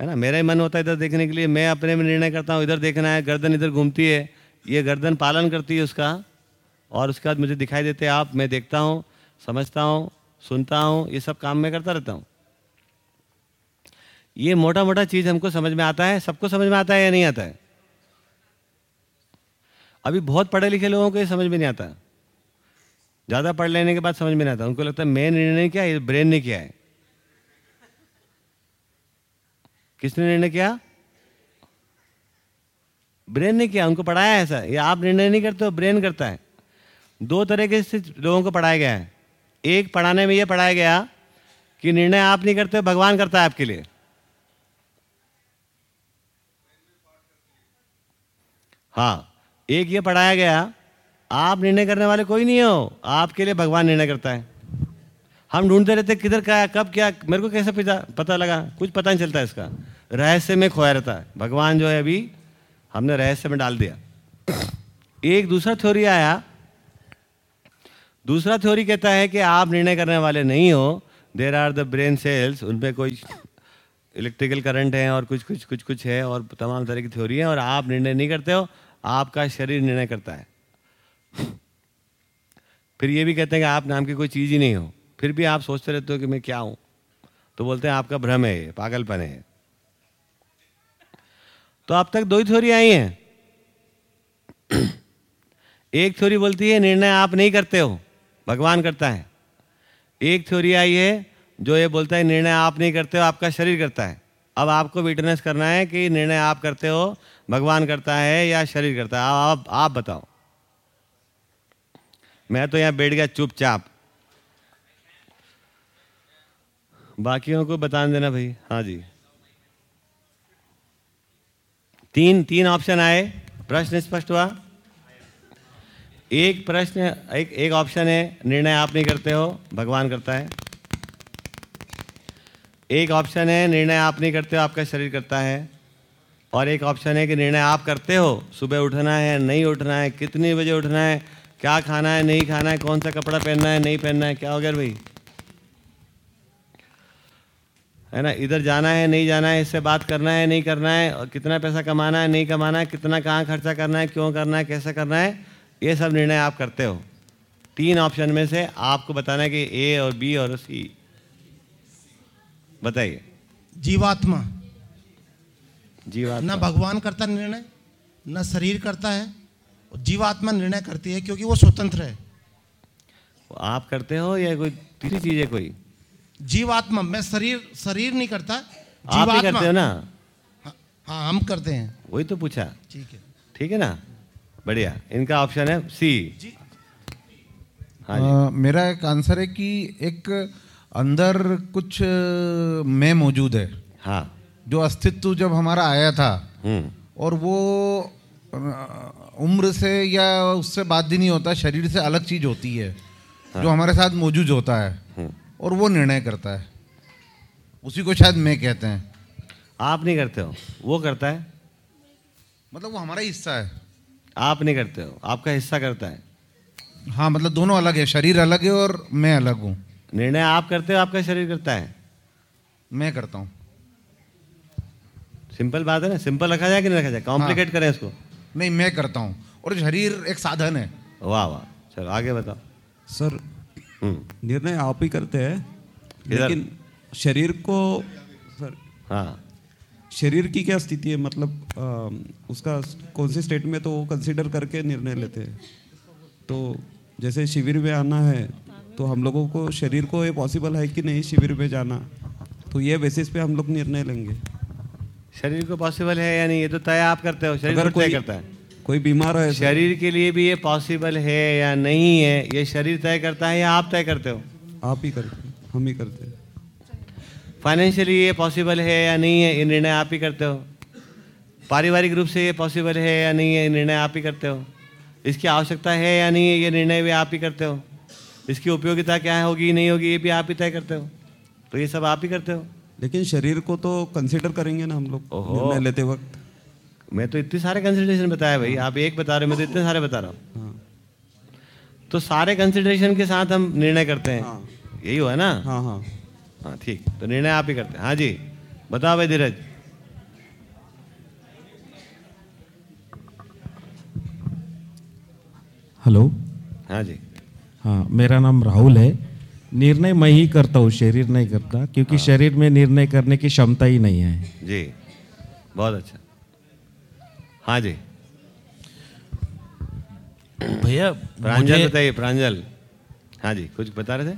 है ना? मेरा ही मन होता है इधर देखने के लिए। मैं अपने में निर्णय करता हूँ, इधर देखना है, गर्दन इधर घूमती है। ये गर्दन पालन करती है उसका। और उसके बाद मुझे दिखाई देते हैं आप, मैं देखता हूँ, समझता हूँ, सुनता हूँ, ये सब काम मैं करता रहता हूँ। ये मोटा मोटा चीज़ हमको समझ में आता है। सबको समझ में आता है या नहीं आता है? अभी बहुत पढ़े लिखे लोगों को ये समझ में नहीं आता। ज़्यादा पढ़ लेने के बाद समझ में नहीं आता। उनको लगता है मैं निर्णय क्या है? ब्रेन ने किया है। किसने निर्णय किया? ब्रेन ने किया। उनको पढ़ाया है ऐसा। ये आप निर्णय नहीं करते हो, ब्रेन करता है। दो तरह के लोगों को पढ़ाया गया है। एक, पढ़ाने में ये पढ़ाया गया कि निर्णय आप नहीं करते भगवान करता है आपके लिए। हाँ एक ये पढ़ाया गया आप निर्णय करने वाले कोई नहीं हो। आपके लिए भगवान निर्णय करता है। हम ढूंढते रहते किधर है, कब क्या मेरे को कैसे पता पता लगा? कुछ पता नहीं चलता इसका। रहस्य में खोया रहता है। भगवान जो है अभी हमने रहस्य में डाल दिया। एक दूसरा थ्योरी आया। दूसरा थ्योरी कहता है कि आप निर्णय करने वाले नहीं हो। There are the brain cells उनमें कोई इलेक्ट्रिकल करंट है और कुछ कुछ कुछ कुछ है और तमाम तरह की थ्योरी है और आप निर्णय नहीं करते हो। आपका शरीर निर्णय करता है। फिर ये भी कहते हैं कि आप नाम की कोई चीज़ ही नहीं हो। फिर भी आप सोचते रहते हो कि मैं क्या हूँ? तो बोलते हैं, आपका भ्रम है पागलपन है। तो अब तक दो ही थ्योरी आई हैं। एक थ्योरी बोलती है, निर्णय आप नहीं करते हो, भगवान करता है। एक थ्योरी आई है, जो ये बोलता है, निर्णय आप नहीं करते हो, आपका शरीर करता है। अब आपको विटनेस करना है कि निर्णय आप करते हो, भगवान करता है या शरीर करता है। आप आप बताओ। मैं तो यहाँ बैठ गया चुपचाप। बाकियों को बता देना भाई। हाँ जी। तीन तीन ऑप्शन आए। प्रश्न स्पष्ट हुआ? एक प्रश्न, एक एक ऑप्शन है। निर्णय आप नहीं करते हो, भगवान करता है। एक ऑप्शन है, निर्णय आप नहीं करते हो, आपका शरीर करता है। और एक ऑप्शन है कि निर्णय आप करते हो, सुबह उठना है, नहीं उठना है, कितने बजे उठना है क्या खाना है नहीं खाना है कौन सा कपड़ा पहनना है नहीं पहनना है क्या हो गया भाई? है ना इधर जाना है नहीं जाना है इससे बात करना है नहीं करना है और कितना पैसा कमाना है नहीं कमाना है कितना कहाँ खर्चा करना है क्यों करना है कैसे करना है ये सब निर्णय आप करते हो। तीन ऑप्शन में से आपको बताना है कि ए और बी और सी। बताइए। जीवात्मा। जीवात्मा। न भगवान करता निर्णय न शरीर करता है जीवात्मा निर्णय करती है क्योंकि वो स्वतंत्र है। आप करते हो या कोई तीसरी चीज़ है कोई? जीवात्मा मैं शरीर शरीर नहीं करता आप ही करते हो ना? हाँ हम करते हैं। वही तो पूछा। ठीक है। ठीक है ना? बढ़िया। इनका ऑप्शन है सी। हाँ जी। मेरा एक आंसर है कि एक अंदर कुछ मैं मौजूद है। हाँ। जो अस्तित्व जब हमारा आया था हम्म। और वो उम्र से या उससे बात ही नहीं होता शरीर से अलग चीज़ होती है जो हमारे साथ मौजूद होता है और वो निर्णय करता है। उसी को शायद मैं कहते हैं। आप नहीं करते हो? वो करता है? मतलब वो हमारा हिस्सा है। आप नहीं करते हो? आपका हिस्सा करता है? हाँ मतलब दोनों अलग है शरीर अलग है और मैं अलग हूँ। निर्णय आप करते हो आपका शरीर करता है? मैं करता हूँ। सिंपल बात है ना? सिंपल रखा जाए कि नहीं रखा जाए? कॉम्प्लिकेट हाँ। करें इसको नहीं मैं करता हूँ। और शरीर एक साधन है। वाह वाह। चलो आगे बताओ। सर हम्म। निर्णय आप ही करते हैं लेकिन शरीर को सर हाँ। शरीर की क्या स्थिति है? मतलब अ, उसका कौन से स्टेट में तो वो कंसिडर करके निर्णय लेते हैं। तो जैसे शिविर में आना है तो हम लोगों को शरीर को ये पॉसिबल है कि नहीं शिविर में जाना? तो ये बेसिस पे हम लोग निर्णय लेंगे। शरीर को पॉसिबल है या नहीं? ये तो तय आप करते हो शरीर तय करता है। कोई बीमार है शरीर के लिए भी ये पॉसिबल है या नहीं है? ये शरीर तय करता है या आप तय करते हो? आप ही करते हैं हम ही करते हैं। फाइनेंशियली ये पॉसिबल है या नहीं है? ये निर्णय आप ही करते हो। पारिवारिक रूप से ये पॉसिबल है या नहीं है? ये निर्णय आप ही करते हो। इसकी आवश्यकता है या नहीं है? ये निर्णय भी आप ही करते हो। इसकी उपयोगिता क्या होगी नहीं होगी ये भी आप ही तय करते हो। तो ये सब आप ही करते हो। लेकिन शरीर को तो कंसिडर करेंगे ना हम लोग निर्णय लेते वक्त। मैं तो इतने सारे कंसिडरेशन बताया भाई आप एक बता रहे हो मैं तो इतने सारे बता रहा हूँ। हाँ। तो सारे कंसिडरेशन के साथ हम निर्णय करते हैं। यही हुआ ना? हाँ हाँ। हाँ ठीक। तो निर्णय आप ही करते हैं। हाँ जी बताओ भाई धीरज। हेलो हाँ जी। हाँ मेरा नाम राहुल है। निर्णय मैं ही करता हूँ शरीर नहीं करता क्योंकि हाँ। शरीर में निर्णय करने की क्षमता ही नहीं है। जी बहुत अच्छा। हाँ जी। भैया प्रांजल बताइए प्रांजल। हाँ जी कुछ बता रहे थे?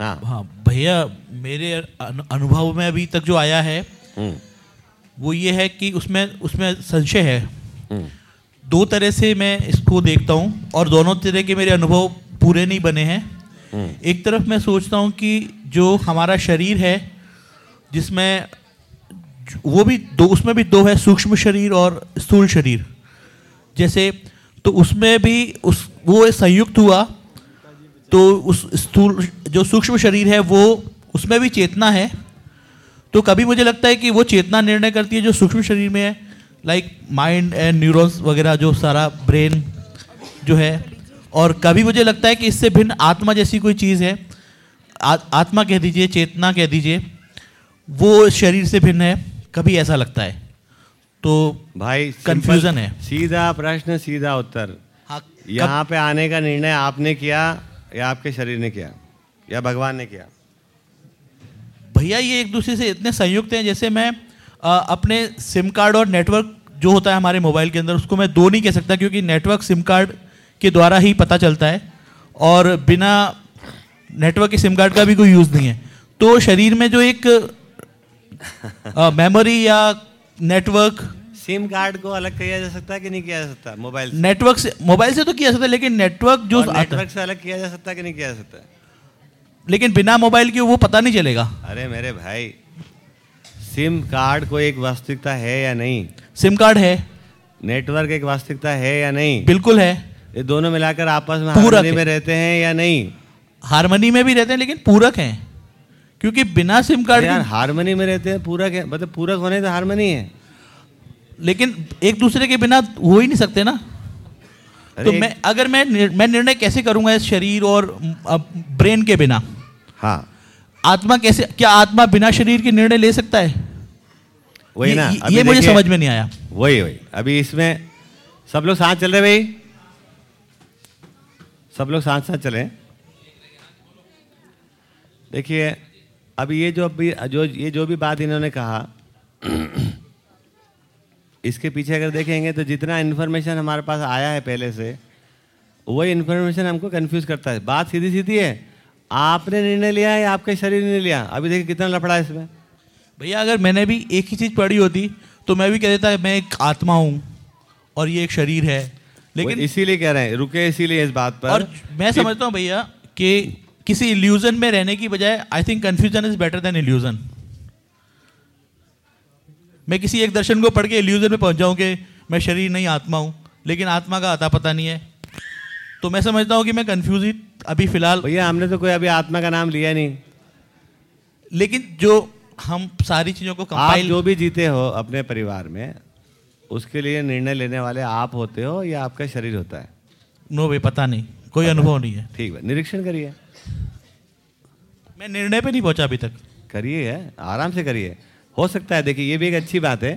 हाँ। हाँ भैया मेरे अनुभव में अभी तक जो आया है हम्म, वो ये है कि उसमें उसमें संशय है। हम्म, दो तरह से मैं इसको देखता हूँ और दोनों तरह के मेरे अनुभव पूरे नहीं बने हैं। एक तरफ़ मैं सोचता हूँ कि जो हमारा शरीर है, जिसमें वो भी दो, उसमें भी दो है, सूक्ष्म शरीर और स्थूल शरीर। जैसे तो उसमें भी उस, वो संयुक्त हुआ तो उस स्थूल, जो सूक्ष्म शरीर है, वो उसमें भी चेतना है। तो कभी मुझे लगता है कि वो चेतना निर्णय करती है जो सूक्ष्म शरीर में है लाइक माइंड एंड न्यूरॉन्स वगैरह, जो सारा ब्रेन जो है और कभी मुझे लगता है कि इससे भिन्न आत्मा जैसी कोई चीज़ है। आ, आत्मा कह दीजिए चेतना कह दीजिए वो शरीर से भिन्न है कभी ऐसा लगता है। तो भाई कंफ्यूजन है। सीधा प्रश्न सीधा उत्तर। हाँ, यहाँ पे आने का निर्णय आपने किया या आपके शरीर ने किया या भगवान ने किया? भैया ये एक दूसरे से इतने संयुक्त हैं जैसे मैं अ, अपने सिम कार्ड और नेटवर्क जो होता है हमारे मोबाइल के अंदर उसको मैं दो नहीं कह सकता क्योंकि नेटवर्क सिम कार्ड के द्वारा ही पता चलता है और बिना नेटवर्क के सिम कार्ड का भी कोई यूज़ नहीं है। तो शरीर में जो एक मेमोरी या नेटवर्क सिम कार्ड को अलग किया जा सकता है कि नहीं किया जा सकता? मोबाइल नेटवर्क से मोबाइल से तो किया जा सकता है लेकिन नेटवर्क जो नेटवर्क से अलग किया जा सकता है कि नहीं किया जा सकता? लेकिन बिना मोबाइल के वो पता नहीं चलेगा। अरे मेरे भाई सिम कार्ड को एक वास्तविकता है या नहीं? सिम कार्ड है। नेटवर्क एक वास्तविकता है या नहीं? बिल्कुल है। ये दोनों मिलाकर आपस में पूरक हार्मनी में रहते हैं या नहीं? हारमनी में भी रहते हैं लेकिन पूरक हैं। क्योंकि बिना सिम कार्ड यार हारमोनी में रहते हैं पूरक है। मतलब पूरक होने तो हारमोनी है। लेकिन एक दूसरे के बिना हो ही नहीं सकते ना। तो मैं अगर मैं मैं निर्णय कैसे करूँगा इस शरीर और ब्रेन के बिना? हाँ। आत्मा कैसे क्या आत्मा बिना शरीर के निर्णय ले सकता है? वही ना ये- मुझे समझ में नहीं आया। वही वही। अभी इसमें सब लोग साथ चल रहे भाई? सब लोग साथ साथ चलें। देखिए, अब ये जो अभी जो, ये जो भी बात इन्होंने कहा, इसके पीछे अगर देखेंगे तो जितना इन्फॉर्मेशन हमारे पास आया है पहले से, वही इन्फॉर्मेशन हमको कंफ्यूज करता है। बात सीधी सीधी है, आपने निर्णय लिया है आपके शरीर ने लिया? अभी देखिए कितना लफड़ा है इसमें। भैया, अगर मैंने भी एक ही चीज़ पढ़ी होती तो मैं भी कह देता, मैं एक आत्मा हूँ और ये एक शरीर है। लेकिन इसीलिए कह रहे हैं रुके इसीलिए इस बात पर। और मैं समझता हूँ भैया कि किसी इल्यूजन में रहने की बजाय I think confusion is better than illusion मैं किसी एक दर्शन को पढ़ के इल्यूजन में पहुँच जाऊँ कि मैं शरीर नहीं आत्मा हूँ लेकिन आत्मा का आता पता नहीं है। तो मैं समझता हूँ कि मैं कंफ्यूज ही अभी फ़िलहाल भैया हमने तो कोई अभी आत्मा का नाम लिया नहीं। लेकिन जो हम सारी चीज़ों को कंपाइल जो भी जीते हो अपने परिवार में उसके लिए निर्णय लेने वाले आप होते हो या आपका शरीर होता है? नो भाई पता नहीं। कोई अनुभव नहीं है। ठीक है निरीक्षण करिए। मैं निर्णय पे नहीं पहुँचा अभी तक। करिए आराम से करिए। हो सकता है देखिए ये भी एक अच्छी बात है।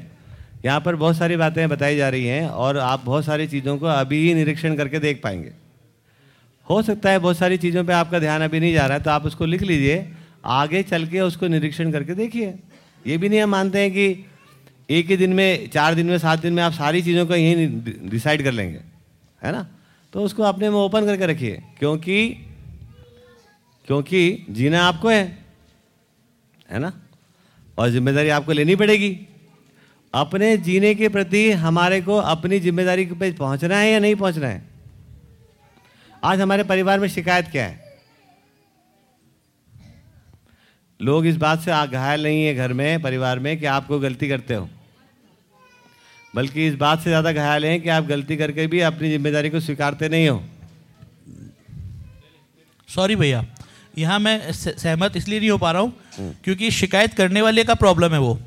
यहाँ पर बहुत सारी बातें बताई जा रही हैं और आप बहुत सारी चीज़ों को अभी ही निरीक्षण करके देख पाएँगे। हो सकता है बहुत सारी चीज़ों पे आपका ध्यान अभी नहीं जा रहा है तो आप उसको लिख लीजिए आगे चल के उसको निरीक्षण करके देखिए। ये भी नहीं हम मानते हैं कि एक ही दिन में, चार दिन में, सात दिन में आप सारी चीज़ों को यहीं डिसाइड कर लेंगे, है ना? तो उसको अपने में ओपन करके रखिए, क्योंकि क्योंकि जीना आपको है है ना? और ज़िम्मेदारी आपको लेनी पड़ेगी। अपने जीने के प्रति हमारे को अपनी ज़िम्मेदारी पे पहुँचना है या नहीं पहुँचना है? आज हमारे परिवार में शिकायत क्या है? लोग इस बात से घायल नहीं है घर में परिवार में कि आपको गलती करते हो। बल्कि इस बात से ज़्यादा घायल हैं कि आप गलती करके भी अपनी ज़िम्मेदारी को स्वीकारते नहीं हो। सॉरी भैया यहाँ मैं सहमत इसलिए नहीं हो पा रहा हूँ क्योंकि शिकायत करने वाले का प्रॉब्लम है वो।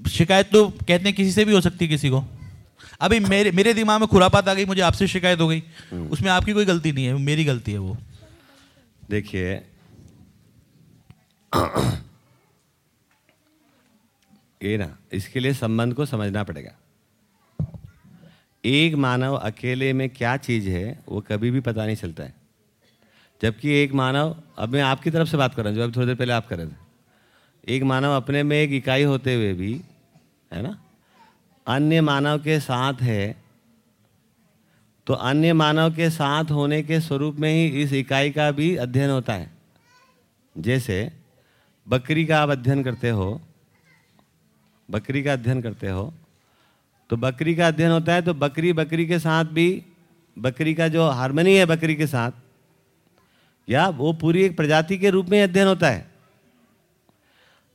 शिकायत तो कहते हैं किसी से भी हो सकती है किसी को। अभी मेरे मेरे दिमाग में खुरापात आ गई मुझे आपसे शिकायत हो गई। उसमें आपकी कोई गलती नहीं है मेरी गलती है वो। देखिए ये ना, इसके लिए संबंध को समझना पड़ेगा। एक मानव अकेले में क्या चीज़ है, वो कभी भी पता नहीं चलता है। जबकि एक मानव, अब मैं आपकी तरफ़ से बात कर रहा हूँ, जो अभी थोड़ी देर पहले आप कर रहे थे। एक मानव अपने में एक इकाई होते हुए भी, है ना, अन्य मानव के साथ है तो अन्य मानव के साथ होने के स्वरूप में ही इस इकाई का भी अध्ययन होता है। जैसे बकरी का आप अध्ययन करते हो, बकरी का अध्ययन करते हो तो बकरी का अध्ययन होता है तो बकरी बकरी के साथ भी, बकरी का जो हारमोनी है बकरी के साथ, या वो पूरी एक प्रजाति के रूप में अध्ययन होता है।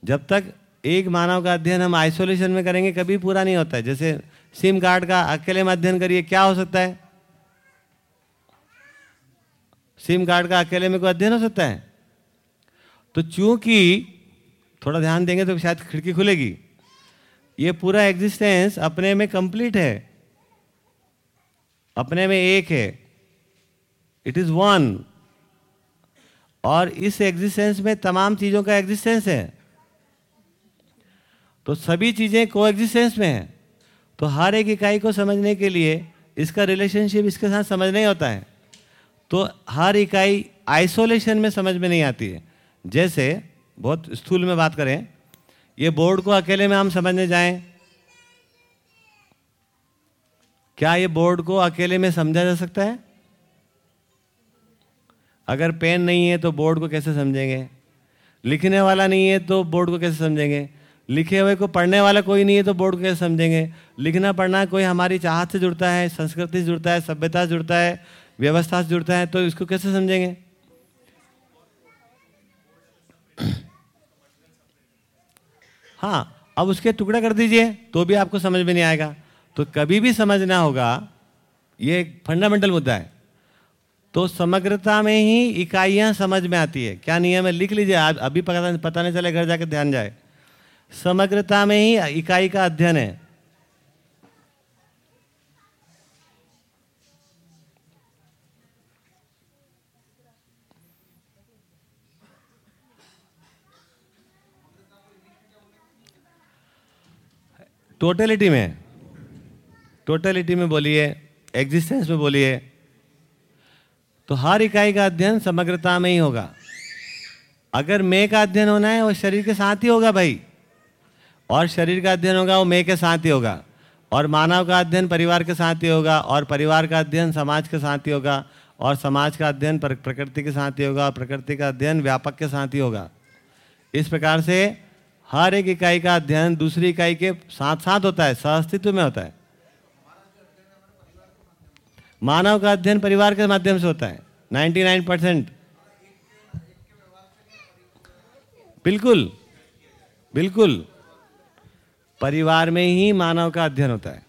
जब तक एक मानव का अध्ययन हम आइसोलेशन में करेंगे, कभी पूरा नहीं होता है। जैसे सिम कार्ड का अकेले में अध्ययन करिए, क्या हो सकता है? सिम कार्ड का अकेले में कोई अध्ययन हो सकता है? तो चूँकि थोड़ा ध्यान देंगे तो शायद खिड़की खुलेगी। ये पूरा एग्जिस्टेंस अपने में कंप्लीट है। अपने में एक है। इट इज़ वन और इस एग्जिस्टेंस में तमाम चीज़ों का एग्जिस्टेंस है। तो सभी चीज़ें को एग्जिस्टेंस में है। तो हर एक इकाई को समझने के लिए इसका रिलेशनशिप इसके साथ समझ नहीं होता है। तो हर इकाई आइसोलेशन में समझ में नहीं आती है। जैसे, बहुत स्थूल में बात करें, ये बोर्ड को अकेले में हम समझने जाएँ? क्या ये बोर्ड को अकेले में समझा जा सकता है? अगर पेन नहीं है तो बोर्ड को कैसे समझेंगे? लिखने वाला नहीं है तो बोर्ड को कैसे समझेंगे? लिखे हुए को पढ़ने वाला कोई नहीं है तो बोर्ड को कैसे समझेंगे? लिखना पढ़ना कोई हमारी चाहत से जुड़ता है, संस्कृति से जुड़ता है, सभ्यता से जुड़ता है, व्यवस्था से जुड़ता है तो इसको कैसे समझेंगे? हाँ अब उसके टुकड़े कर दीजिए तो भी आपको समझ में नहीं आएगा। तो कभी भी समझना होगा, ये एक फंडामेंटल मुद्दा है। तो समग्रता में ही इकाइयाँ समझ में आती है। क्या नियम है? लिख लीजिए आप अभी पता पता नहीं चले, घर जाकर ध्यान जाए। समग्रता में ही इकाई का अध्ययन है। टोटलिटी में टोटलिटी में बोलिए एग्जिस्टेंस में बोलिए तो हर इकाई का अध्ययन समग्रता में ही होगा। अगर मे का अध्ययन होना है, वो शरीर के साथ ही होगा भाई। और शरीर का अध्ययन होगा, वो मे के साथ ही होगा। और मानव का अध्ययन परिवार के साथ ही होगा, और परिवार का अध्ययन समाज के साथ ही होगा, और समाज का अध्ययन प्रकृति के साथ ही होगा, और प्रकृति का अध्ययन व्यापक के साथ ही होगा। इस प्रकार से हर एक इकाई का अध्ययन दूसरी इकाई के साथ साथ होता है सहअस्तित्व में होता है। मानव का अध्ययन परिवार के माध्यम से होता है 99 परसेंट। बिल्कुल बिल्कुल। परिवार में ही मानव का अध्ययन होता है।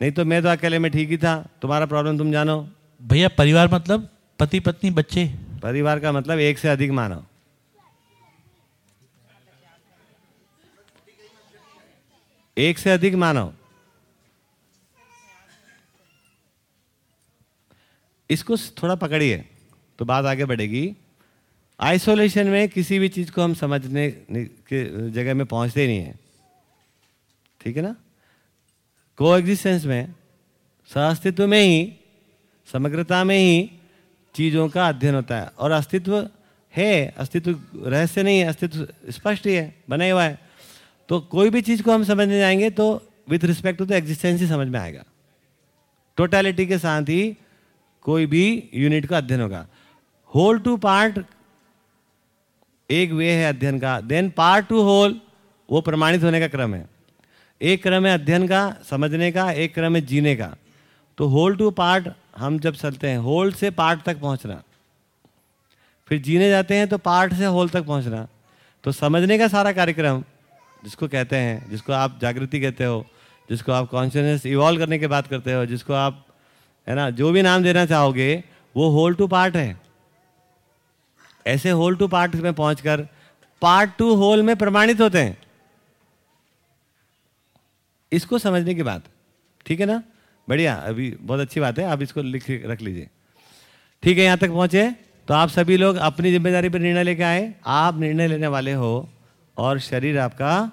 नहीं तो मैं तो अकेले में ठीक ही था तुम्हारा प्रॉब्लम तुम जानो। भैया परिवार मतलब पति पत्नी बच्चे? परिवार का मतलब एक से अधिक मानव। एक से अधिक मानव। इसको थोड़ा पकड़िए तो बात आगे बढ़ेगी। आइसोलेशन में किसी भी चीज़ को हम समझने के जगह में पहुँचते नहीं हैं। ठीक है ना? को एग्जिस्टेंस में, सहअस्तित्व में ही, समग्रता में ही चीज़ों का अध्ययन होता है। और अस्तित्व है, अस्तित्व रहस्य नहीं है, अस्तित्व स्पष्ट ही है, बना हुआ है। तो कोई भी चीज़ को हम समझने जाएँगे तो with respect to the existence ही समझ में आएगा। टोटलिटी के साथ ही कोई भी यूनिट का अध्ययन होगा। होल टू पार्ट एक वे है अध्ययन का। देन पार्ट टू होल वो प्रमाणित होने का क्रम है। एक क्रम है अध्ययन का, समझने का, एक क्रम है जीने का। तो होल टू पार्ट हम जब चलते हैं होल से पार्ट तक पहुँचना। फिर जीने जाते हैं तो पार्ट से होल तक पहुँचना। तो समझने का सारा कार्यक्रम जिसको कहते हैं, जिसको आप जागृति कहते हो, जिसको आप कॉन्शियसनेस इवॉल्व करने की बात करते हो, जिसको आप, है ना, जो भी नाम देना चाहोगे, वो होल टू पार्ट है। ऐसे होल टू पार्ट में पहुंचकर पार्ट टू होल में प्रमाणित होते हैं। इसको समझने की बात। ठीक है ना? बढ़िया, अभी बहुत अच्छी बात है, आप इसको लिख, रख लीजिए। ठीक है, यहाँ तक पहुँचे। तो आप सभी लोग अपनी ज़िम्मेदारी पर निर्णय लेके आए। आप निर्णय लेने वाले हो। और शरीर आपका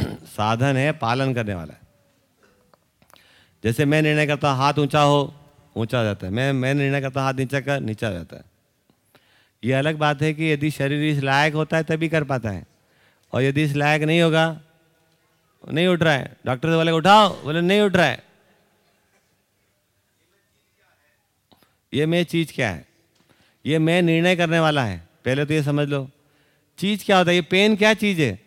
साधन है, पालन करने वाला है। जैसे मैं निर्णय करता हूँ, हाथ ऊँचा हो ऊँचा हो जाता है। मैं मैं निर्णय करता हूँ, हाथ नीचा कर, नीचा हो जाता है। ये अलग बात है कि यदि शरीर इस लायक होता है, तभी कर पाता है। और यदि इस लायक नहीं होगा, नहीं उठ रहा है। डॉक्टर से बोले, उठाओ। बोले, नहीं उठ रहा है। ये मैं चीज़ क्या है? ये मैं निर्णय करने वाला है। पहले तो ये समझ लो। चीज़ क्या होता है? ये पेन क्या चीज़ है?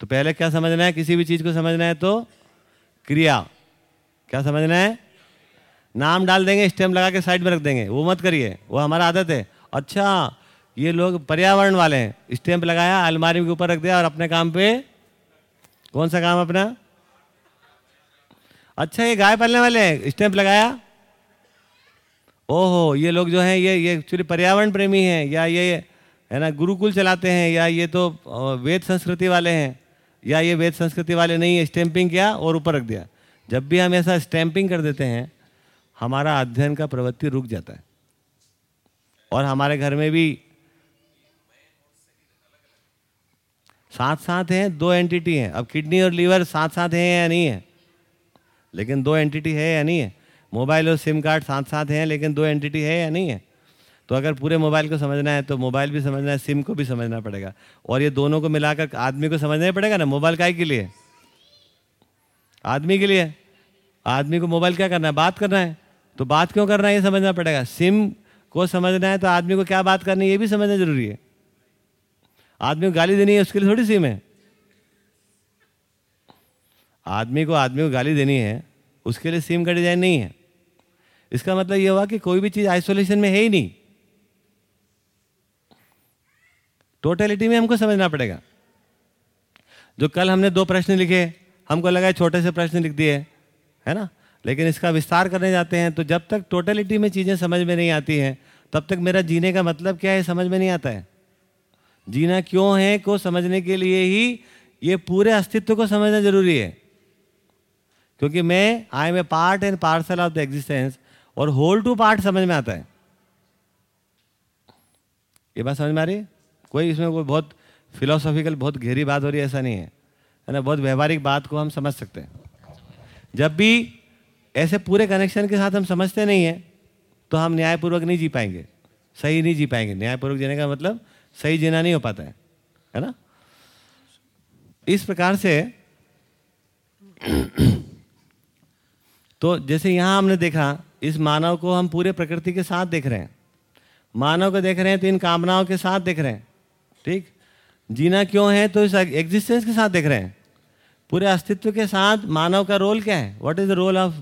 तो पहले क्या समझना है? किसी भी चीज़ को समझना है तो क्रिया। क्या समझना है? नाम डाल देंगे स्टेम लगा के साइड में रख देंगे। वो मत करिए। वो हमारा आदत है। अच्छा ये लोग पर्यावरण वाले हैं। स्टेम्प लगाया, अलमारी के ऊपर रख दिया और अपने काम पे कौन सा काम अपना? अच्छा ये गाय पालने वाले हैं। स्टैंप लगाया। ओहो, ये लोग जो हैं, ये ये एक्चुअली पर्यावरण प्रेमी हैं, या ये, है ना, गुरुकुल चलाते हैं, या ये तो वेद संस्कृति वाले हैं, या ये वेद संस्कृति वाले नहीं है स्टैंपिंग किया और ऊपर रख दिया। जब भी हम ऐसा स्टैंपिंग कर देते हैं, हमारा अध्ययन का प्रवृत्ति रुक जाता है। और हमारे घर में भी साथ साथ हैं, दो एंटिटी हैं। अब किडनी और लीवर साथ साथ हैं या नहीं है? लेकिन दो एंटिटी है या नहीं है? मोबाइल और सिम कार्ड साथ साथ हैं, लेकिन दो एंटिटी है या नहीं है? तो अगर पूरे मोबाइल को समझना है तो मोबाइल भी समझना है, सिम को भी समझना पड़ेगा। और ये दोनों को मिलाकर आदमी को समझना ही पड़ेगा ना, मोबाइल काय के लिए? आदमी के लिए? आदमी को मोबाइल क्या करना है? बात करना है। तो बात क्यों करना है, ये समझना पड़ेगा। सिम को समझना है तो आदमी को क्या बात करनी है, ये भी समझना ज़रूरी है। आदमी को गाली देनी है, उसके लिए थोड़ी सिम है। आदमी को आदमी को गाली देनी है, उसके लिए सिम का डिज़ाइन नहीं है। इसका मतलब यह हुआ कि कोई भी चीज़ आइसोलेशन में है ही नहीं। टोटलिटी में हमको समझना पड़ेगा। जो कल हमने दो प्रश्न लिखे, हमको लगा छोटे से प्रश्न लिख दिए, है ना? लेकिन इसका विस्तार करने जाते हैं तो जब तक टोटलिटी में चीज़ें समझ में नहीं आती हैं, तब तक मेरा जीने का मतलब क्या है, समझ में नहीं आता है। जीना क्यों है, को समझने के लिए ही ये पूरे अस्तित्व को समझना ज़रूरी है। क्योंकि मैं I am a part and parcel of the existence और होल टू पार्ट समझ में आता है। ये बात समझ में आ रही है? कोई इसमें कोई बहुत फिलोसॉफिकल बहुत गहरी बात हो रही है, ऐसा नहीं है। है ना? बहुत व्यवहारिक बात को हम समझ सकते हैं। जब भी ऐसे पूरे कनेक्शन के साथ हम समझते नहीं हैं तो हम न्यायपूर्वक नहीं जी पाएँगे। सही नहीं जी पाएँगे। न्यायपूर्वक जीने का मतलब सही जीना नहीं हो पाता है। है ना? इस प्रकार से तो जैसे यहाँ हमने देखा इस मानव को हम पूरे प्रकृति के साथ देख रहे हैं। मानव को देख रहे हैं तो इन कामनाओं के साथ देख रहे हैं। ठीक? जीना क्यों है तो इस एग्जिस्टेंस के साथ देख रहे हैं। पूरे अस्तित्व के साथ मानव का रोल क्या है? What is the role of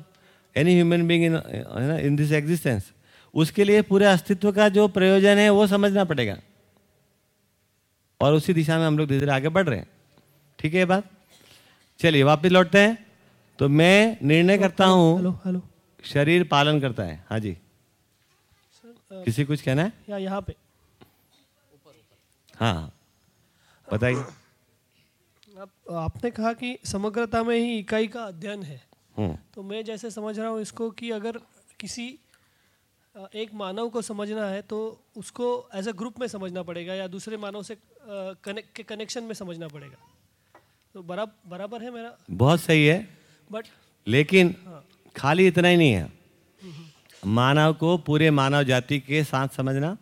any human being in in this existence उसके लिए पूरे अस्तित्व का जो प्रयोजन है वो समझना पड़ेगा। और उसी दिशा में हम लोग धीरे धीरे आगे बढ़ रहे हैं। ठीक है ये बात? चलिए वापस लौटते हैं। तो मैं निर्णय करता हूँ। Hello hello. शरीर पालन करता है। हाँ जी। किसी कुछ कहना है? या यहाँ पे? हाँ। बताइए। आप, आपने कहा कि समग्रता में ही इकाई का अध्ययन है। हम्म। तो मैं जैसे समझ रहा हूँ इसको कि अगर किसी एक मानव को समझना है तो उसको एज अ ग्रुप में समझना पड़ेगा या दूसरे मानव से कनेक्ट के कनेक्शन में समझना पड़ेगा। तो बराबर बराबर है मेरा? बहुत सही है। बट लेकिन खाली इतना ही नहीं है। मानव को पूरे मानव जाति के साथ समझना।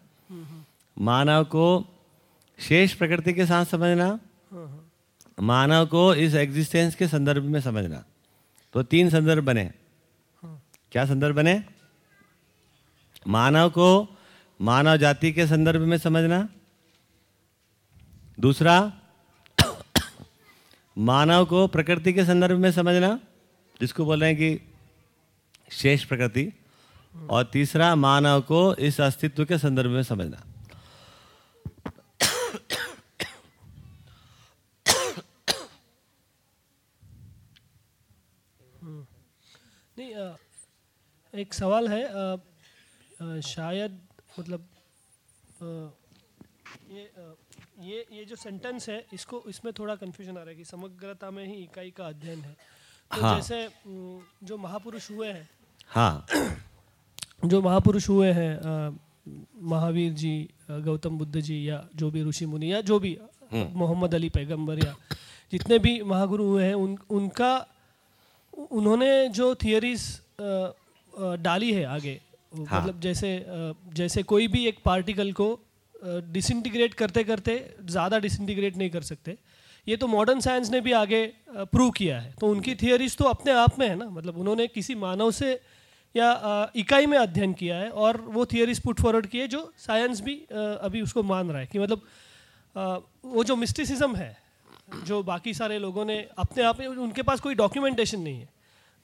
मानव को शेष प्रकृति के साथ समझना। मानव को इस एग्जिस्टेंस के संदर्भ में समझना। तो तीन संदर्भ बने। क्या संदर्भ बने? मानव को मानव जाति के संदर्भ में समझना। दूसरा, मानव को प्रकृति के संदर्भ में समझना, जिसको बोल रहे हैं कि शेष प्रकृति। और तीसरा मानव को इस अस्तित्व के संदर्भ में समझना। नहीं एक सवाल है शायद मतलब ये ये ये जो सेंटेंस है इसको इसमें थोड़ा कंफ्यूजन आ रहा है कि समग्रता में ही इकाई का अध्ययन है। तो हाँ। जैसे जो महापुरुष हुए हैं हाँ जो महापुरुष हुए हैं महावीर जी गौतम बुद्ध जी या जो भी ऋषि मुनि या जो भी हम्म। मोहम्मद अली पैगंबर या जितने भी महागुरु हुए हैं उन उनका उन्होंने जो थियरीज डाली है आगे हाँ। मतलब जैसे जैसे कोई भी एक पार्टिकल को डिसइंटीग्रेट करते करते ज़्यादा डिसइंटीग्रेट नहीं कर सकते ये तो मॉडर्न साइंस ने भी आगे प्रूव किया है तो उनकी थियोरीज तो अपने आप में है ना मतलब उन्होंने किसी मानव से या इकाई में अध्ययन किया है और वो थियरीज पुट फॉरवर्ड किए जो साइंस भी अभी उसको मान रहा है कि मतलब वो जो मिस्टिसिज्म है, जो बाकी सारे लोगों ने अपने आप में, उनके पास कोई डॉक्यूमेंटेशन नहीं है।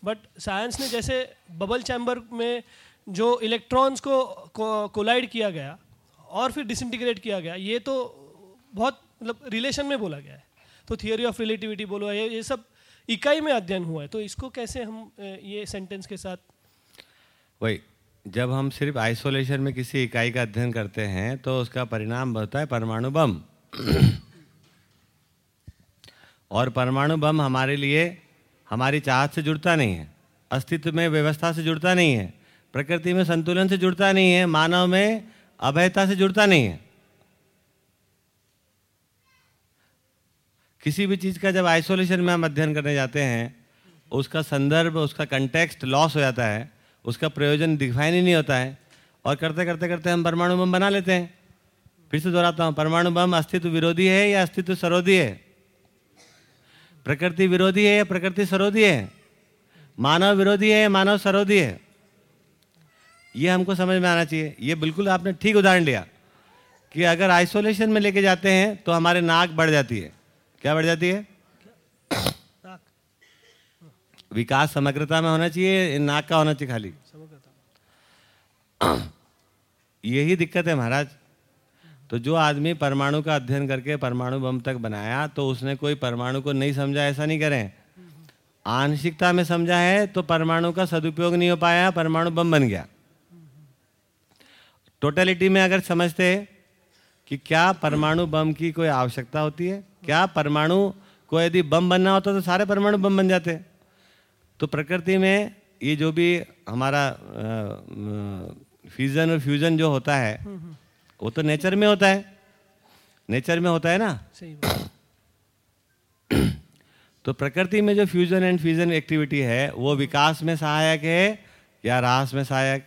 बट साइंस ने जैसे बबल चैम्बर में जो इलेक्ट्रॉन्स को कोलाइड किया गया और फिर डिसइंटीग्रेट किया गया, ये तो बहुत मतलब रिलेशन में बोला गया है। तो थियोरी ऑफ़ रिलेटिविटी बोलो, ये ये सब इकाई में अध्ययन हुआ है तो इसको कैसे हम ये सेंटेंस के साथ वही, जब हम सिर्फ़ आइसोलेशन में किसी इकाई का अध्ययन करते हैं तो उसका परिणाम होता है परमाणु बम। और परमाणु बम हमारे लिए, हमारी चाहत से जुड़ता नहीं है, अस्तित्व में व्यवस्था से जुड़ता नहीं है, प्रकृति में संतुलन से जुड़ता नहीं है, मानव में अभयता से जुड़ता नहीं है। किसी भी चीज़ का जब आइसोलेशन में हम अध्ययन करने जाते हैं, उसका संदर्भ, उसका कंटेक्स्ट लॉस हो जाता है। उसका प्रयोजन डिफाइन ही नहीं होता है। और करते करते करते हम परमाणु बम बना लेते हैं। फिर से दोहराता हूँ, परमाणु बम अस्तित्व विरोधी है या अस्तित्व सरोधी है? प्रकृति विरोधी है या प्रकृति सरोधी है? मानव विरोधी है या मानव सरोधी है? ये हमको समझ में आना चाहिए। ये बिल्कुल आपने ठीक उदाहरण लिया कि अगर आइसोलेशन में लेके जाते हैं तो हमारे नाक बढ़ जाती है। क्या बढ़ जाती है? विकास समग्रता में होना चाहिए नाक का होना चाहिए खाली। यही दिक्कत है महाराज। तो जो आदमी परमाणु का अध्ययन करके परमाणु बम तक बनाया तो उसने कोई परमाणु को नहीं समझा ऐसा नहीं करें। आंशिकता में समझा है तो परमाणु का सदुपयोग नहीं हो पाया परमाणु बम बन गया। टोटलिटी में अगर समझते कि क्या परमाणु बम की कोई आवश्यकता होती है क्या परमाणु को यदि बम बनना होता तो सारे परमाणु बम बन जाते। तो प्रकृति में ये जो भी हमारा फ्यूजन और फ्यूजन जो होता है वो तो नेचर में होता है। नेचर में होता है ना? सही तो प्रकृति में जो फ्यूजन एंड फ्यूजन एक्टिविटी है वो विकास में सहायक है या रास में सहायक?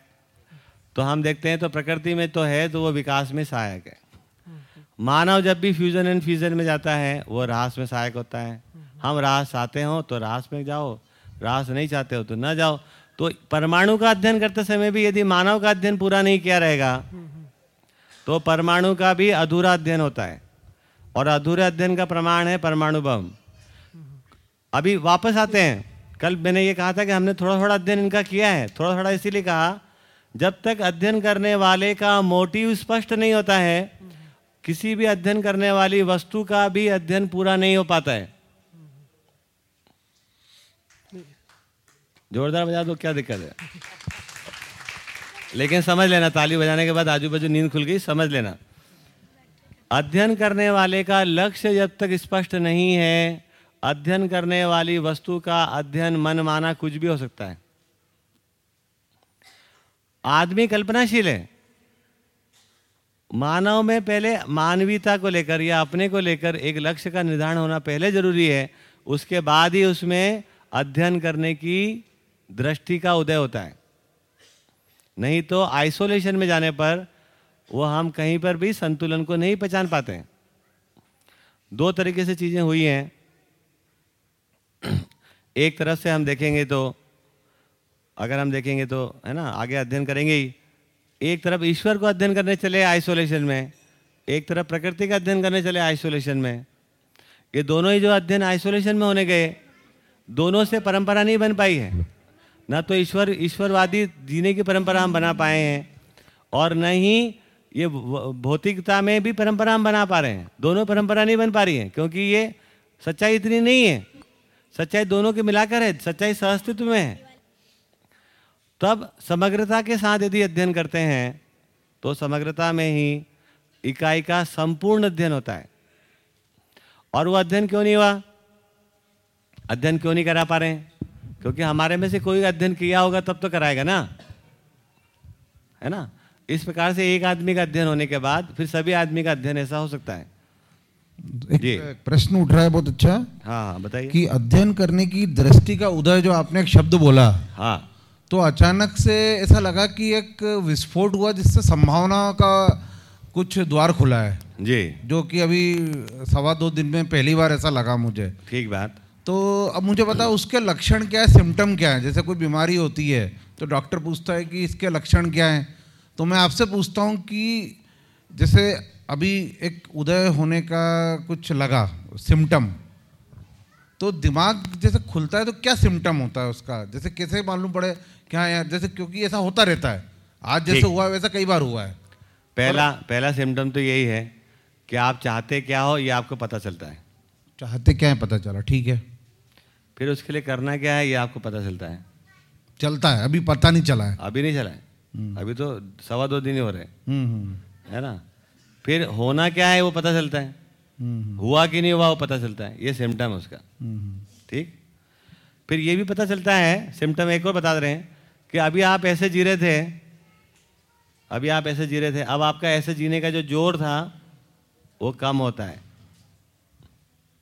तो हम देखते हैं तो प्रकृति में तो है तो वो विकास में सहायक है। मानव जब भी फ्यूजन एंड फ्यूजन में जाता है वो रास में सहायक होता है। हम रास आते हो तो रास में जाओ। ह्रास नहीं चाहते हो तो न जाओ। तो परमाणु का अध्ययन करते समय भी यदि मानव का अध्ययन पूरा नहीं किया रहेगा तो परमाणु का भी अधूरा अध्ययन होता है। और अधूरे अध्ययन का प्रमाण है परमाणु बम। अभी वापस आते हैं। कल मैंने ये कहा था कि हमने थोड़ा थोड़ा अध्ययन इनका किया है थोड़ा थोड़ा इसीलिए कहा, जब तक अध्ययन करने वाले का मोटिव स्पष्ट नहीं होता है, किसी भी अध्ययन करने वाली वस्तु का भी अध्ययन पूरा नहीं हो पाता है। जोरदार बजा दो क्या दिक्कत है? लेकिन समझ लेना, ताली बजाने के बाद आजू बाजू नींद खुल गई, समझ लेना। अध्ययन करने वाले का लक्ष्य जब तक स्पष्ट नहीं है, अध्ययन करने वाली वस्तु का अध्ययन मन माना कुछ भी हो सकता है। आदमी कल्पनाशील है। मानव में पहले मानवीयता को लेकर या अपने को लेकर एक लक्ष्य का निर्धारण होना पहले ज़रूरी है, उसके बाद ही उसमें अध्ययन करने की दृष्टि का उदय होता है। नहीं तो आइसोलेशन में जाने पर वो हम कहीं पर भी संतुलन को नहीं पहचान पाते हैं। दो तरीके से चीज़ें हुई हैं। एक तरफ़ से हम देखेंगे तो अगर हम देखेंगे तो है ना, आगे अध्ययन करेंगे ही। एक तरफ़ ईश्वर को अध्ययन करने चले आइसोलेशन में, एक तरफ़ प्रकृति का अध्ययन करने चले आइसोलेशन में। ये दोनों ही जो अध्ययन आइसोलेशन में होने गए, दोनों से परंपरा नहीं बन पाई है। न तो ईश्वर, ईश्वरवादी जीने की परंपरा हम बना पाए हैं और न ही ये भौतिकता में भी परंपरा हम बना पा रहे हैं। दोनों परंपरा नहीं बन पा रही है, क्योंकि ये सच्चाई इतनी नहीं है। सच्चाई दोनों के मिलाकर है, सच्चाई सहअस्तित्व में है। तब समग्रता के साथ यदि अध्ययन करते हैं तो समग्रता में ही इकाई का संपूर्ण अध्ययन होता है। और वो अध्ययन क्यों नहीं हुआ? अध्ययन क्यों नहीं करा पा रहे हैं? क्योंकि हमारे में से कोई अध्ययन किया होगा तब तो कराएगा ना। है ना? इस प्रकार से एक आदमी का अध्ययन होने के बाद फिर सभी आदमी का अध्ययन ऐसा हो सकता है। एक प्रश्न उठ रहा है बहुत अच्छा। हाँ हाँ बताइए। कि अध्ययन करने की दृष्टि का उदय जो आपने एक शब्द बोला हाँ। तो अचानक से ऐसा लगा कि एक विस्फोट हुआ जिससे संभावना का कुछ द्वार खुला है? जी। जो कि अभी सवा दो दिन में पहली बार ऐसा लगा मुझे। ठीक बात। तो अब मुझे बताओ उसके लक्षण क्या है? सिम्टम क्या है? जैसे कोई बीमारी होती है तो डॉक्टर पूछता है कि इसके लक्षण क्या हैं? तो मैं आपसे पूछता हूँ कि जैसे अभी एक उदय होने का कुछ लगा सिम्टम तो दिमाग जैसे खुलता है तो क्या सिम्टम होता है उसका? जैसे कैसे मालूम पड़े कि हाँ यार जैसे क्योंकि ऐसा होता रहता है। आज जैसे हुआ है वैसा कई बार हुआ है। पहला पहला सिम्टम तो यही है कि आप चाहते क्या हो ये आपको पता चलता है। चाहते क्या है पता चला ठीक है। फिर उसके लिए करना क्या है ये आपको पता चलता है। चलता है अभी पता नहीं चला है। अभी नहीं चला है। अभी तो सवा दो दिन ही हो रहे हैं। हम्म हम्म। है ना? फिर होना क्या है वो पता चलता है। हम्म हुआ कि नहीं हुआ वो पता चलता है। ये सिम्टम है उसका। हम्म ठीक? फिर ये भी पता चलता है सिम्टम एक और बता दे रहे हैं कि अभी आप ऐसे जी रहे थे अभी आप ऐसे जी रहे थे अब आपका ऐसे जीने का जो ज़ोर था वो कम होता है।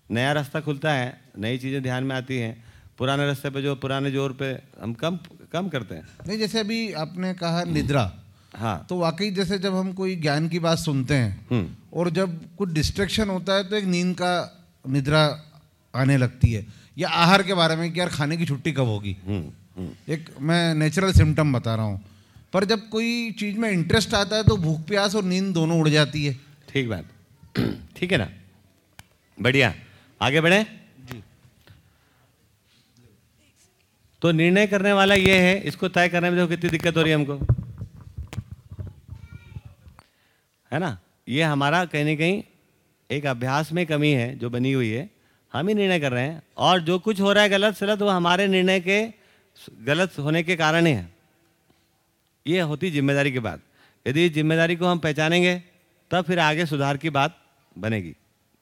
नया रास्ता खुलता है नई चीज़ें ध्यान में आती हैं पुराने रास्ते पे जो पुराने ज़ोर पे हम कम कम करते हैं। नहीं जैसे अभी आपने कहा निद्रा हाँ। तो वाकई जैसे जब हम कोई ज्ञान की बात सुनते हैं हम्म। और जब कुछ डिस्ट्रेक्शन होता है तो एक नींद का निद्रा आने लगती है या आहार के बारे में कि यार खाने की छुट्टी कब होगी? एक मैं नेचुरल सिम्टम बता रहा हूँ पर जब कोई चीज़ में इंटरेस्ट आता है तो भूख प्यास और नींद दोनों उड़ जाती है। ठीक बात। ठीक है ना? बढ़िया। आगे बढ़े। तो निर्णय करने वाला ये है, इसको तय करने में देखो कितनी दिक्कत हो रही है हमको। है ना? ये हमारा कहीं ना कहीं एक अभ्यास में कमी है, जो बनी हुई है। हम ही निर्णय कर रहे हैं, और जो कुछ हो रहा है गलत सलत वो हमारे निर्णय के गलत होने के कारण ही है। ये होती ज़िम्मेदारी की बात। यदि ज़िम्मेदारी को हम पहचानेंगे, तब फिर आगे सुधार की बात बनेगी।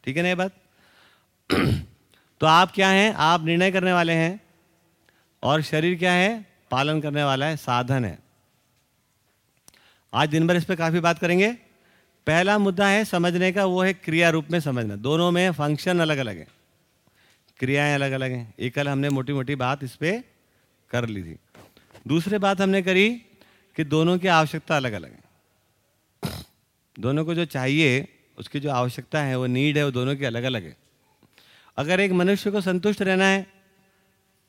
ठीक है ना ये बात? तो आप क्या हैं? आप निर्णय करने वाले हैं और शरीर क्या है? पालन करने वाला है, साधन है। आज दिन भर इस पर काफ़ी बात करेंगे। पहला मुद्दा है समझने का, वो है क्रिया रूप में समझना। दोनों में फ़ंक्शन अलग अलग है। क्रियाएँ अलग अलग हैं। ये कल हमने मोटी मोटी बात इस पर कर ली थी। दूसरी बात हमने करी कि दोनों की आवश्यकता अलग अलग है। दोनों को जो चाहिए, उसकी जो आवश्यकता है, वो नीड है, वो दोनों की अलग अलग है। अगर एक मनुष्य को संतुष्ट रहना है,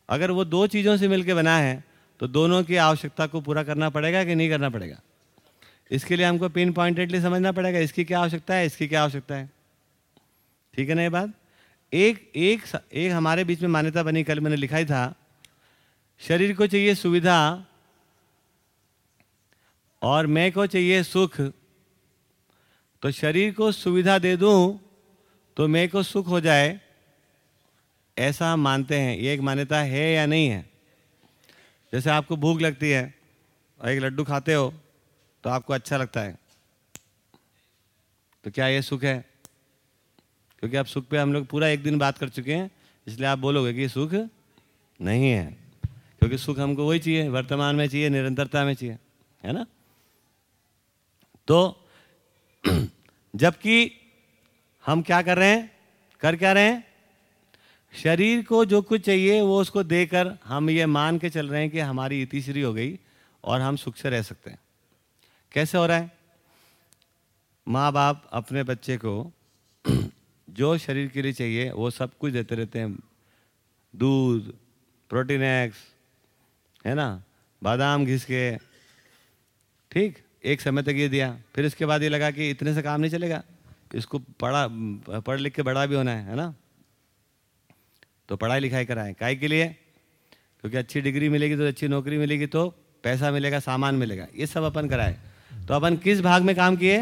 अगर वो दो चीज़ों से मिलकर बना है तो दोनों की आवश्यकता को पूरा करना पड़ेगा कि नहीं करना पड़ेगा? इसके लिए हमको पिन पॉइंटेडली समझना पड़ेगा, इसकी क्या आवश्यकता है, इसकी क्या आवश्यकता है। ठीक है ना ये बात? एक एक एक हमारे बीच में मान्यता बनी, कल मैंने लिखा ही था, शरीर को चाहिए सुविधा और मैं को चाहिए सुख। तो शरीर को सुविधा दे दूँ तो मैं को सुख हो जाए ऐसा हम मानते हैं, ये एक मान्यता है या नहीं है? जैसे आपको भूख लगती है और एक लड्डू खाते हो तो आपको अच्छा लगता है। तो क्या ये सुख है? क्योंकि आप सुख पे हम लोग पूरा एक दिन बात कर चुके हैं, इसलिए आप बोलोगे कि सुख नहीं है। क्योंकि सुख हमको वही चाहिए, वर्तमान में चाहिए, निरंतरता में चाहिए, है ना? तो जबकि हम क्या कर रहे हैं? कर क्या रहे हैं? शरीर को जो कुछ चाहिए, वो उसको देकर हम ये मान के चल रहे हैं कि हमारी इतिश्री हो गई और हम सुख से रह सकते हैं। कैसे हो रहा है? माँ बाप अपने बच्चे को जो शरीर के लिए चाहिए, वो सब कुछ देते रहते हैं। दूध, प्रोटीन एक्स, है ना? बादाम घिस के। ठीक, एक समय तक ये दिया। फिर इसके बाद ये लगा कि इतने से काम नहीं चलेगा। इसको पढ़ा पढ़ लिख के बड़ा भी होना है है ना? तो पढ़ाई लिखाई कराएँ। काय के लिए? क्योंकि अच्छी डिग्री मिलेगी तो अच्छी नौकरी मिलेगी तो पैसा मिलेगा, सामान मिलेगा, ये सब अपन कराए। तो अपन किस भाग में काम किए?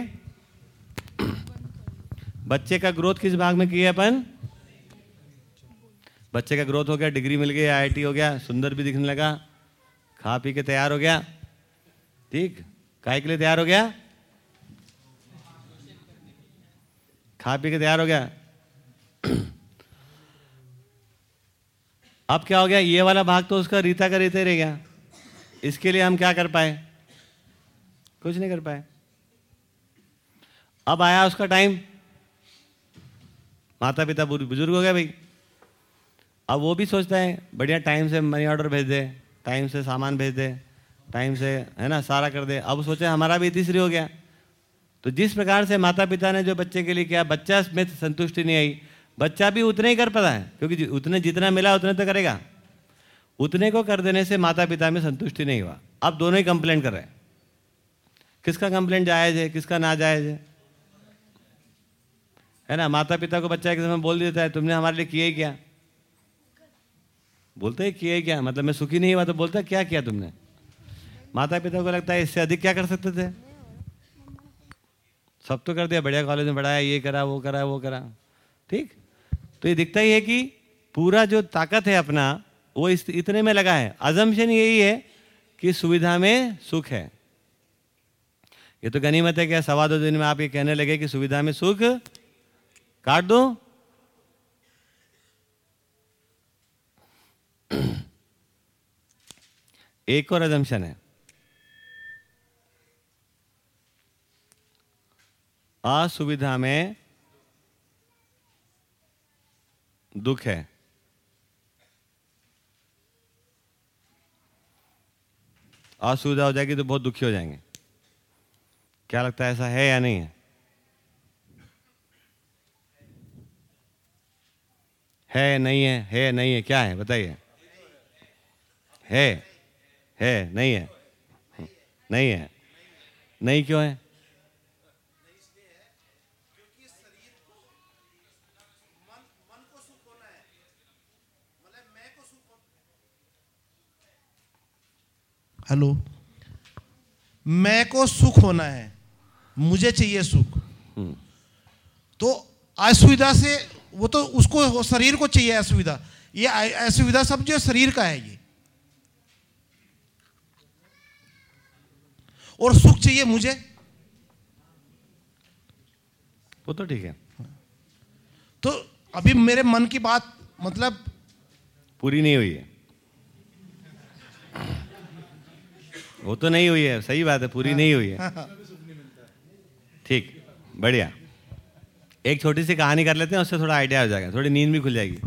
बच्चे का ग्रोथ किस भाग में किए अपन? बच्चे का ग्रोथ हो गया, डिग्री मिल गई, आईआईटी हो गया, सुंदर भी दिखने लगा, खा पी के तैयार हो गया। ठीक? काय के लिए तैयार हो गया? खा पी के तैयार हो गया। अब क्या हो गया? ये वाला भाग तो उसका रीता का रीते रह गया। इसके लिए हम क्या कर पाए? कुछ नहीं कर पाए। अब आया उसका टाइम माता पिता बुज़ुर्ग हो गया भाई। अब वो भी सोचता है, बढ़िया टाइम से मनी ऑर्डर भेज दे टाइम से सामान भेज दे टाइम से, है ना, सारा कर दे। अब सोचे, हमारा भी तीसरी हो गया। तो जिस प्रकार से माता पिता ने जो बच्चे के लिए किया, बच्चा में संतुष्टि नहीं आई। बच्चा भी उतना ही कर पाता है, क्योंकि उतने जितना मिला, उतने तो करेगा। उतने को कर देने से माता पिता में संतुष्टि नहीं हुआ। अब दोनों ही कंप्लेंट कर रहे हैं। किसका कंप्लेंट जायज़ है, किसका ना जायज़ है? है ना? माता पिता को बच्चा एक समय बोल देता है, तुमने हमारे लिए किया ही क्या? बोलते हैं, किया ही क्या? मतलब मैं सुखी नहीं हुआ तो बोलता क्या किया तुमने? माता पिता को लगता है, इससे अधिक क्या कर सकते थे? सब तो कर दिया, बढ़िया कॉलेज में पढ़ाया, ये करा, वो करा वो करा। ठीक? तो ये दिखता ही है कि पूरा जो ताकत है अपना, वो इस इतने में लगा है। अजम्पन यही है कि सुविधा में सुख है। ये तो गनीमत है क्या सवा दो दिन में आप ये कहने लगे कि सुविधा में सुख काट दो। एक और अजम्पन है। असुविधा में दुख है। असुविधा हो जाएगी तो बहुत दुखी हो जाएँगे। क्या लगता है ऐसा है या नहीं है? है, नहीं है है, नहीं है, क्या है, बताइए। है है, नहीं है। नहीं है। नहीं क्यों है? हेलो। मैं को सुख होना है मुझे चाहिए सुख। तो असुविधा से वो तो उसको शरीर को चाहिए असुविधा। ये असुविधा सब जो शरीर का है ये। और सुख चाहिए मुझे। वो तो ठीक है। तो अभी मेरे मन की बात मतलब पूरी नहीं हुई है। वो तो नहीं हुई है। सही बात है पूरी नहीं हुई है। ठीक बढ़िया। एक छोटी सी कहानी कर लेते हैं उससे थोड़ा आइडिया हो जाएगा। थोड़ी नींद भी खुल जाएगी।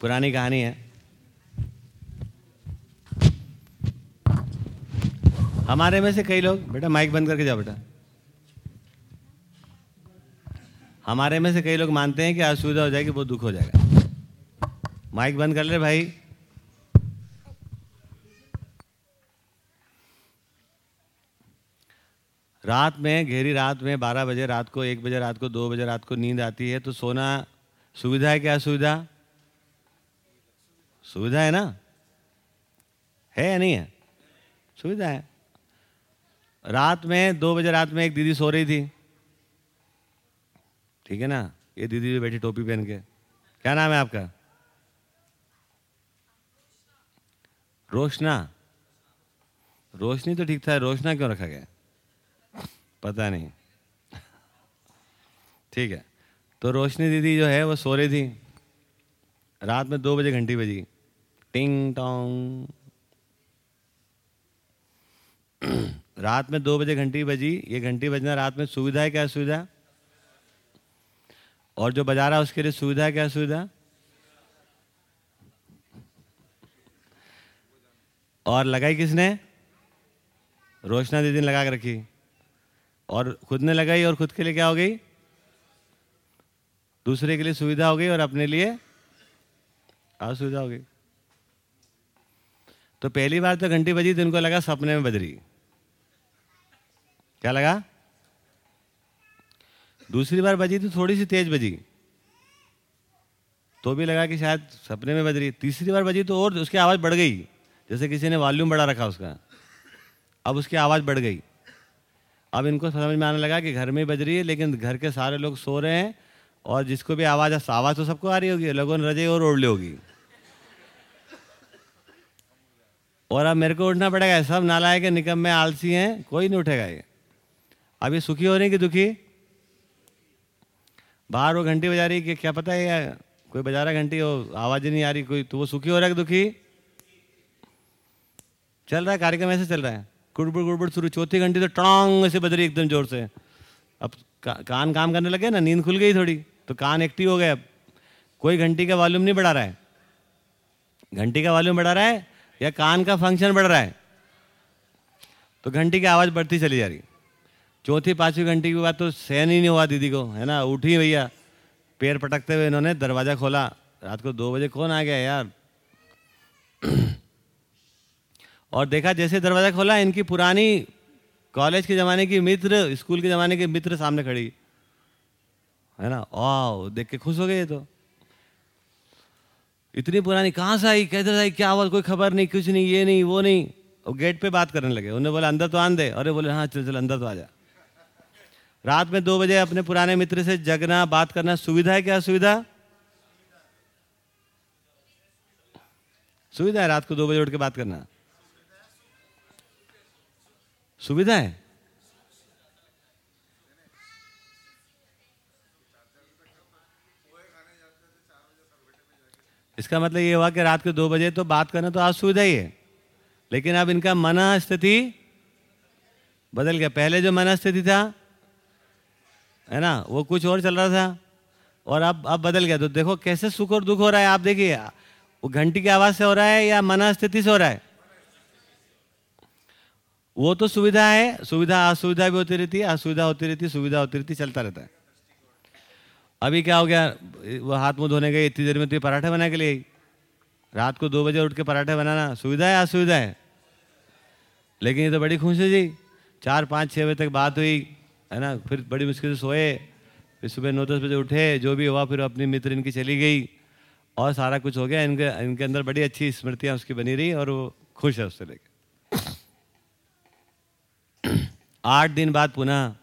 पुरानी कहानी है। हमारे में से कई लोग बेटा माइक बंद करके जाओ बेटा। हमारे में से कई लोग मानते हैं कि असुविधा हो जाएगी बहुत दुख हो जाएगा। माइक बंद कर ले भाई। रात में, गहरी रात में, बारह बजे रात को, एक बजे रात को, दो बजे रात को नींद आती है तो सोना सुविधा है क्या सुविधा? सुविधा है ना? है या नहीं है? सुविधा है। रात में, दो बजे रात में एक दीदी सो रही थी। ठीक है ना? ये दीदी भी बैठी टोपी पहन के। क्या नाम है आपका? रोशना। रोशनी तो ठीक था, रोशना क्यों रखा गया? पता नहीं। ठीक है। तो रोशनी दीदी जो है, वो सो रही थी। रात में दो बजे घंटी बजी टिंग टोंग। रात में दो बजे घंटी बजी। ये घंटी बजना रात में सुविधा है, क्या सुविधा? और जो बजा रहा है, उसके लिए सुविधा है, क्या सुविधा? और लगाई किसने? रोशना दीदी ने लगा के रखी। और खुद ने लगाई और खुद के लिए क्या हो गई? दूसरे के लिए सुविधा हो गई और अपने लिए असुविधा हो गई। तो पहली बार तो घंटी बजी तो इनको लगा सपने में बज रही क्या लगा? दूसरी बार बजी तो थोड़ी सी तेज बजी। तो भी लगा कि शायद सपने में बज रही तीसरी बार बजी तो और उसकी आवाज़ बढ़ गई। जैसे किसी ने वॉल्यूम बढ़ा रखा उसका। अब उसकी आवाज़ बढ़ गई। अब इनको समझ में आने लगा कि घर में बज रही है, लेकिन घर के सारे लोग सो रहे हैं और जिसको भी आवाज़ आवाज़ तो सबको आ रही होगी, लोगों ने रजे और ओढ़ ली होगी। और अब मेरे को उठना पड़ेगा, सब नालायक है, निकम में आलसी हैं, कोई नहीं उठेगा ये। अब ये सुखी हो रही कि दुखी? बाहर वो घंटी बजा रही कि क्या पता है यार, कोई बजा रहा घंटी हो आवाज़ ही नहीं आ रही, कोई तो वो सुखी हो रहा है कि दुखी? चल रहा है, कार्यक्रम ऐसे चल रहा है। गुड़बुड़ गुड़बुड़ शुरू। चौथी घंटे तो टांग ऐसे बज रही एकदम ज़ोर से। अब का, कान काम करने लगे ना नींद खुल गई थोड़ी तो कान एक्टिव हो गए। अब कोई घंटी का वॉल्यूम नहीं बढ़ा रहा है। घंटी का वॉल्यूम बढ़ा रहा है या कान का फ़ंक्शन बढ़ रहा है? तो घंटी की आवाज़ बढ़ती चली जा रही। चौथी पांचवी घंटी के बाद तो सहन ही नहीं हुआ दीदी को है ना? उठी भैया पैर पटकते हुए इन्होंने दरवाज़ा खोला। रात को दो बजे कौन आ गया यार? और देखा जैसे दरवाज़ा खोला, इनकी पुरानी कॉलेज के ज़माने की मित्र, स्कूल के ज़माने के मित्र सामने खड़ी। है ना? वाह देख के खुश हो गए तो। इतनी पुरानी, कहाँ से आई? कैसे आई? क्या हुआ? कोई खबर नहीं, कुछ नहीं, ये नहीं, वो नहीं। और गेट पे बात करने लगे। उन्होंने बोला, अंदर तो आन दे। अरे बोले हाँ चल चल, अंदर तो आ जा। रात में दो बजे अपने पुराने मित्र से जगना, बात करना, सुविधा है क्या? सुविधा? सुविधा है रात को दो बजे उठ के बात करना। सुविधा है इसका मतलब ये हुआ कि रात के दो बजे तो बात करना तो आज सुविधा ही है। लेकिन अब इनका मन स्थिति बदल गया। पहले जो मन स्थिति था, है ना, वो कुछ और चल रहा था और अब अब बदल गया। तो देखो कैसे सुख और दुख हो रहा है, आप देखिए, वो घंटी की आवाज़ से हो रहा है या मन स्थिति से हो रहा है? वो तो सुविधा है, सुविधा, असुविधा भी होती रहती है, असुविधा होती रहती सुविधा होती रहती चलता रहता है। अभी क्या हो गया, वो हाथ मुँह धोने गए, इतनी देर में तो पराठे बना के लिए रात को दो बजे उठ के पराठे बनाना, सुविधा है, असुविधा है? लेकिन ये तो बड़ी खुश है जी चार, पाँच छः बजे तक बात हुई, है ना? फिर बड़ी मुश्किल से सोए, फिर सुबह नौ, दस बजे उठे, जो भी हुआ, फिर अपनी मित्र इनकी चली गई। और सारा कुछ हो गया, इनके इनके अंदर बड़ी अच्छी स्मृतियाँ उसकी बनी रही और वो खुश है उससे लेके आठ दिन बाद पुनः,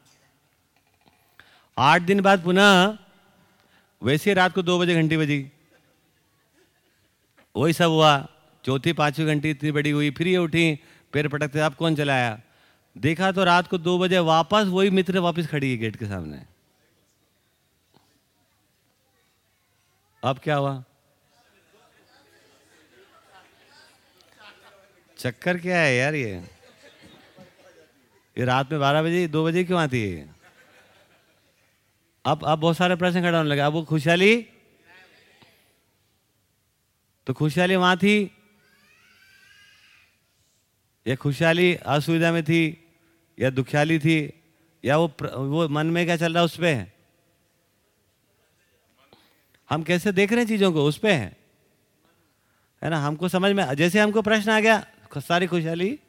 आठ दिन बाद पुनः, वैसे रात को दो बजे घंटी बजी। वही सब हुआ। चौथी, पांचवी घंटी इतनी बड़ी हुई, फिर ये उठी, पैर पटकते अब कौन चलाया? देखा तो रात को दो बजे वापस वही मित्र वापस खड़ी है गेट के सामने। अब क्या हुआ? चक्कर क्या है यार ये? ये रात में बारह बजे, दो बजे क्यों आती है? अब अब बहुत सारे प्रश्न खड़ा होने लगे। अब वो खुशहाली? तो खुशहाली वहाँ थी? या खुशहाली असुविधा में थी? या दुखियाली थी? या वो वो मन में क्या चल रहा है उस पर है हम कैसे देख रहे हैं चीज़ों को? उस पर है। है ना? हमको समझ में, जैसे हमको प्रश्न आ गया, सारी खुशहाली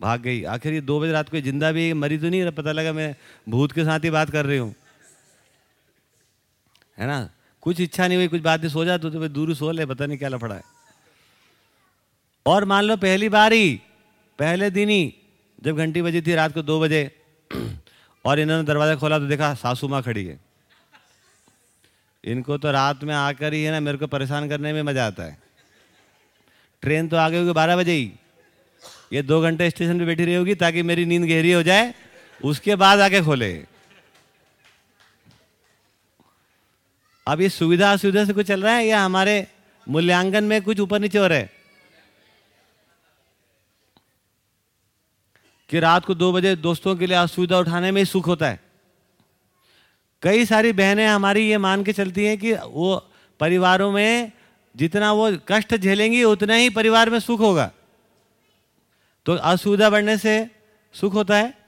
भाग गई। आखिर ये दो बजे रात को ज़िंदा भी मरी तो नहीं पता लगा मैं भूत के साथ ही बात कर रही हूँ। है ना? कुछ इच्छा नहीं हुई, कुछ बात नहीं सो जा तो भाई दूर सो ले, पता नहीं क्या लफड़ा है। और मान लो पहली बार ही पहले दिन ही, जब घंटी बजी थी रात को दो बजे, और इन्होंने दरवाज़ा खोला तो देखा सासू माँ खड़ी है। इनको तो रात में आकर ही है ना, मेरे को परेशान करने में मज़ा आता है। ट्रेन तो आ गई होगी बारह बजे ही। ये दो घंटे स्टेशन पे बैठी रही होगी ताकि मेरी नींद गहरी हो जाए, उसके बाद आके खोले। अब ये सुविधा असुविधा से कुछ चल रहा है या हमारे मूल्यांकन में कुछ ऊपर नीचे हो रहा है? कि रात को दो बजे दोस्तों के लिए असुविधा उठाने में ही सुख होता है। कई सारी बहनें हमारी ये मान के चलती हैं कि वो परिवारों में जितना वो कष्ट झेलेंगी, उतना ही परिवार में सुख होगा। तो असुविधा बढ़ने से सुख होता है?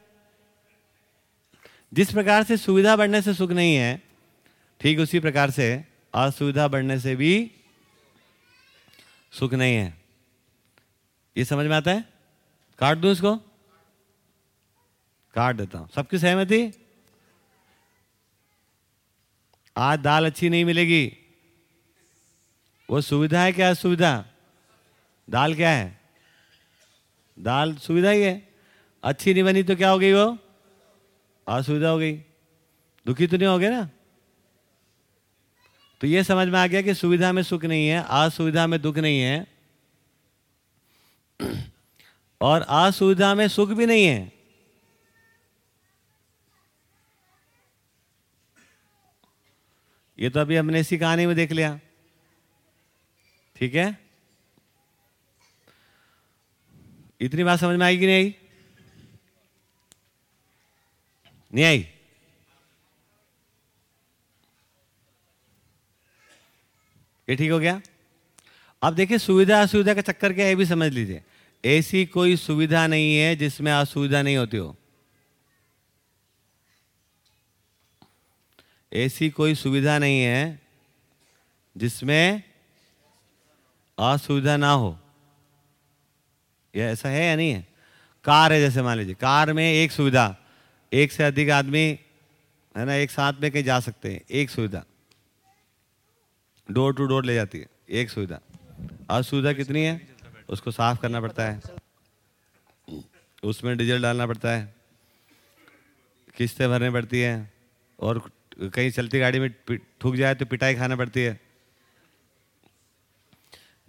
जिस प्रकार से सुविधा बढ़ने से सुख नहीं है, ठीक उसी प्रकार से असुविधा बढ़ने से भी सुख नहीं है। ये समझ में आता है? काट दूँ इसको? काट देता हूँ। सबकी सहमति आज दाल अच्छी नहीं मिलेगी। वो सुविधा है क्या असुविधा? दाल क्या है? दाल सुविधा ही है। अच्छी नहीं बनी तो क्या हो गई वो? असुविधा हो गई। दुखी तो नहीं हो गए ना? तो ये समझ में आ गया कि सुविधा में सुख नहीं है, असुविधा में दुख नहीं है। और असुविधा में सुख भी नहीं है। ये तो अभी हमने इसी कहानी में देख लिया। ठीक है? इतनी बात समझ में आई कि नहीं आई? नहीं आई? ये ठीक हो गया? अब देखिए, सुविधा असुविधा का चक्कर क्या है भी समझ लीजिए। ऐसी कोई सुविधा नहीं है जिसमें असुविधा नहीं होती हो। ऐसी कोई सुविधा नहीं है जिसमें असुविधा ना हो। यह ऐसा है या नहीं है? कार है जैसे मान लीजिए, कार में एक सुविधा, एक से अधिक आदमी, है ना, एक साथ में कहीं जा सकते हैं, एक सुविधा। डोर टू डोर ले जाती है, एक सुविधा। असुविधा कितनी है? उसको साफ़ करना पड़ता है। उसमें डीजल डालना पड़ता है। किस्तें भरनी पड़ती है, और कहीं चलती गाड़ी में ठुक जाए तो पिटाई खाना पड़ती है।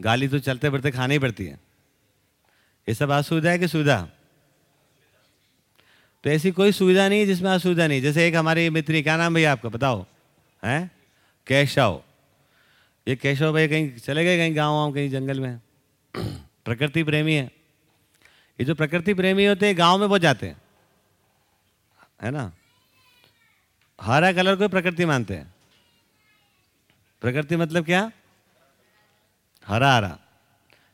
गाली तो चलते बढ़ते खानी ही पड़ती है। ये सब असुविधा है कि सुविधा तो ऐसी कोई सुविधा नहीं है जिसमें असुविधा नहीं। जैसे एक हमारी मित्री, क्या नाम भैया आपका? बताओ। हैं? केशव। ये केशव भाई कहीं चले गए, कहीं गाँव वाँव, कहीं जंगल में? प्रकृति प्रेमी है। ये जो प्रकृति प्रेमी होते हैं, गाँव में बहुत जाते हैं। है ना? हरा कलर को प्रकृति मानते हैं। प्रकृति मतलब क्या? हरा हरा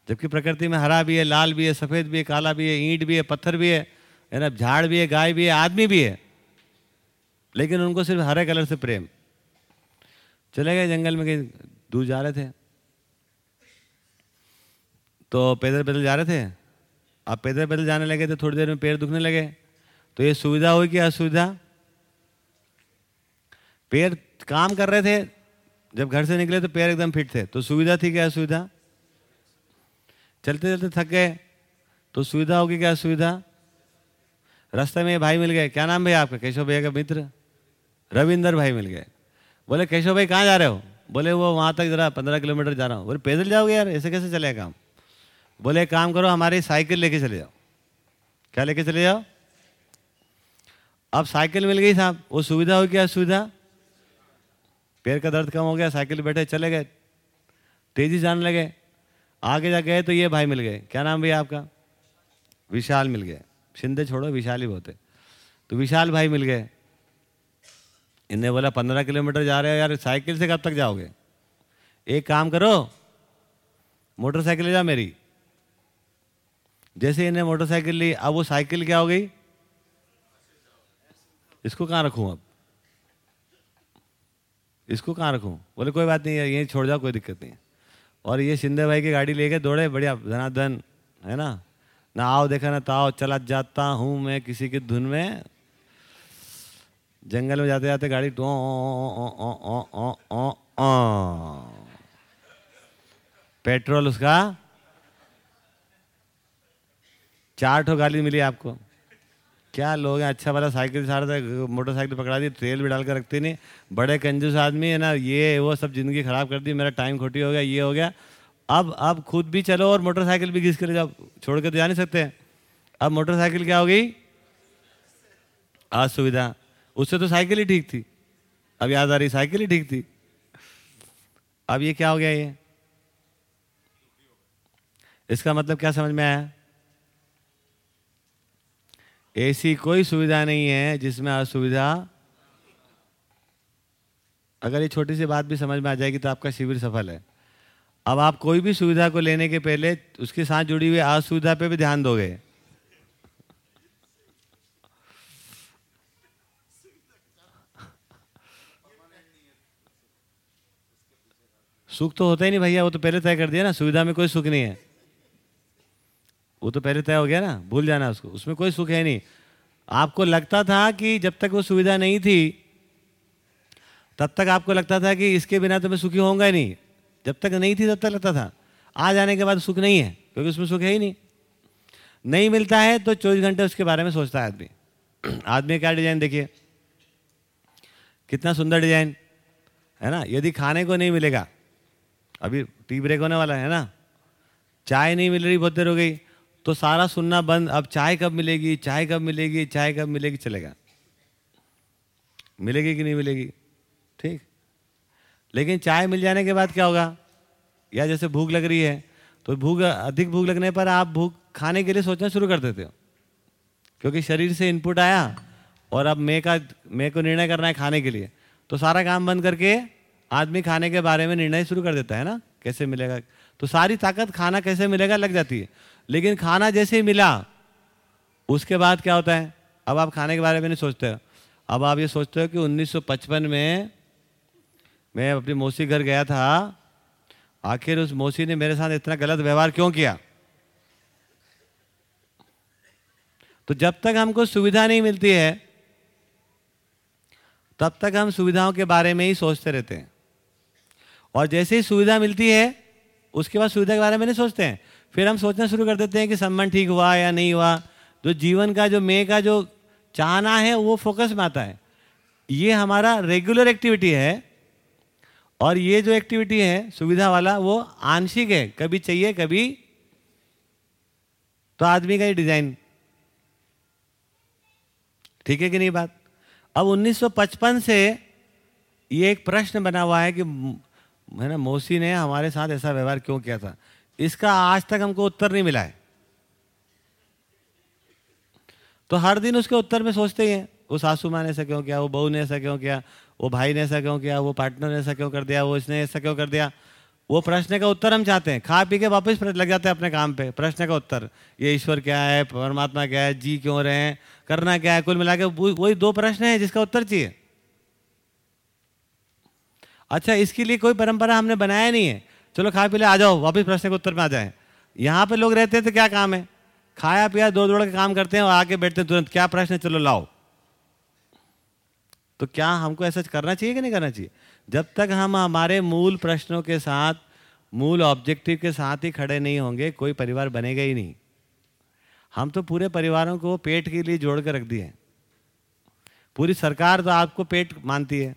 जबकि प्रकृति में हरा भी है, लाल भी है, सफ़ेद भी है, काला भी है, ईंट भी है, पत्थर भी है ना? झाड़ भी है, गाय भी है, आदमी भी है। लेकिन उनको सिर्फ़ हरे कलर से प्रेम। चले गए जंगल में, कहीं दूर जा रहे थे। तो पैदल पैदल जा रहे थे। अब पैदल पैदल जाने लगे तो थोड़ी देर में पैर दुखने लगे। तो ये सुविधा हुई कि असुविधा? पैर काम कर रहे थे। जब घर से निकले तो पैर एकदम फिट थे। तो सुविधा थी क्या असुविधा? चलते चलते थक गए। तो सुविधा होगी क्या सुविधा? रास्ते में भाई मिल गए। क्या नाम भैया आपका? केशव भैया का मित्र? रविंदर भाई मिल गए। बोले, केशव भाई, कहाँ जा रहे हो? बोले, वो वहाँ तक जरा पंद्रह किलोमीटर जा रहा हूँ। बोले, पैदल जाओगे यार? ऐसे कैसे चलेगा काम? बोले काम करो, हमारी साइकिल लेके चले जाओ। क्या लेके चले जाओ? अब साइकिल मिल गई साहब। वो सुविधा हो क्या सुविधा। पैर का दर्द कम हो गया, साइकिल बैठे चले गए। तेज़ी जाने लगे। आगे जा गए तो ये भाई मिल गए। क्या नाम भैया आपका? विशाल मिल गए। शिंदे छोड़ो, विशाल ही बहुत है। तो विशाल भाई मिल गए। इन्हें बोला, पंद्रह किलोमीटर जा रहे हो यार, साइकिल से कब तक जाओगे? एक काम करो, मोटरसाइकिल ले जा मेरी। जैसे इन्हें मोटरसाइकिल ली, अब वो साइकिल क्या हो गई? इसको कहाँ रखूँ अब? इसको कहाँ रखूँ? बोले, कोई बात नहीं है यहीं छोड़ जाओ, कोई दिक्कत नहीं है। और ये शिंदे भाई की गाड़ी लेके दौड़े, बढ़िया, धनाधन, है ना? ना आओ देखा, ना ताओ, चला जाता हूँ मैं किसी की धुन में। जंगल में जाते जाते गाड़ी टो। पेट्रोल उसका, चार ठो गाली मिली आपको। क्या लोग हैं? अच्छा वाला साइकिल, सारा मोटरसाइकिल पकड़ा दी तेल भी डाल कर रखते नहीं। बड़े कंजूस आदमी है ना, ये, वो सब ज़िंदगी खराब कर दी, मेरा टाइम खोटी हो गया, ये हो गया। अब अब खुद भी चलो और मोटरसाइकिल भी घिस कर जाओ छोड़ कर तो जा नहीं सकते। अब मोटरसाइकिल क्या हो गई? असुविधा। उससे तो साइकिल ही ठीक थी। अब याद आ रही, साइकिल ही ठीक थी। अब ये क्या हो गया ये? इसका मतलब क्या समझ में आया? ऐसी कोई सुविधा नहीं है जिसमें असुविधा अगर ये छोटी सी बात भी समझ में आ जाएगी तो आपका शिविर सफल है। अब आप कोई भी सुविधा को लेने के पहले उसके साथ जुड़ी हुई असुविधा पे भी ध्यान दोगे। सुख तो होता ही नहीं भैया, वो तो पहले तय कर दिया ना, सुविधा में कोई सुख नहीं है। वो तो पहले तय हो गया ना, भूल जाना उसको। उसमें कोई सुख है नहीं। आपको लगता था कि जब तक वो सुविधा नहीं थी, तब तक आपको लगता था कि इसके बिना तो मैं सुखी होऊँगा ही नहीं। जब तक नहीं थी तब तक लगता था। आ जाने के बाद सुख नहीं है, क्योंकि उसमें सुख है ही नहीं। नहीं मिलता है तो चौबीस घंटे उसके बारे में सोचता है आदमी। आदमी क्या डिज़ाइन देखिए? कितना सुंदर डिज़ाइन, है ना? यदि खाने को नहीं मिलेगा, अभी टी ब्रेक होने वाला है ना, चाय नहीं मिल रही, बहुत देर हो गई। तो सारा सुनना बंद। अब चाय कब मिलेगी? चाय कब मिलेगी? चाय कब मिलेगी? चलेगा। मिलेगी कि नहीं मिलेगी? ठीक। लेकिन चाय मिल जाने के बाद क्या होगा? या जैसे भूख लग रही है तो भूख, अधिक भूख लगने पर आप भूख खाने के लिए सोचना शुरू कर देते हो। क्योंकि शरीर से इनपुट आया और अब मैं का, मैं को निर्णय करना है खाने के लिए। तो सारा काम बंद करके आदमी खाने के बारे में निर्णय शुरू कर देता है ना? कैसे मिलेगा? तो सारी ताकत खाना कैसे मिलेगा लग जाती है। लेकिन खाना जैसे ही मिला, उसके बाद क्या होता है? अब आप खाने के बारे में नहीं सोचते। हो अब आप ये सोचते हो कि 1955 में मैं अपनी मौसी घर गया था। आखिर उस मौसी ने मेरे साथ इतना गलत व्यवहार क्यों किया? तो जब तक हमको सुविधा नहीं मिलती है, तब तक हम सुविधाओं के बारे में ही सोचते रहते हैं। और जैसे ही सुविधा मिलती है, उसके बाद सुविधा के बारे में नहीं सोचते हैं। फिर हम सोचना शुरू कर देते हैं कि सम्मान ठीक हुआ या नहीं हुआ। जो जीवन का, जो मे का, जो चाहना है, वो फोकस में आता है। ये हमारा रेगुलर एक्टिविटी है और ये जो एक्टिविटी है, सुविधा वाला, वो आंशिक है। कभी चाहिए, कभी तो आदमी का ही डिज़ाइन। ठीक है कि नहीं बात? अब 1955 से ये एक प्रश्न बना हुआ है कि, है ना, मौसी ने हमारे साथ ऐसा व्यवहार क्यों किया था? इसका आज तक हमको उत्तर नहीं मिला है। तो हर दिन उसके उत्तर में सोचते ही हैं, वो सासू माँ ने ऐसा क्यों किया, वो बहू ने ऐसा क्यों किया, वो भाई ने ऐसा क्यों किया, वो पार्टनर ने ऐसा क्यों कर दिया, वो इसने ऐसा क्यों कर दिया। वो प्रश्न का उत्तर हम चाहते हैं। खा पी के वापस लग जाते हैं अपने काम पे। प्रश्न का उत्तर, ये ईश्वर क्या है, परमात्मा क्या है, जी क्यों रहे हैं, करना क्या है, कुल मिला के वही दो प्रश्न है जिसका उत्तर चाहिए। अच्छा इसके लिए कोई परंपरा हमने बनाया नहीं है। चलो खा पी ले आ जाओ, वापस प्रश्न के उत्तर में आ जाए। यहाँ पे लोग रहते हैं तो क्या काम है? खाया पिया दो दौड़ के काम करते हैं और आके बैठते हैं तुरंत। क्या प्रश्न है? चलो लाओ। तो क्या हमको ऐसा करना चाहिए कि नहीं करना चाहिए? जब तक हम हमारे मूल प्रश्नों के साथ, मूल ऑब्जेक्टिव के साथ ही खड़े नहीं होंगे, कोई परिवार बनेगा ही नहीं। हम तो पूरे परिवारों को पेट के लिए जोड़ कर रख दिए पूरी सरकार तो आपको पेट मानती है।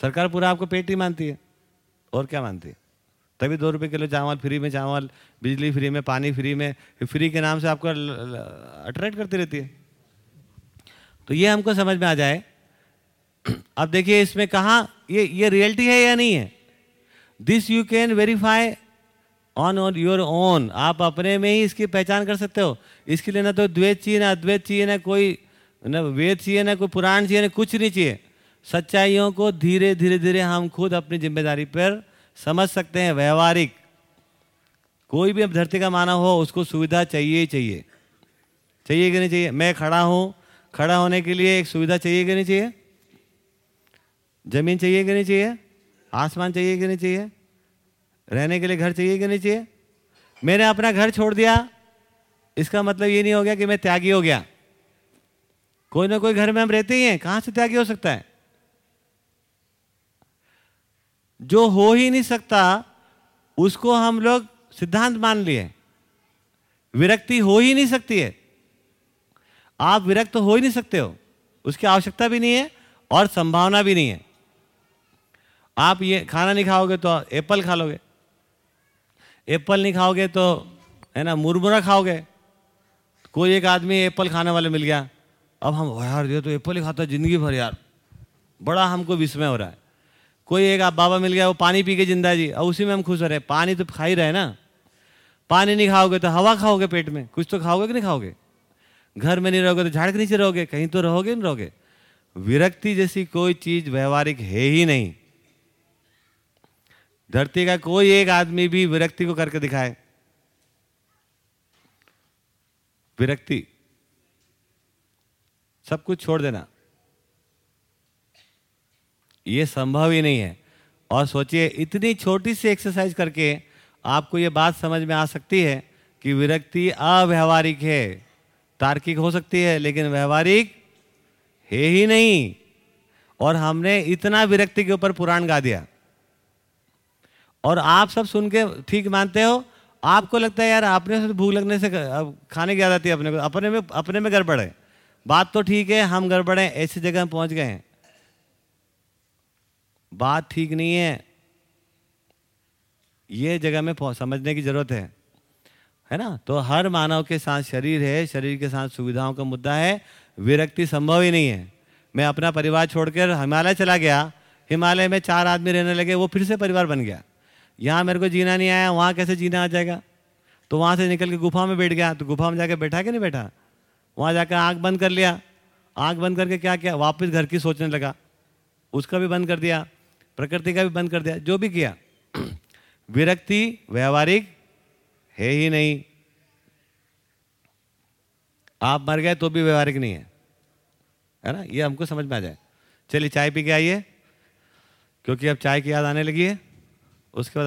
सरकार पूरा आपको पेट ही मानती है। और क्या मानती तभी दो रुपये किलो चावल फ्री में, चावल बिजली फ्री में, पानी फ्री में, फ्री के नाम से आपको अट्रैक्ट करती रहती है। तो ये हमको समझ में आ जाए। अब देखिए इसमें कहा, ये ये रियलिटी है या नहीं है? This you can verify on on your own आप अपने में ही इसकी पहचान कर सकते हो। इसके लिए ना तो द्वैत चाहिए, ना अद्वैत चाहिए, ना कोई, ना वेद चाहिए, ना कोई पुराण चाहिए, ना कुछ नहीं चाहिए। सच्चाइयों को धीरे धीरे धीरे हम खुद अपनी ज़िम्मेदारी पर समझ सकते हैं, व्यवहारिक। कोई भी अब धरती का मानव हो, उसको सुविधा चाहिए ही चाहिए। चाहिए कि नहीं चाहिए? मैं खड़ा हूँ। खड़ा होने के लिए एक सुविधा चाहिए कि नहीं चाहिए? ज़मीन चाहिए कि नहीं चाहिए? आसमान चाहिए कि नहीं चाहिए? रहने के लिए घर चाहिए कि नहीं चाहिए? मैंने अपना घर छोड़ दिया। इसका मतलब ये नहीं हो गया कि मैं त्यागी हो गया। कोई ना कोई घर में हम रहते ही हैं। कहाँ से त्यागी हो सकता है? जो हो ही नहीं सकता, उसको हम लोग सिद्धांत मान लिए। विरक्ति हो ही नहीं सकती है। आप विरक्त हो ही नहीं सकते हो। उसकी आवश्यकता भी नहीं है और संभावना भी नहीं है। आप ये खाना नहीं खाओगे तो एप्पल खा लोगे। एप्पल नहीं खाओगे तो है ना, मुरमुरा खाओगे। कोई एक आदमी एप्पल खाने वाले मिल गया। अब हम यार, ये तो एप्पल ही खाता ज़िंदगी भर यार। बड़ा हमको विस्मय हो रहा है। कोई एक आप बाबा मिल गया, वो पानी पी के ज़िंदा जी। और उसी में हम खुश हो रहे हैं। पानी तो खा ही रहे ना। पानी नहीं खाओगे तो हवा खाओगे पेट में। कुछ तो खाओगे कि नहीं खाओगे? घर में नहीं रहोगे तो झाड़ के नीचे रहोगे, कहीं तो रहोगे, नहीं रहोगे? विरक्ति जैसी कोई चीज़ व्यवहारिक है ही नहीं। धरती का कोई एक आदमी भी विरक्ति को करके दिखाए। विरक्ति। सब कुछ छोड़ देना। ये संभव ही नहीं है। और सोचिए, इतनी छोटी सी एक्सरसाइज करके आपको ये बात समझ में आ सकती है कि विरक्ति अव्यवहारिक है। तार्किक हो सकती है, लेकिन व्यवहारिक है ही नहीं। और हमने इतना विरक्ति के ऊपर पुराण गा दिया। और आप सब सुन के ठीक मानते हो, आपको लगता है, यार अपने से भूख लगने से अब खाने की आदत है अपने को, अपने में अपने में गड़बड़ है। बात तो ठीक है, हम गड़बड़ ऐसी जगह हम पहुँच गए हैं। बात ठीक नहीं है। ये जगह में समझने की ज़रूरत है। है ना? तो हर मानव के साथ शरीर है, शरीर के साथ सुविधाओं का मुद्दा है, विरक्ति संभव ही नहीं है। मैं अपना परिवार छोड़कर हिमालय चला गया, हिमालय में चार आदमी रहने लगे, वो फिर से परिवार बन गया। यहाँ मेरे को जीना नहीं आया, वहाँ कैसे जीना आ जाएगा? तो वहाँ से निकल के गुफा में बैठ गया तो गुफा में जाके बैठा कि नहीं बैठा? वहाँ जाकर आँख बंद कर लिया। आँख बंद करके क्या किया? वापस घर की सोचने लगा। उसका भी बंद कर दिया। प्रकृति का भी बंद कर दिया, जो भी किया। विरक्ति व्यवहारिक है ही नहीं। आप मर गए तो भी व्यवहारिक नहीं है है ना? ये हमको समझ में आ जाए। चलिए चाय पी के आइए, क्योंकि अब चाय की याद आने लगी है, उसके बाद